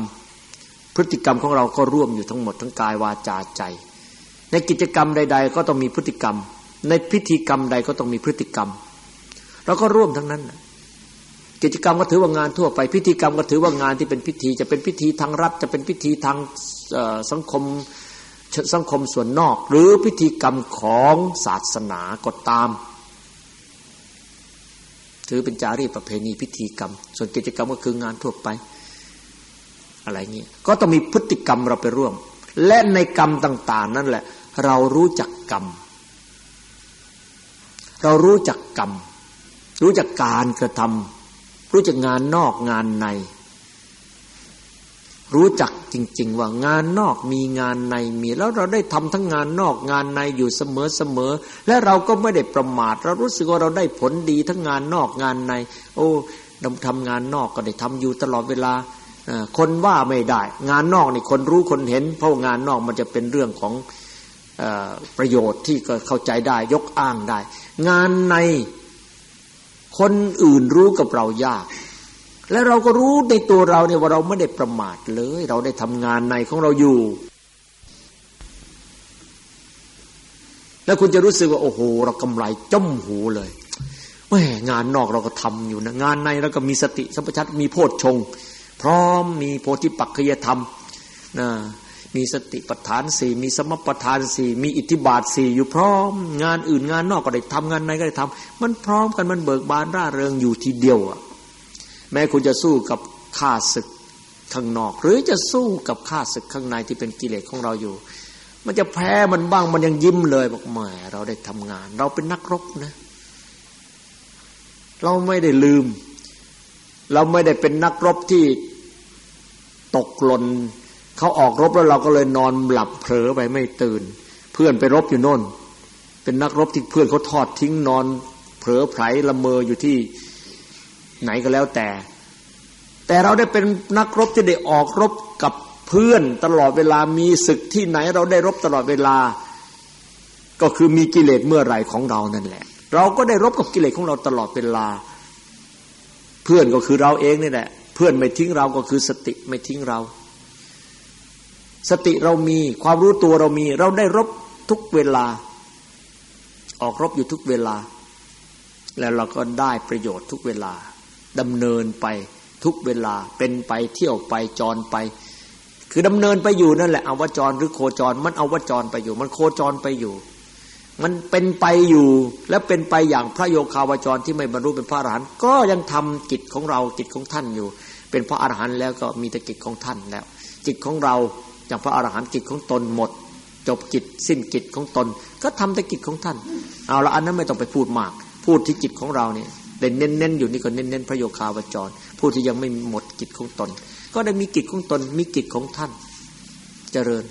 พฤติกรรมของเราก็ร่วมอยู่ทั้งหมดทั้งกายวาจาใจ ในกิจกรรมใด ๆ ก็ต้องมีพฤติกรรม ในพิธีกรรมใดก็ต้องมีพฤติกรรมเราก็ร่วมทั้งนั้นกิจกรรมก็ถือว่างานทั่วไป พิธีกรรมก็ถือว่างานที่เป็นพิธี จะเป็นพิธีทางรัฐจะเป็นพิธีทาง สังคมสังคมส่วนนอก หรือพิธีกรรมของศาสนาก็ตาม ถือเป็นจารีตประเพณีพิธีกรรม ส่วนกิจกรรมก็คืองานทั่วไป อะไรเงี้ยก็ต้องมีพฤติกรรมเราไปร่วม และในกรรมต่าง ๆ นั่นแหละ เรารู้จักกรรม เรารู้จักกรรม รู้จักการกระทำรู้จักงานนอกงานใน รู้จักจริง ๆ ว่างานนอกมีงานในมีแล้วเราได้ทำทั้งงานนอกงานในอยู่เสมอเสมอและเราก็ไม่ได้ประมาท เรารู้สึกว่าเราได้ผลดีทั้งงานนอกงานใน โอ้ทำงานนอกก็ได้ทำอยู่ตลอดเวลาคนว่าไม่ได้ งานนอกนี่คนรู้คนเห็น เพราะงานนอกมันจะเป็นเรื่องของประโยชน์ที่ก็เข้าใจได้ยกอ้างได้ งานในคนอื่นรู้กับเรายาก และเราก็รู้ในตัวเราเนี่ยว่าเราไม่ได้ประมาทเลย เราได้ทำงานในของเราอยู่ แล้วคุณจะรู้สึกว่าโอ้โห เรากำไรจ้มหูเลยแม่งานนอกเราก็ทำอยู่นะงานในเราก็มีสติสัมปชัญญะมีโพชฌงพร้อมมีโพธิปักขยธรรมนะมีสติปัฏฐานสี่มีสมปัฏฐานสี่มีอิทธิบาทสี่อยู่พร้อม งานอื่นงานนอกก็ได้ทำงานในก็ได้ทำมันพร้อมกันมันเบิกบานร่าเริงอยู่ทีเดียวอะ แม้คุณจะสู้กับข้าศึกข้างนอก หรือจะสู้กับข้าศึกข้างในที่เป็นกิเลสของเราอยู่ มันจะแพ้มันบ้างมันยังยิ้มเลยบอกแหมเราได้ทำงาน เราเป็นนักรบนะ เราไม่ได้ลืม เราไม่ได้เป็นนักรบที่ตกหล่นเขาออกรบแล้วเราก็เลยนอนหลับเผลอไปไม่ตื่น เพื่อนไปรบอยู่โน่น เป็นนักรบที่เพื่อนเขาทอดทิ้งนอนเผลอไผลละเมออยู่ที่ ไหนก็แล้วแต่ แต่เราได้เป็นนักรบที่ได้ออกรบกับเพื่อนตลอดเวลามีศึกที่ไหนเราได้รบตลอดเวลา ก็คือมีกิเลสเมื่อไหร่ของเรานั่นแหละ เราก็ได้รบกับกิเลสของเราตลอดเวลา เพื่อนก็คือเราเองนี่แหละ เพื่อนไม่ทิ้งเราก็คือสติไม่ทิ้งเรา สติเรามีความรู้ตัวเรามี เราได้รบทุกเวลา ออกรบอยู่ทุกเวลา แล้วเราก็ได้ประโยชน์ทุกเวลา ดำเนินไปทุกเวลาเป็นไปเที่ยวไปจรไป คือดำเนินไปอยู่นั่นแหละอวจรหรือโคจร มันอวจรไปอยู่ มันโคจรไปอยู่ มันเป็นไปอยู่และเป็นไปอย่างพระโยคาวจรที่ไม่บรรลุเป็นพระอรหันต์ก็ยังทำกิจของเรากิจของท่านอยู่ เป็นพระอรหันต์แล้วก็มีแต่กิจของท่านแล้วกิจของเราอย่างพระอรหันต์กิจของตนหมด จบกิจสิ้นกิจของตน ก็ทำแต่กิจของท่าน เอาละอันนั้นไม่ต้องไปพูดมาก พูดที่จิตของเราเนี่ย แต่เน้นๆอยู่นี่ก็เน้นๆพระโยคาวจร ผู้ที่ยังไม่หมดกิจของตน ก็ได้มีกิจของตนมีกิจของท่าน เจริญ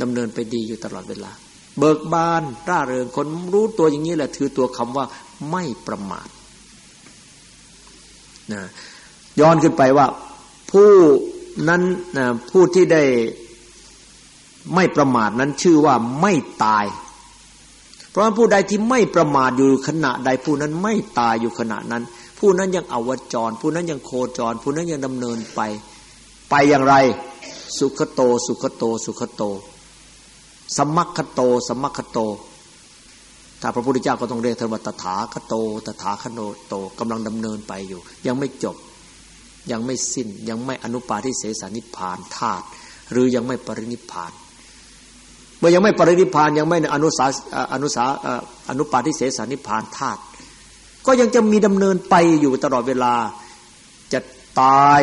ดำเนินไปดีอยู่ตลอดเวลา เบิกบานร่าเริงคนรู้ตัวอย่างนี้แหละ ถือตัวคำว่าไม่ประมาทนะย้อนขึ้นไปว่า ผู้นั้นนะผู้ที่ได้ไม่ประมาทนั้นชื่อว่าไม่ตาย เพราะผู้ใดที่ไม่ประมาทอยู่ขณะใดผู้นั้นไม่ตายอยู่ขณะนั้น ผู้นั้นยังอวจร ผู้นั้นยังโคจร ผู้นั้นยังดำเนินไป ไปอย่างไร สุขโต สุขโต สุขโต สมัคคโต สมัคคโต ถ้าพระพุทธเจ้าก็ต้องเรียกท่านว่าตถาคโต ตถาคโนโตกำลังดำเนินไปอยู่ ยังไม่จบ ยังไม่สิ้น ยังไม่อนุปาทิเสสนิพานธาตุหรือยังไม่ปรินิพาน มื่อยังไม่ปรินิพานยังไม่อนุสาอนุสาอนุปาทิเสสนิพานธาตุก็ยังจะมีดำเนินไปอยู่ตลอดเวลา จะตาย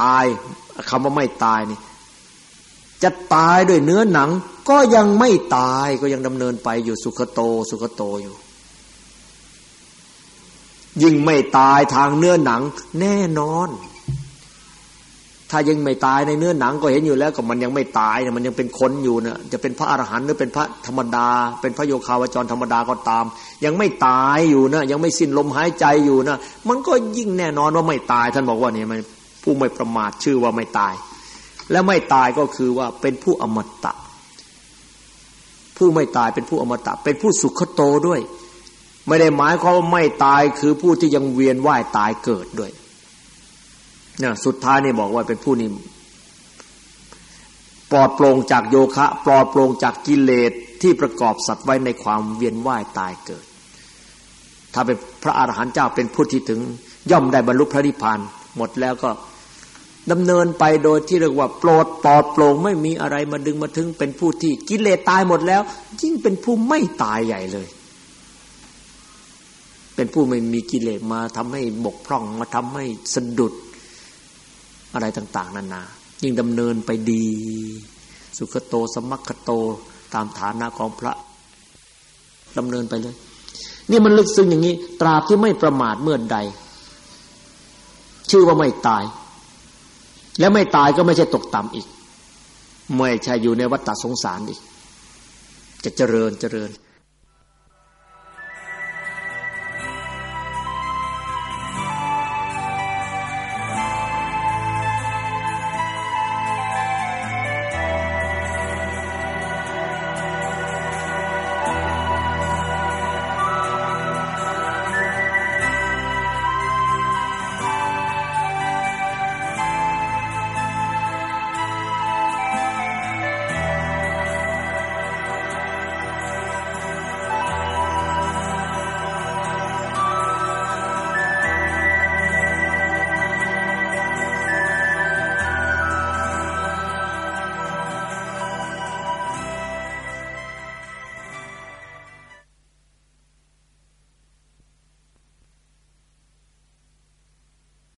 ตายคำว่าไม่ตายนี่จะตายด้วยเนื้อหนัง ก็ยังไม่ตายก็ยังดำเนินไปอยู่สุขโตสุขโตอยู่ ยิ่งไม่ตายทางเนื้อหนัง แน่นอน ถ้ายังไม่ตายในเนื้อหนังก็เห็นอยู่แล้วก็มันยังไม่ตายเนี่ยมันยังเป็นคนอยู่เนี่ยจะเป็นพระอรหันต์หรือเป็นพระธรรมดา เป็นพระโยคาวจรธรรมดาก็ตาม ยังไม่ตายอยู่นะยังไม่สิ้นลมหายใจอยู่นะมันก็ยิ่งแน่นอนว่าไม่ตาย ท่านบอกว่าเนี่ยมันผู้ไม่ประมาทชื่อว่าไม่ตาย และไม่ตายก็คือว่าเป็นผู้อมตะ ผู้ไม่ตายเป็นผู้อมตะ เป็นผู้สุขโตด้วย ไม่ได้หมายความว่าไม่ตายคือผู้ที่ยังเวียนว่ายตายเกิดด้วย นี่ยสุดท้ายนี่บอกว่าเป็นผู้นี้ปลอดโปร่งจากโยคะ ปลอดโปร่งจากกิเลสที่ประกอบสัตว์ไว้ในความเวียนว่ายตายเกิด ถ้าเป็นพระอาหารหันต์เจ้าเป็นผู้ที่ถึง ย่อมได้บรรลุพระนิพพาน หมดแล้วก็ดำเนินไปโดยที่เรียกว่าโปรดปลอดโปร่งไม่มีอะไรมาดึงมาถึงเป็นผู้ที่กิเลสตายหมดแล้ว ยิ่งเป็นผู้ไม่ตายใหญ่เลย เป็นผู้ไม่มีกิเลสมาทำให้บกพร่องมาทำให้สะดุด อะไรต่าง ๆ นานา ยิ่งดำเนินไปดี สุขโตสมัคคโตตามฐานะของพระดำเนินไปเลยนี่มันลึกซึ้งอย่างนี้ ตราบที่ไม่ประมาทเมื่อใด ชื่อว่าไม่ตาย และไม่ตายก็ไม่ใช่ตกต่ำอีก ไม่ใช่อยู่ในวัฏฏสงสารอีก จะเจริญเจริญ